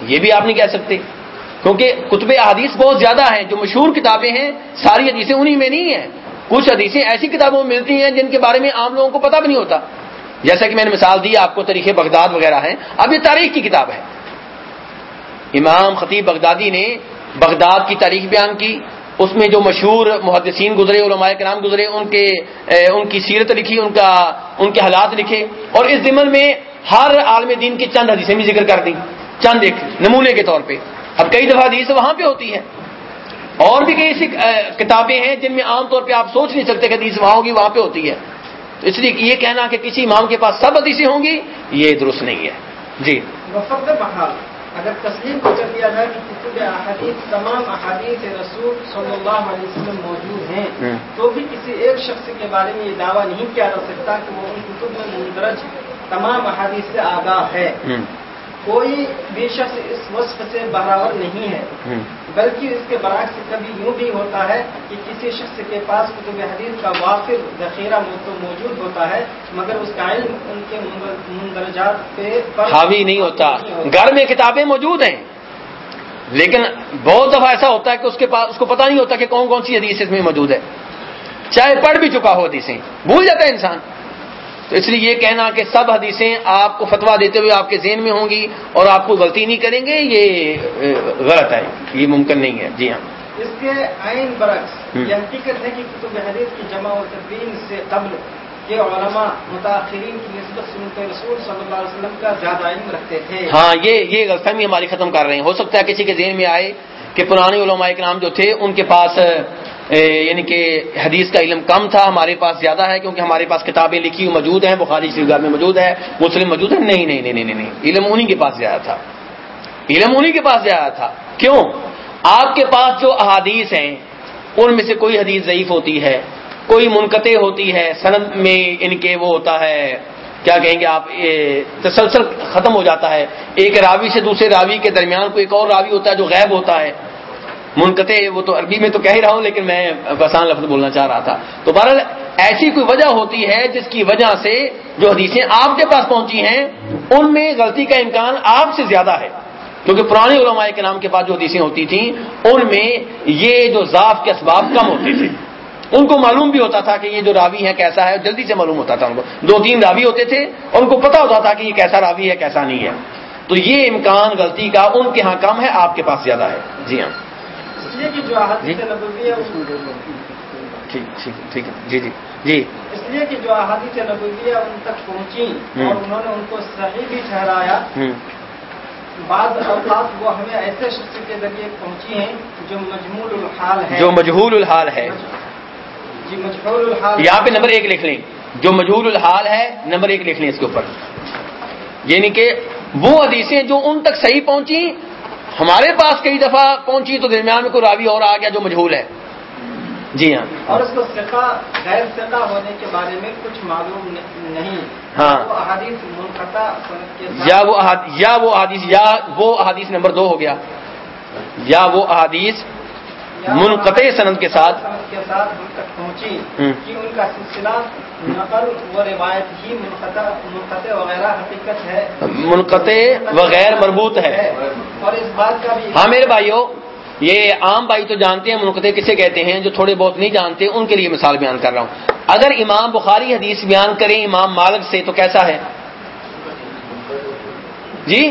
یہ بھی آپ نہیں کہہ سکتے، کیونکہ کتب احادیث بہت زیادہ ہیں، جو مشہور کتابیں ہیں، ساری حدیثیں انہیں میں نہیں ہیں۔ کچھ حدیثیں ایسی کتابوں میں ملتی ہیں جن کے بارے میں عام لوگوں کو پتہ بھی نہیں ہوتا۔ جیسا کہ میں نے مثال دی، آپ کو طریقے بغداد وغیرہ ہیں، اب یہ تاریخ کی کتاب ہے۔ امام خطیب بغدادی نے بغداد کی تاریخ بیان کی اس میں جو مشہور محدثین گزرے، علماء کرام گزرے، ان کے ان کی سیرت لکھی، ان کا، ان کے حالات لکھے، اور اس ضمن میں ہر عالم دین کی چند حدیثیں بھی ذکر کر دیں، چند ایک نمونے کے طور پہ۔ اب کئی دفعہ حدیث وہاں پہ ہوتی ہے اور بھی کئی ایسی کتابیں ہیں جن میں عام طور پہ آپ سوچ نہیں سکتے کہ حدیث وہاں ہوگی، وہاں پہ ہوتی ہے۔ تو اس لیے یہ کہنا کہ کسی امام کے پاس سب حدیثیں ہوں گی، یہ درست نہیں ہے۔ جی۔ اگر تسلیم کو کر دیا جائے کہ کتب احادیث تمام احادیث رسول صلی اللہ علیہ وسلم موجود ہیں تو بھی کسی ایک شخص کے بارے میں یہ دعویٰ نہیں کیا جا سکتا کہ وہ ان کتب میں مندرج تمام احادیث سے آگاہ ہے۔ کوئی بھی شخص اس وصف سے برابر نہیں ہے۔ بلکہ اس کے برعکس کبھی یوں بھی ہوتا ہے کہ کسی شخص کے پاس کتب حدیث کا وافر ذخیرہ موجود ہوتا ہے مگر اس کا علم ان کے مندرجات پہ حاوی نہیں ہوتا۔ گھر میں کتابیں موجود ہیں لیکن بہت دفعہ ایسا ہوتا ہے کہ اس کے پاس اس کو پتہ نہیں ہوتا کہ کون کون سی حدیث اس میں موجود ہے۔ چاہے پڑھ بھی چکا ہو حدیثیں۔ بھول جاتا ہے انسان۔ تو اس لیے یہ کہنا کہ سب حدیثیں آپ کو فتوا دیتے ہوئے آپ کے ذہن میں ہوں گی اور آپ کو غلطی نہیں کریں گے یہ غلط ہے یہ ممکن نہیں ہے۔ جی ہاں۔ اس کے عین برعکس یہ حقیقت ہے کہ کتب حدیث کی جمع و تدبین سے قبل کے علماء متاثرین کی نسبت سنت رسول صلی اللہ علیہ وسلم کا زیادہ علم رکھتے تھے۔ ہاں یہ یہ غلط فہمی ہماری ختم کر رہے ہیں۔ ہو سکتا ہے کسی کے ذہن میں آئے کہ پرانے علماء کے نام جو تھے ان کے پاس یعنی کہ حدیث کا علم کم تھا، ہمارے پاس زیادہ ہے کیونکہ ہمارے پاس کتابیں لکھی ہوئی موجود ہیں، بخاری شریف میں موجود ہے، مسلم موجود ہے نہیں نہیں نہیں نہیں علم انہیں کے پاس زیادہ تھا۔ علم انہیں کے پاس زیادہ تھا۔ کیوں؟ آپ کے پاس جو احادیث ہیں، ان میں سے کوئی حدیث ضعیف ہوتی ہے، کوئی منقطع ہوتی ہے، سند میں ان کے وہ ہوتا ہے، کیا کہیں گے آپ تسلسل ختم ہو جاتا ہے۔ ایک راوی سے دوسرے راوی کے درمیان کوئی ایک اور راوی ہوتا ہے جو غیب ہوتا ہے۔ منقطع، وہ تو عربی میں تو کہہ ہی رہا ہوں، لیکن میں بسان لفظ بولنا چاہ رہا تھا۔ تو بہرحال ایسی کوئی وجہ ہوتی ہے جس کی وجہ سے جو حدیثیں آپ کے پاس پہنچی ہیں، ان میں غلطی کا امکان آپ سے زیادہ ہے۔ کیونکہ پرانے علماء کے نام کے پاس جو حدیثیں ہوتی تھیں، ان میں یہ جو ضعف کے اسباب کم ہوتے تھے۔ ان کو معلوم بھی ہوتا تھا کہ یہ جو راوی ہے کیسا ہے، جلدی سے معلوم ہوتا تھا ان کو۔ دو تین راوی ہوتے تھے اور ان کو پتا ہوتا تھا کہ یہ کیسا راوی ہے، کیسا نہیں ہے۔ تو یہ امکان غلطی کا ان کے ہاں کم ہے، آپ کے پاس زیادہ ہے۔ جی ہاں۔ جی؟ ٹھیک ہے۔ جی جی جی۔ اس لیے کہ جو احادیث نبویہ ان تک پہنچی اور انہوں نے ان کو صحیح بھی ٹھہرایا۔ بعض اوقات وہ ہمیں ایسے شخص کے ذریعے پہنچی ہیں جو مجمول الحال ہے۔ جو مجہول الحال ہے۔ جی مجہول الحال۔ یہاں پہ نمبر ایک لکھ لیں۔ جو مجہول الحال ہے نمبر ایک لکھ لیں اس کے اوپر۔ یعنی کہ وہ حدیثیں جو ان تک صحیح پہنچی ہمارے پاس کئی دفعہ پہنچی تو درمیان میں کوئی راوی اور آ گیا جو مجہول ہے؟ جی ہاں۔ اور اس کو سکا غیر سکا ہونے کے بارے میں کچھ معلوم نہیں۔ ہاں۔ یا وہ یا وہ احادیث یا وہ احادیث نمبر دو ہو گیا۔ یا وہ احادیث منقطع سند کے ساتھ۔ پہنچی کہ ان کا سلسلہ نقل و روایت ہی منقطع وغیرہ حقیقت ہے۔ منقطع وغیر مربوط ہے۔ اور اس بات کا بھی ہاں میرے بھائیوں یہ عام بھائی تو جانتے ہیں منقطع کسے کہتے ہیں جو تھوڑے بہت نہیں جانتے ان کے لیے مثال بیان کر رہا ہوں۔ اگر امام بخاری حدیث بیان کریں امام مالک سے تو کیسا ہے؟ جی؟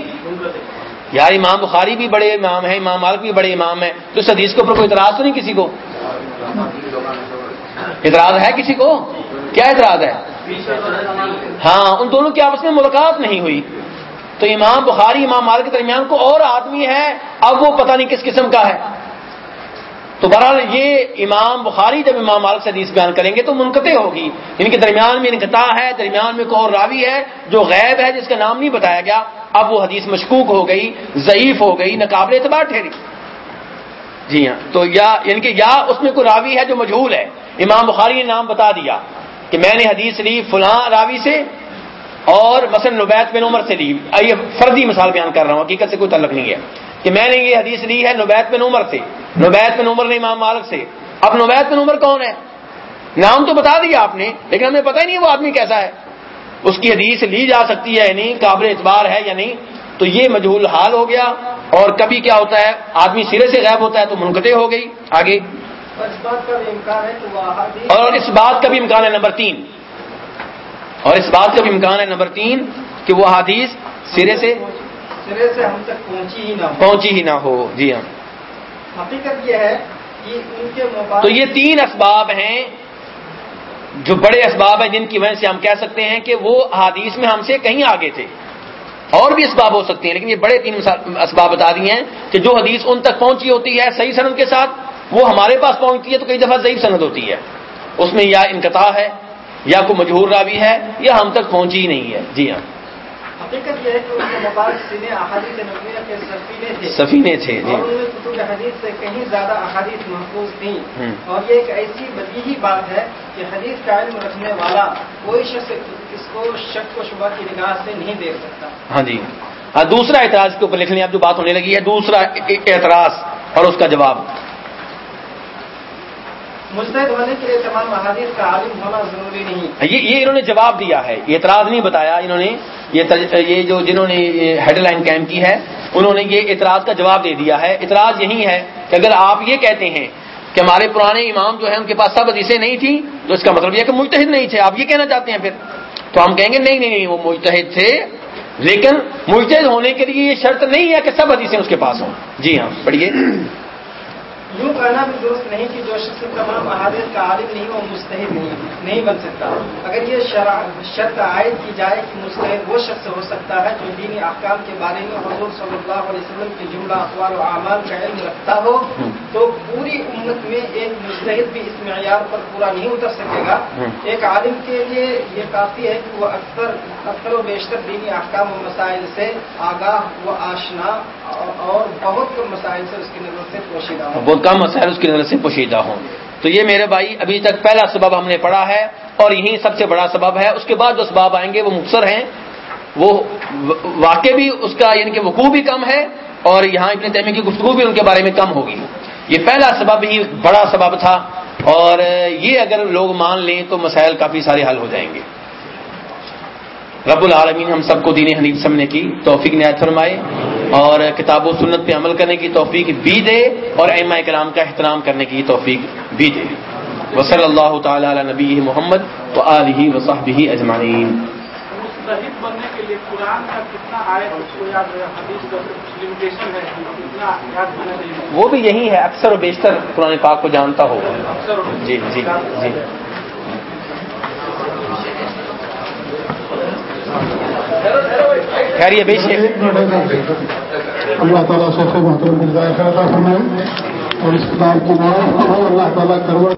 یار امام بخاری بھی بڑے امام ہیں امام مالک بھی بڑے امام ہیں تو اس حدیث کے اوپر کوئی اعتراض تو نہیں کسی کو؟ اعتراض ہے کسی کو؟ کیا اعتراض ہے؟ ہاں ان دونوں کی آپس میں ملاقات نہیں ہوئی۔ تو امام بخاری، امام مالک کے درمیان کو اور آدمی ہے، اب وہ پتہ نہیں کس قسم کا ہے۔ تو بہرحال یہ امام بخاری جب امام مالک سے حدیث بیان کریں گے تو منقطع ہوگی۔ ان کے درمیان میں انقطاع ہے، درمیان میں کوئی اور راوی ہے جو غیب ہے، جس کا نام نہیں بتایا گیا۔ اب وہ حدیث مشکوک ہو گئی، ضعیف ہو گئی، ناقابل اعتبار ٹھہری۔ جی ہاں۔ تو یا یعنی کہ یا اس میں کوئی راوی ہے جو مجہول ہے۔ امام بخاری نے نام بتا دیا کہ میں نے حدیث لی فلاں راوی سے اور مثلا نبیت بن عمر سے لی۔ یہ فردی مثال بیان کر رہا ہوں، حقیقت سے کوئی تعلق نہیں ہے۔ کہ میں نے یہ حدیث لی ہے نبیت بن عمر سے۔ نبیت بن عمر نے امام مالک سے۔ اب نبیت بن عمر کون ہے؟ نام تو بتا دیا آپ نے، لیکن ہمیں پتہ ہی نہیں وہ آدمی کیسا ہے۔ اس کی حدیث لی جا سکتی ہے یا نہیں، قابل اعتبار ہے یا نہیں۔ تو یہ مجہول حال ہو گیا۔ اور کبھی کیا ہوتا ہے؟ آدمی سرے سے غائب ہوتا ہے تو منقطع ہو گئی۔ آگے۔ اور اس بات کا بھی امکان ہے نمبر تین۔ اور اس بات کا بھی امکان ہے نمبر تین کہ وہ حادیث سرے سے سرے سے ہم تک پہنچی ہی نہ پہنچی ہی نہ ہو۔ جی ہاں۔ حقیقت یہ ہے کہ ان کے تو یہ تین اسباب ہیں جو بڑے اسباب ہیں جن کی وجہ سے ہم کہہ سکتے ہیں کہ وہ حادیث میں ہم سے کہیں آگے تھے۔ اور بھی اسباب ہو سکتے ہیں لیکن یہ بڑے تین اسباب بتا دیے ہیں کہ جو حدیث ان تک پہنچی ہوتی ہے صحیح سند کے ساتھ وہ ہمارے پاس پہنچتی ہے تو کئی دفعہ ضعیف سند ہوتی ہے۔ اس میں یا انقطاع ہے یا کوئی مجہور راوی ہے یا ہم تک پہنچی ہی نہیں ہے۔ جی ہاں۔ حقیقت یہ ہے کہ سفینے تھے۔ جی۔ حدیث سے کہیں زیادہ احادیث محفوظ تھیں۔ اور یہ ایک ایسی بدی بات ہے کہ حدیث کا علم رکھنے والا کوئی شخص اس کو شک و شبہ کی نگاہ سے نہیں دیکھ سکتا۔ ہاں جی۔ ہاں دوسرا اعتراض کے اوپر لکھ لیں اب جو بات ہونے لگی ہے دوسرا اعتراض اور اس کا جواب۔ مستحد ہونے کے لیے تمام احادیث کا عالم ہونا ضروری نہیں۔ یہ یہ انہوں نے جواب دیا ہے۔ یہ اعتراض نہیں بتایا انہوں نے۔ یہ جو جنہوں نے ہیڈ لائن کیمپ کی ہے انہوں نے یہ اعتراض کا جواب دے دیا ہے۔ اعتراض یہی ہے کہ اگر آپ یہ کہتے ہیں کہ ہمارے پرانے امام جو ہے ان کے پاس سب حدیثیں نہیں تھیں تو اس کا مطلب یہ کہ مجتہد نہیں تھے۔ آپ یہ کہنا چاہتے ہیں پھر۔ تو ہم کہیں گے، نہیں نہیں نہیں، وہ مجتہد تھے۔ لیکن مجتہد ہونے کے لیے یہ شرط نہیں ہے کہ سب حدیثیں اس کے پاس ہوں۔ جی ہاں پڑھیے۔ یوں کہنا بھی درست نہیں کہ جو شخص تمام احادیث کا عالم نہیں وہ مستحد نہیں نہیں بن سکتا۔ اگر یہ شرط عائد کی جائے کہ مستحد وہ شخص ہو سکتا ہے جو دینی احکام کے بارے میں حضور صلی اللہ علیہ وسلم کے جملہ اخبار و اعمال کا علم رکھتا ہو تو پوری امت میں ایک مستحد بھی اس معیار پر پورا نہیں اتر سکے گا۔ ایک عالم کے لیے یہ کافی ہے کہ وہ اکثر اکثر و بیشتر دینی احکام و مسائل سے آگاہ و آشنا اور بہت کم مسائل سے اس کی نظر سے پوشیدہ ہو۔ کم مسائل اس کی نظر سے پوشیدہ ہوں۔ تو یہ میرے بھائی، ابھی تک پہلا سبب ہم نے پڑھا ہے اور یہی سب سے بڑا سبب ہے۔ اس کے بعد جو سباب آئیں گے وہ مختصر ہیں۔ وہ واقع بھی اس کا یعنی کہ وقوع بھی کم ہے اور یہاں اتنے تیمے کی گفتگو بھی ان کے بارے میں کم ہوگی۔ یہ پہلا سبب ہی بڑا سبب تھا اور یہ اگر لوگ مان لیں تو مسائل کافی سارے حل ہو جائیں گے۔ رب العالمین ہم سب کو دین حنیف سمجھنے کی توفیق نہایت فرمائے اور کتاب و سنت پہ عمل کرنے کی توفیق بھی دے اور ایما کرام کا احترام کرنے کی توفیق بھی دے۔ وصلی اللہ تعالی علی نبی محمد و علیہ وصحب اجمعین۔ وہ بھی یہی ہے اکثر و بیشتر قرآن پاک کو جانتا ہو۔ جی جی جی۔ خیر یہ بیچ اللہ تعالیٰ سے محترم فرمائے اور اس کتاب کو اللہ تعالیٰ کروا